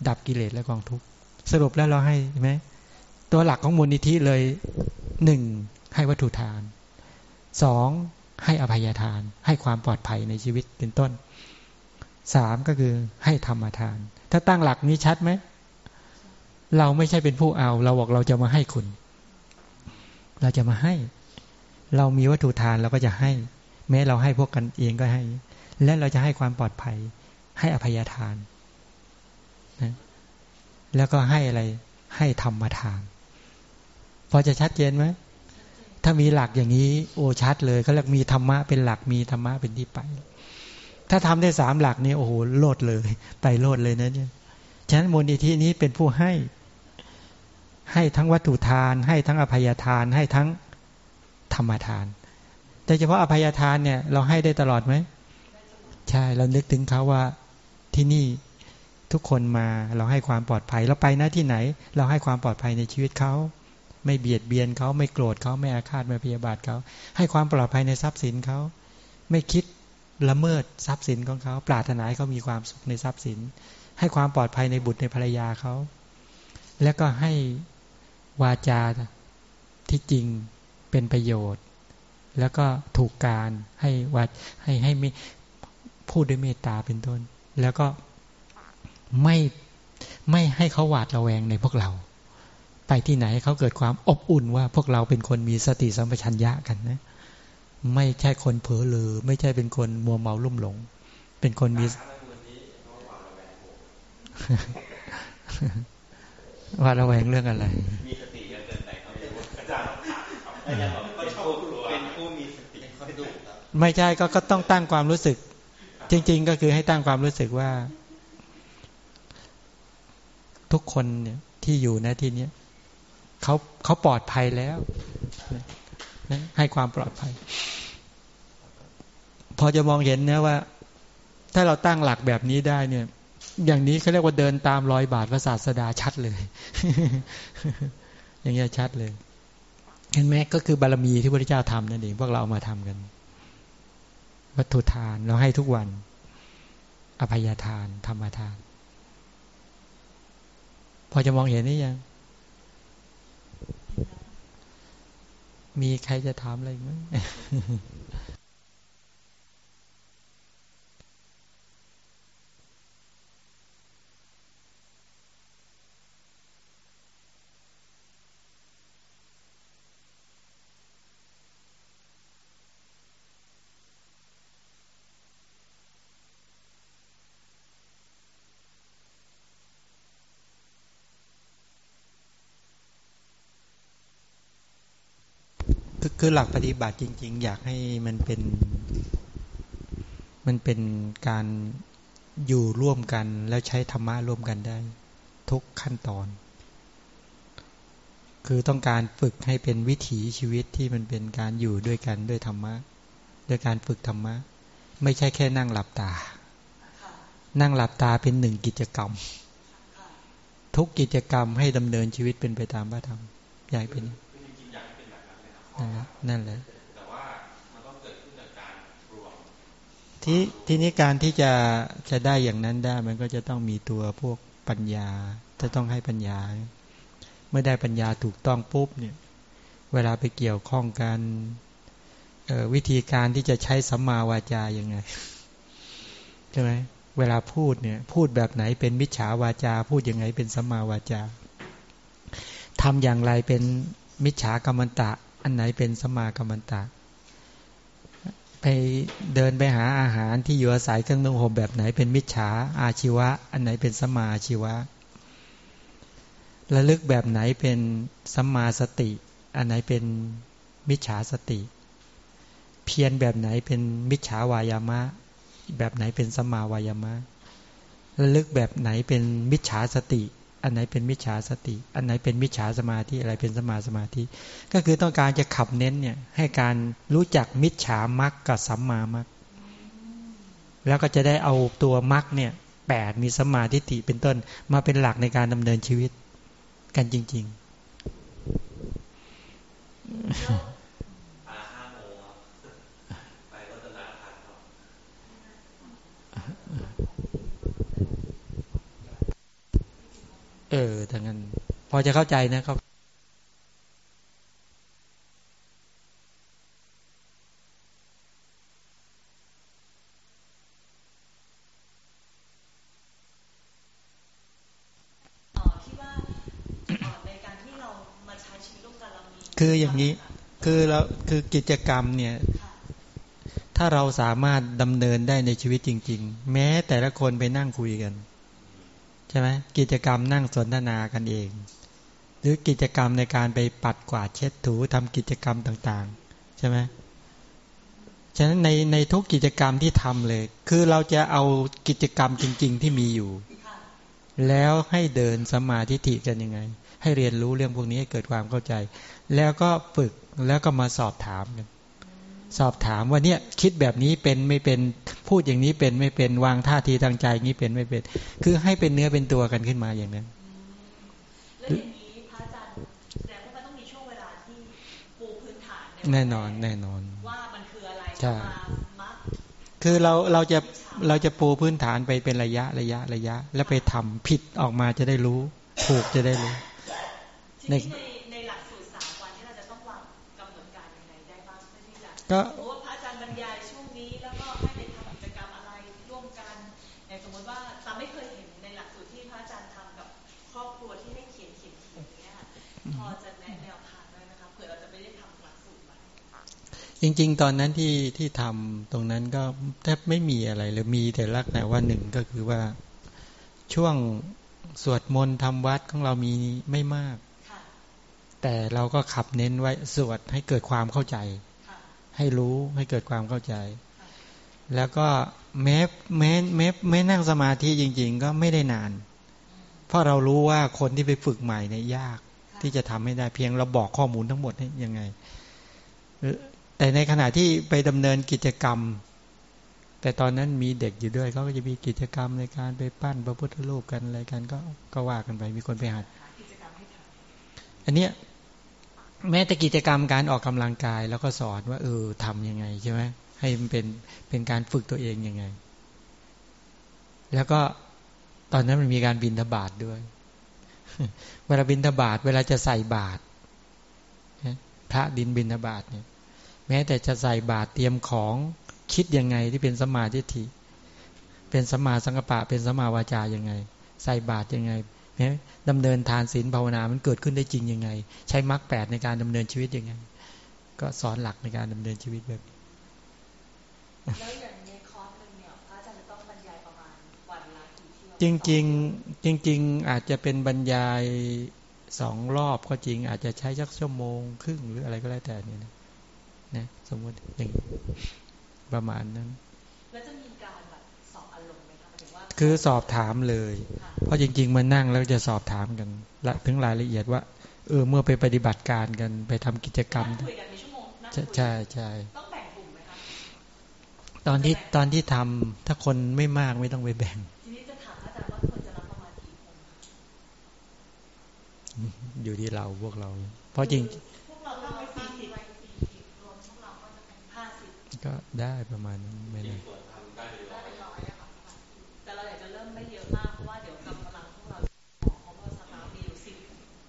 ดับกิเลสและกองทุกข์สรุปแล้วเราให้ไหมตัวหลักของมูลนิธิเลยหนึ่งให้วัตถุทานสองให้อภัยทาน ให้ความปลอดภัยในชีวิตเป็นต้นสามก็คือให้ธรรมทาน ถ้าตั้งหลักนี้ชัดไหมเราไม่ใช่เป็นผู้เอา เราบอกเราจะมาให้คุณ เราจะมาให้ เรามีวัตถุทานเราก็จะให้ แม้เราให้พวกกันเองก็ให้ และเราจะให้ความปลอดภัย ให้อภัยทานนะแล้วก็ให้อะไร ให้ธรรมทาน พอจะชัดเจนไหมถ้ามีหลักอย่างนี้ โอชัดเลยเขาเรียกมีธรรมะเป็นหลักมีธรรมะเป็นที่ไป ถ้าทำได้สามหลักนี้โอ้โหโลดเลยไปโลดเลยนะเนี่ยฉะนั้นมูลนิธินี้เป็นผู้ให้ ให้ทั้งวัตถุทาน ให้ทั้งอภัยทาน ให้ทั้งธรรมทาน แต่เฉพาะอภัยทานเนี่ยเราให้ได้ตลอดไหม ใช่เรานึกถึงเขาว่าที่นี่ทุกคนมาเราให้ความปลอดภัยเราไปน้าที่ไหน เราให้ความปลอดภัยในชีวิตเขาไม่เบียดเบียนเขาไม่โกรธเขาไม่อาฆาตไม่พยาบาทเขาให้ความปลอดภัยในทรัพย์สินเขาไม่คิดละเมิดทรัพย์สินของเขา ปรารถนาให้เขามีความสุขในทรัพย์สิน ให้ความปลอดภัยในบุตรในภรรยาเขา แล้วก็ให้ วาจาที่จริงเป็นประโยชน์ แล้วก็ถูกการให้วัดให้ให้ไม่พูดด้วยเมตตาเป็นต้น แล้วก็ไม่ไม่ให้เขาหวาดระแวงในพวกเรา ไปที่ไหนเขาเกิดความอบอุ่นว่าพวกเราเป็นคนมีสติสัมปชัญญะกันนะ ไม่ใช่คนเผลอเลยไม่ใช่เป็นคนมัวเมาลุ่มหลง เป็นคนมี ว่าระแวงเรื่องอะไร มีสติเยอะเกินไปเขาไม่รู้อาจารย์อาจารย์บอกเป็นผู้เป็นผู้มีสติค่อยดูไม่ใช่ก็ก็ต้องตั้งความรู้สึก จริง ๆ ก็คือให้ตั้งความรู้สึกว่า ทุกคนเนี่ยที่อยู่นะที่นี้เขาเขาปลอดภัยแล้วนะให้ความปลอดภัย พอจะมองเห็นนะว่า ถ้าเราตั้งหลักแบบนี้ได้เนี่ย อย่างนี้เขาเรียกว่าเดินตามรอยบาทพระศาสดาชัดเลย อย่างเงี้ชัดเลย เห็นไหมก็คือบารมีที่พระเจ้าทำนั่นเองพวกเราเอามาทำกัน วัตถุทานเราให้ทุกวัน อภัยทานธรรมทาน พอจะมองเห็นนี่ยัง มีใครจะถามอะไรไหม คือหลักปฏิบัติจริง ๆ อยากให้มันเป็น มันเป็นการอยู่ร่วมกันแล้วใช้ธรรมะร่วมกันได้ ทุกขั้นตอน คือต้องการฝึกให้เป็นวิถีชีวิตที่มันเป็นการอยู่ด้วยกันด้วยธรรมะด้วยการฝึกธรรมะ ไม่ใช่แค่นั่งหลับตา นั่งหลับตาเป็นหนึ่งกิจกรรม ทุกกิจกรรมให้ดำเนินชีวิตเป็นไปตามพระธรรมใหญ่เป็น นั่นแหละแต่ว่ามันต้องเกิดขึ้นจากการรวมที่ที่นี้การที่จะจะได้อย่างนั้นได้ มันก็จะต้องมีตัวพวกปัญญา จะต้องให้ปัญญา เมื่อได้ปัญญาถูกต้องปุ๊บเนี่ย เวลาไปเกี่ยวข้องกันวิธีการที่จะใช้สัมมาวาจายังไงใช่ไหมเวลาพูดเนี่ย พูดแบบไหนเป็นมิจฉาวาจา พูดยังไงเป็นสัมมาวาจาทำอย่างไรเป็นมิจฉากรรมตะ อันไหนเป็นสมากรรมตะ ไปเดินไปหาอาหารที่อยู่อาศัยเครื่องนุ่งห่มแบบไหนเป็นมิจฉาอาชีวะ อันไหนเป็นสมาอาชีวะระลึกแบบไหนเป็นสัมมาสติ อันไหนเป็นมิจฉาสติ เพียรแบบไหนเป็นมิจฉาวายามะ แบบไหนเป็นสัมมาวายามะระลึกแบบไหนเป็นมิจฉาสติ อันไหนเป็นมิจฉาสติ อันไหนเป็นมิจฉาสมาธิอะไรเป็นสมาสมาธิ ก็คือต้องการจะขับเน้นเนี่ยให้การรู้จักมิจฉามักกับสัมมามักแล้วก็จะได้เอาตัวมักเนี่ยแปดมีสมาธิติเป็นต้น มาเป็นหลักในการดำเนินชีวิต กันจริง ๆ เออทางนั้น พอจะเข้าใจนะครับคืออย่างนี้คือเราคือกิจกรรมเนี่ย ถ้าเราสามารถดำเนินได้ในชีวิตจริง ๆ แม้แต่ละคนไปนั่งคุยกัน ใช่ไหมกิจกรรมนั่งสนทนากันเอง หรือกิจกรรมในการไปปัดกวาดเช็ดถูทำกิจกรรมต่างๆ ใช่ไหมฉะนั้นในในทุกกิจกรรมที่ทำเลย คือเราจะเอากิจกรรมจริง ๆ ที่มีอยู่ แล้วให้เดินสมาธิิกันยังไง ให้เรียนรู้เรื่องพวกนี้ให้เกิดความเข้าใจ แล้วก็ฝึกแล้วก็มาสอบถามกัน สอบถามว่าเนี่ยคิดแบบนี้เป็นไม่เป็นพูดอย่างนี้เป็นไม่เป็นวางท่าทีทางใจนี้เป็นไม่เป็น คือให้เป็นเนื้อเป็นตัวกันขึ้นมาอย่างนั้นแล้วอย่างนี้พระอาจารย์แต่ว่ามันต้องมีช่วงเวลาที่ปูพื้นฐานแน่นอนแน่นอนว่ามันคืออะไรใช่คือเราเราจะเราจะปูพื้นฐานไปเป็นระยะระยะระยะ แล้วไปทำผิดออกมาจะได้รู้ ถูกจะได้รู้ใน ก็ว่าพระอาจารย์บรรยายช่วงนี้แล้วก็ให้ไปทำกิจกรรมอะไรร่วมกันอย่างสมมติว่าตาไม่เคยเห็นในหลักสูตรที่พระอาจารย์ทำกับครอบครัวที่ให้เขียนเขียนเขียนเนี้ยพอจะแนะแนวทางได้ไหมคะเผื่อเราจะไม่ได้ทำหลักสูตรจริง ๆ ตอนนั้นที่ที่ทำตรงนั้นก็แทบไม่มีอะไรเลยมีแต่ลักษณะว่าหนึ่งก็คือว่าช่วงสวดมนต์ทำวัดของเรามีไม่มาก แต่เราก็ขับเน้นไว้สวดให้เกิดความเข้าใจ ให้รู้ให้เกิดความเข้าใจ แล้วก็แม้แม้แม้แม้นั่งสมาธิจริง ๆ ก็ไม่ได้นาน เพราะเรารู้ว่าคนที่ไปฝึกใหม่เนี่ยยากที่จะทำให้ได้เพียงเราบอกข้อมูลทั้งหมดให้ยังไง แต่ในขณะที่ไปดำเนินกิจกรรม แต่ตอนนั้นมีเด็กอยู่ด้วยเขาก็จะมีกิจกรรมในการไปปั้นพระพุทธรูปกันอะไรกันก็ก็ว่ากันไปมีคนไปหัดอันเนี้ย แม้แต่กิจกรรมการออกกำลังกาย แล้วก็สอนว่าเออทำยังไงใช่ไหมให้มันเป็นเป็นการฝึกตัวเองยังไง แล้วก็ตอนนั้นมันมีการบินทบาทด้วย เวลาบินทบาทเวลาจะใส่บาตรพระดินบินทบาทเนี่ย แม้แต่จะใส่บาตรเตรียมของคิดยังไงที่เป็นสมาธิิเป็นสมาสังกปะเป็นสมาวาจายังไง ใส่บาตรยังไง ดำเนินทานศีลภาวนา มันเกิดขึ้นได้จริงยังไง ใช้มรรคแปดในการดำเนินชีวิตยังไง ก็สอนหลักในการดำเนินชีวิตแบบนี้แล้วอย่างในคอร์สหนึ่งเนี่ยพระอาจารย์จะต้องบรรยายประมาณวันละกี่เที่ยวจริงๆจริง ๆ อาจจะเป็นบรรยายสองรอบก็จริง อาจจะใช้สักชั่วโมงครึ่งหรืออะไรก็แล้วแต่เนี่ยนะนะสมมติอย่างประมาณนั้น คะหมายถึงว่าคือสอบถามเลย เพราะจริง ๆมานั่งแล้วจะสอบถามกันละถึงรายละเอียดว่า เออเมื่อไปปฏิบัติการกันไปทำกิจกรรมใช่ใช่ใช่ต้องแบ่งกลุ่มไหมคะตอนที่ตอนที่ทำถ้าคนไม่มากไม่ต้องไปแบ่งทีนี้จะถามอาจารย์ว่าควรจะรับประมาณกี่คนอยู่ที่เราพวกเรา เพราะจริงพวกเราต้องไปสี่สิบรวมพวกเราก็จะเป็นห้าสิบก็ได้ประมาณนั้นไม่ได้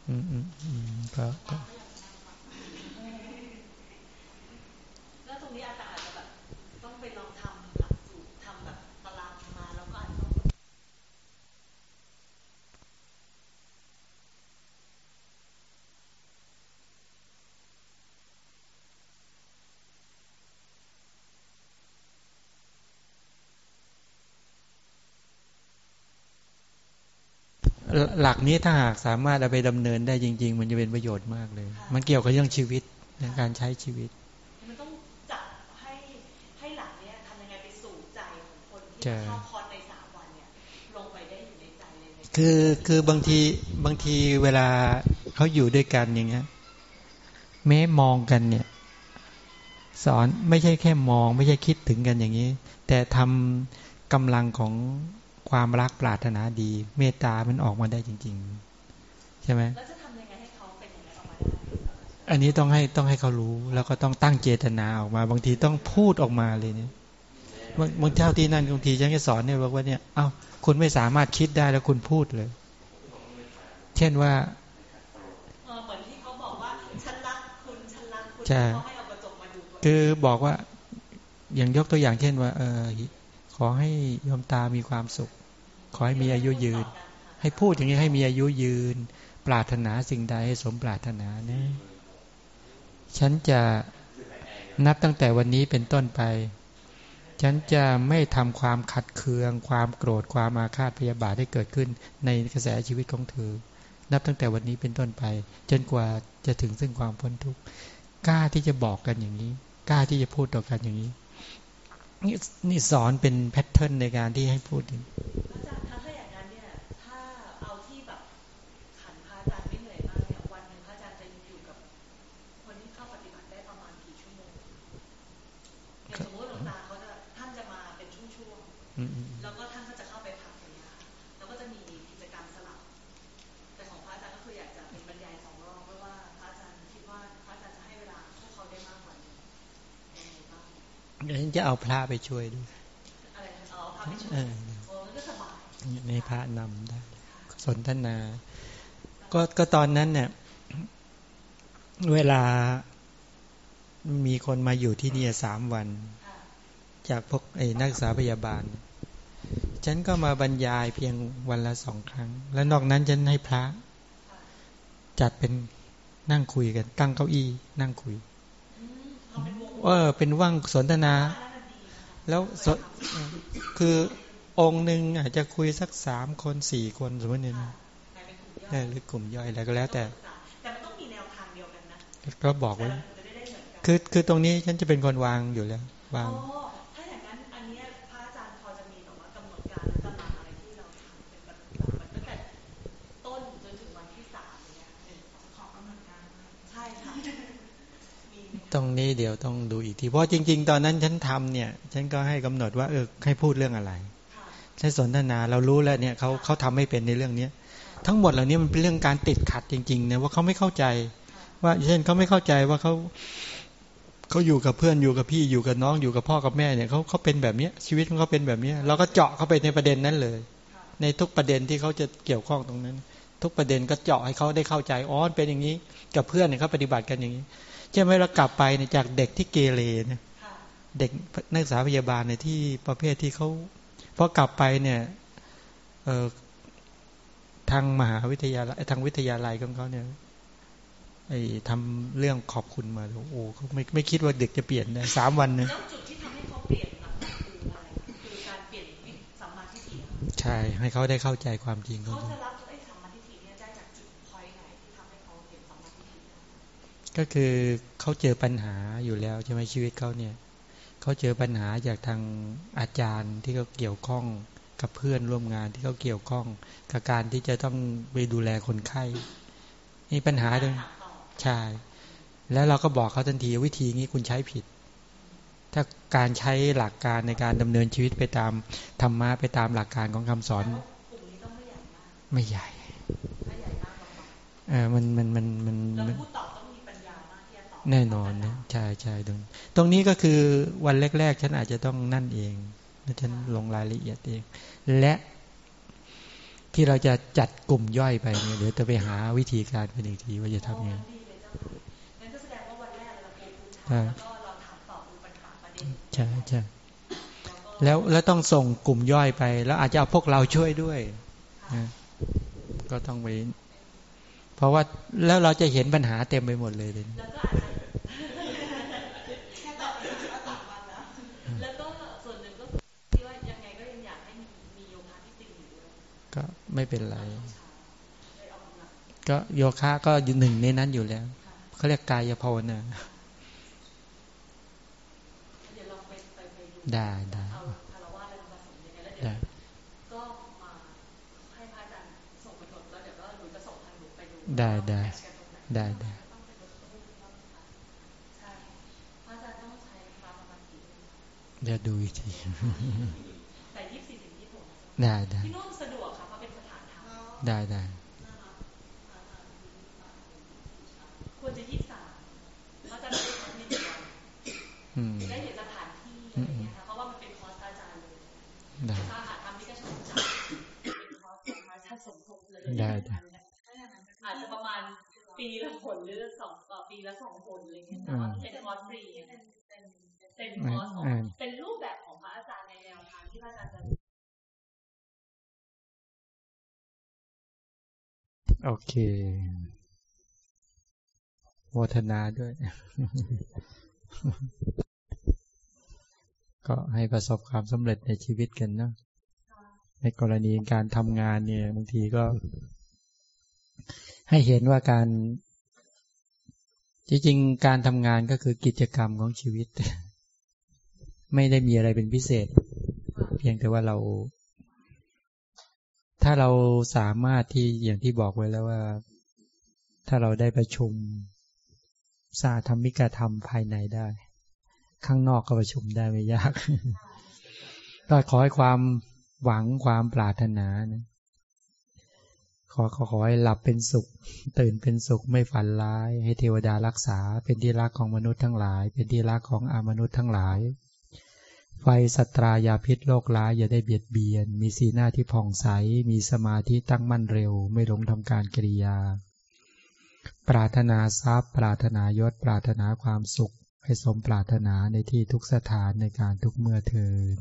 อืมอืมอืมก็แล้วตรงนี้อาจารย์อาจจะแบบต้องไปลองทำหลักสูตรทำแบบตารางมาแล้วก็อาจจะต้อง หลักนี้ถ้าหากสามารถเอาไปดำเนินได้จริง ๆ มันจะเป็นประโยชน์มากเลย มันเกี่ยวกับเรื่องชีวิตในการใช้ชีวิตมันต้องจับให้ให้หลักนี้ทำยังไงไปสู่ใจของคนที่เข้าคอร์สในสามวันเนี่ยลงไปได้อยู่ในใจเลยคือคือบางทีบางทีเวลาเขาอยู่ด้วยกันอย่างเงี้ยแม้มองกันเนี่ย สอนไม่ใช่แค่มอง ไม่ใช่คิดถึงกันอย่างนี้ แต่ทำกำลังของ ความรักปรารถนาดี เมตตามันออกมาได้จริง ๆ ใช่ไหมแล้วจะทำยังไงให้เขาเป็นอย่างไรออกมาได้อันนี้ต้องให้ต้องให้เขารู้ แล้วก็ต้องตั้งเจตนาออกมา บางทีต้องพูดออกมาเลยเนี่ยบางเจ้าที่นั่นบางทีฉันก็สอนเนี่ยบอกว่าเนี่ยเอ้าคุณไม่สามารถคิดได้แล้วคุณพูดเลย เช่นว่าเหมือนที่เขาบอกว่าฉันรักคุณฉันรักคุณเขาให้เอากระจกมาดูคือบอกว่าอย่างยกตัวอย่างเช่นว่า เออข อให้ยมตามีความสุข ขอให้มีอายุยืน ให้พูดอย่างนี้ให้มีอายุยืน ปรารถนาสิ่งใดให้สมปรารถนานะฉันจะนับตั้งแต่วันนี้เป็นต้นไป ฉันจะไม่ทำความขัดเคือง ความโกรธความอาฆาตพยาบาทให้เกิดขึ้นในกระแสชีวิตของเธอ นับตั้งแต่วันนี้เป็นต้นไป จนกว่าจะถึงซึ่งความพ้นทุกข์กล้าที่จะบอกกันอย่างนี้ กล้าที่จะพูดต่อกันอย่างนี้ นี่นี่สอนเป็นแพทเทิร์นในการที่ให้พูดอาจารย์คะถ้า ฉันจะเอาพระไปช่วยด้วยอะไรนะอ๋อพาไปช่วเอยอโอ้มันก็สบายในพระนำได้สนทนา ก็ก็ตอนนั้นเนี่ยเวลามีคนมาอยู่ที่นี่สามวันค่ะจากพวกไอ้นักศึกษาพยาบาล ฉันก็มาบรรยายเพียงวันละสองครั้ง แล้วนอกนั้นฉันให้พระค่ะจัดเป็นนั่งคุยกัน ตั้งเก้าอี้ นั่งคุยอืมทำ เป็นวงเออเป็นว่างสนทนาอันนั้นดีนะคะแล้วสนคือองค์หนึ่งอาจจะคุยสักสามคนสี่คนสมมติเนี่ยนะกลายเป็นกลุ่มย่อเอยอหรือกลุ่มย่อยอะไรก็แล้วแต่แต่มันต้องมีแนวทางเดียวกันนะก็บอกไว้แต่เราจะได้ได้เหมือนกันคือคือตรงนี้ฉันจะเป็นคนวางอยู่แล้ว วางอ๋อถ้าอย่าง ตรงนี้เดี๋ยวต้องดูอีกที เพราะจริง ๆ ตอนนั้นฉันทำเนี่ย ฉันก็ให้กำหนดว่าเออให้พูดเรื่องอะไรใช้สนทนาเรารู้แล้วเนี่ยเขาเขาทำไม่เป็นในเรื่องเนี้ยทั้งหมดเหล่านี้มันเป็นเรื่องการติดขัดจริงๆนะว่าเขาไม่เข้าใจ ว่าเช่นเขาไม่เข้าใจว่าเขาเขาอยู่กับเพื่อนอยู่กับพี่อยู่กับน้องอยู่กับพ่อกับแม่เนี่ยเขาเขาเป็นแบบเนี้ยชีวิตของเขาเป็นแบบเนี้ยเราก็เจาะเข้าไปในประเด็นนั้นเลย ในทุกประเด็นที่เขาจะเกี่ยวข้องตรงนั้น ทุกประเด็นก็เจาะให้เขาได้เข้าใจอ๋อเป็นอย่างนี้ กับเพื่อนเนี่ยเขาปฏิบัติกันอย่างนี้ ใช่ไหมเรากลับไปเนี่ยจากเด็กที่เกเรเนี่ยค่ะเด็กนักศึกษาพยาบาลในยที่ประเภทที่เขาพอกลับไปเนี่ยเออทางมหาวิทยาลัยทางวิทยาลัยของเขาเนี่ยไอ้ทำเรื่องขอบคุณมาแล้วโอ้เขาไม่ไม่คิดว่าเด็กจะเปลี่ยนนะสามวันนะแล้วจุดที่ทำให้เขาเปลี่ยนหลักๆคืออะไรคะคือการเปลี่ยนวิสัมมาทิฏฐิเหรอใช่ให้เขาได้เข้าใจความจริงเขาเขาด้วยจะรับ ก็คือเขาเจอปัญหาอยู่แล้วใช่ไหมชีวิตเขาเนี่ยเขาเจอปัญหาจากทางอาจารย์ที่เขาเกี่ยวข้องกับเพื่อนร่วมงานที่เขาเกี่ยวข้อง กับการที่จะต้องไปดูแลคนไข้นี่ปัญหาตรงใช่แล้วเราก็บอกเขาทันทีวิธีนี้คุณใช้ผิด ถ้าการใช้หลักการในการดำเนินชีวิตไปตามธรรมะไปตามหลักการของคำสอน ไม่ใหญ่มากไม่ใหญ่ถ้าใหญ่มากลำบากเออมันมันมันมันมัน แน่นอนนะใช่ใช่ตรงตรงนี้ก็คือวันแรก ๆ ฉันอาจจะต้องนั่นเองแล้วฉันลงรายละเอียดเอง และที่เราจะจัดกลุ่มย่อยไปเนี่ยเดี๋ยวจะไปหาวิธีการกันอีกทีว่าจะทำยังไงโอ้ดีเลยเจ้าค่ะงั้นก็แสดงว่าวันแรกเราปูพื้นใช่ฐานแล้วก็เราถามตอบดูปัญหาประเด็นใช่ใช่แล้วก็แล้วแล้วต้องส่งกลุ่มย่อยไป แล้วอาจจะเอาพวกเราช่วยด้วยนะก็ต้องไปเพราะว่าแล้วเราจะเห็นปัญหาเต็มไปหมดเลยเลยแล้วก็อาจจะ แค่ตอบปัญหาก็สามวันแล้ว แล้วก็ส่วนหนึ่งก็คือที่ว่ายังไงก็ยังอยากให้มีมีโยคะที่ติดอยู่ด้วย ก็ ไม่เป็นไรตอนเช้าได้ออกกำลังก็โยคะก็อยู่หนึ่งในนั้นอยู่แล้วค่ะเขาเรียกกายภาวนาเดี๋ยวลองไปไปไปดูได้ได้เอาคารวะอะไรมาผสมยังไงแล้วเดี๋ยได้วก็มาให้พระอาจารย์ส่งไปหมดแล้วเดี๋ยวก็หนูจะส่งทางหนูไปดูได้ได้แมทช์กันตรงหนได้ได้ต้องเป็นรถตู้ต้องค่ะใช่พระอาจารย์ต้องใช้พระประมาณกี่องค์เดี๋ยวดูอีกทีแต่ยี่สิบสี่ถึงยี่สิบหกได้ได้ที่นู่นสะดว ได้ได้ควรจะยี่สิบสามพระอาจารย์ได้ทำในหนึ่งวันอืมได้เห็นสถานที่อะไรอย่างเงี้ยค่ะเพราะว่ามันเป็นคอร์สพระอาจารย์เลยได้ถ้าหาทำที่กระชมจัดเป็นคอร์สของพระอาจารย์สมทบเลยได้ได้อาจจะประมาณปีละผลหรือสองเอ่อปีละสองผลอะไรเงี้ยแต่ว่าเป็นคอร์สฟรีอะเป็นเป็นคอร์สของอ่าเป็นรูปแบบของพระอาจารย์ในแนวทางที่พระอาจารย์จะ โอเคโมทนาด้วย ก็ให้ประสบความสำเร็จในชีวิตกันนะในกรณีการทำงานเนี่ยบางทีก็ ให้เห็นว่าการ จริงๆ การทำงานก็คือกิจกรรมของชีวิต ไม่ได้มีอะไรเป็นพิเศษ เพียงแต่ว่าเรา ถ้าเราสามารถที่อย่างที่บอกไว้แล้วว่า ถ้าเราได้ประชุมสาธรรมิกธรรมภายในได้ ข้างนอกก็ประชุมได้ไม่ยากก็ขอให้ความหวังความปรารถนานะขอขอขอให้หลับเป็นสุข ตื่นเป็นสุขไม่ฝันร้าย ให้เทวดารักษา เป็นที่รักของมนุษย์ทั้งหลาย เป็นที่รักของอมนุษย์ทั้งหลาย ไฟสัตรายาพิษโรคร้ายอย่าได้เบียดเบียน มีสีหน้าที่ผ่องใส มีสมาธิตั้งมั่นเร็ว ไม่หลงทำการกิริยา ปรารถนาทรัพย์ ปรารถนายศ ปรารถนาความสุข ให้สมปรารถนาในที่ทุกสถานในการทุกเมื่อเทิน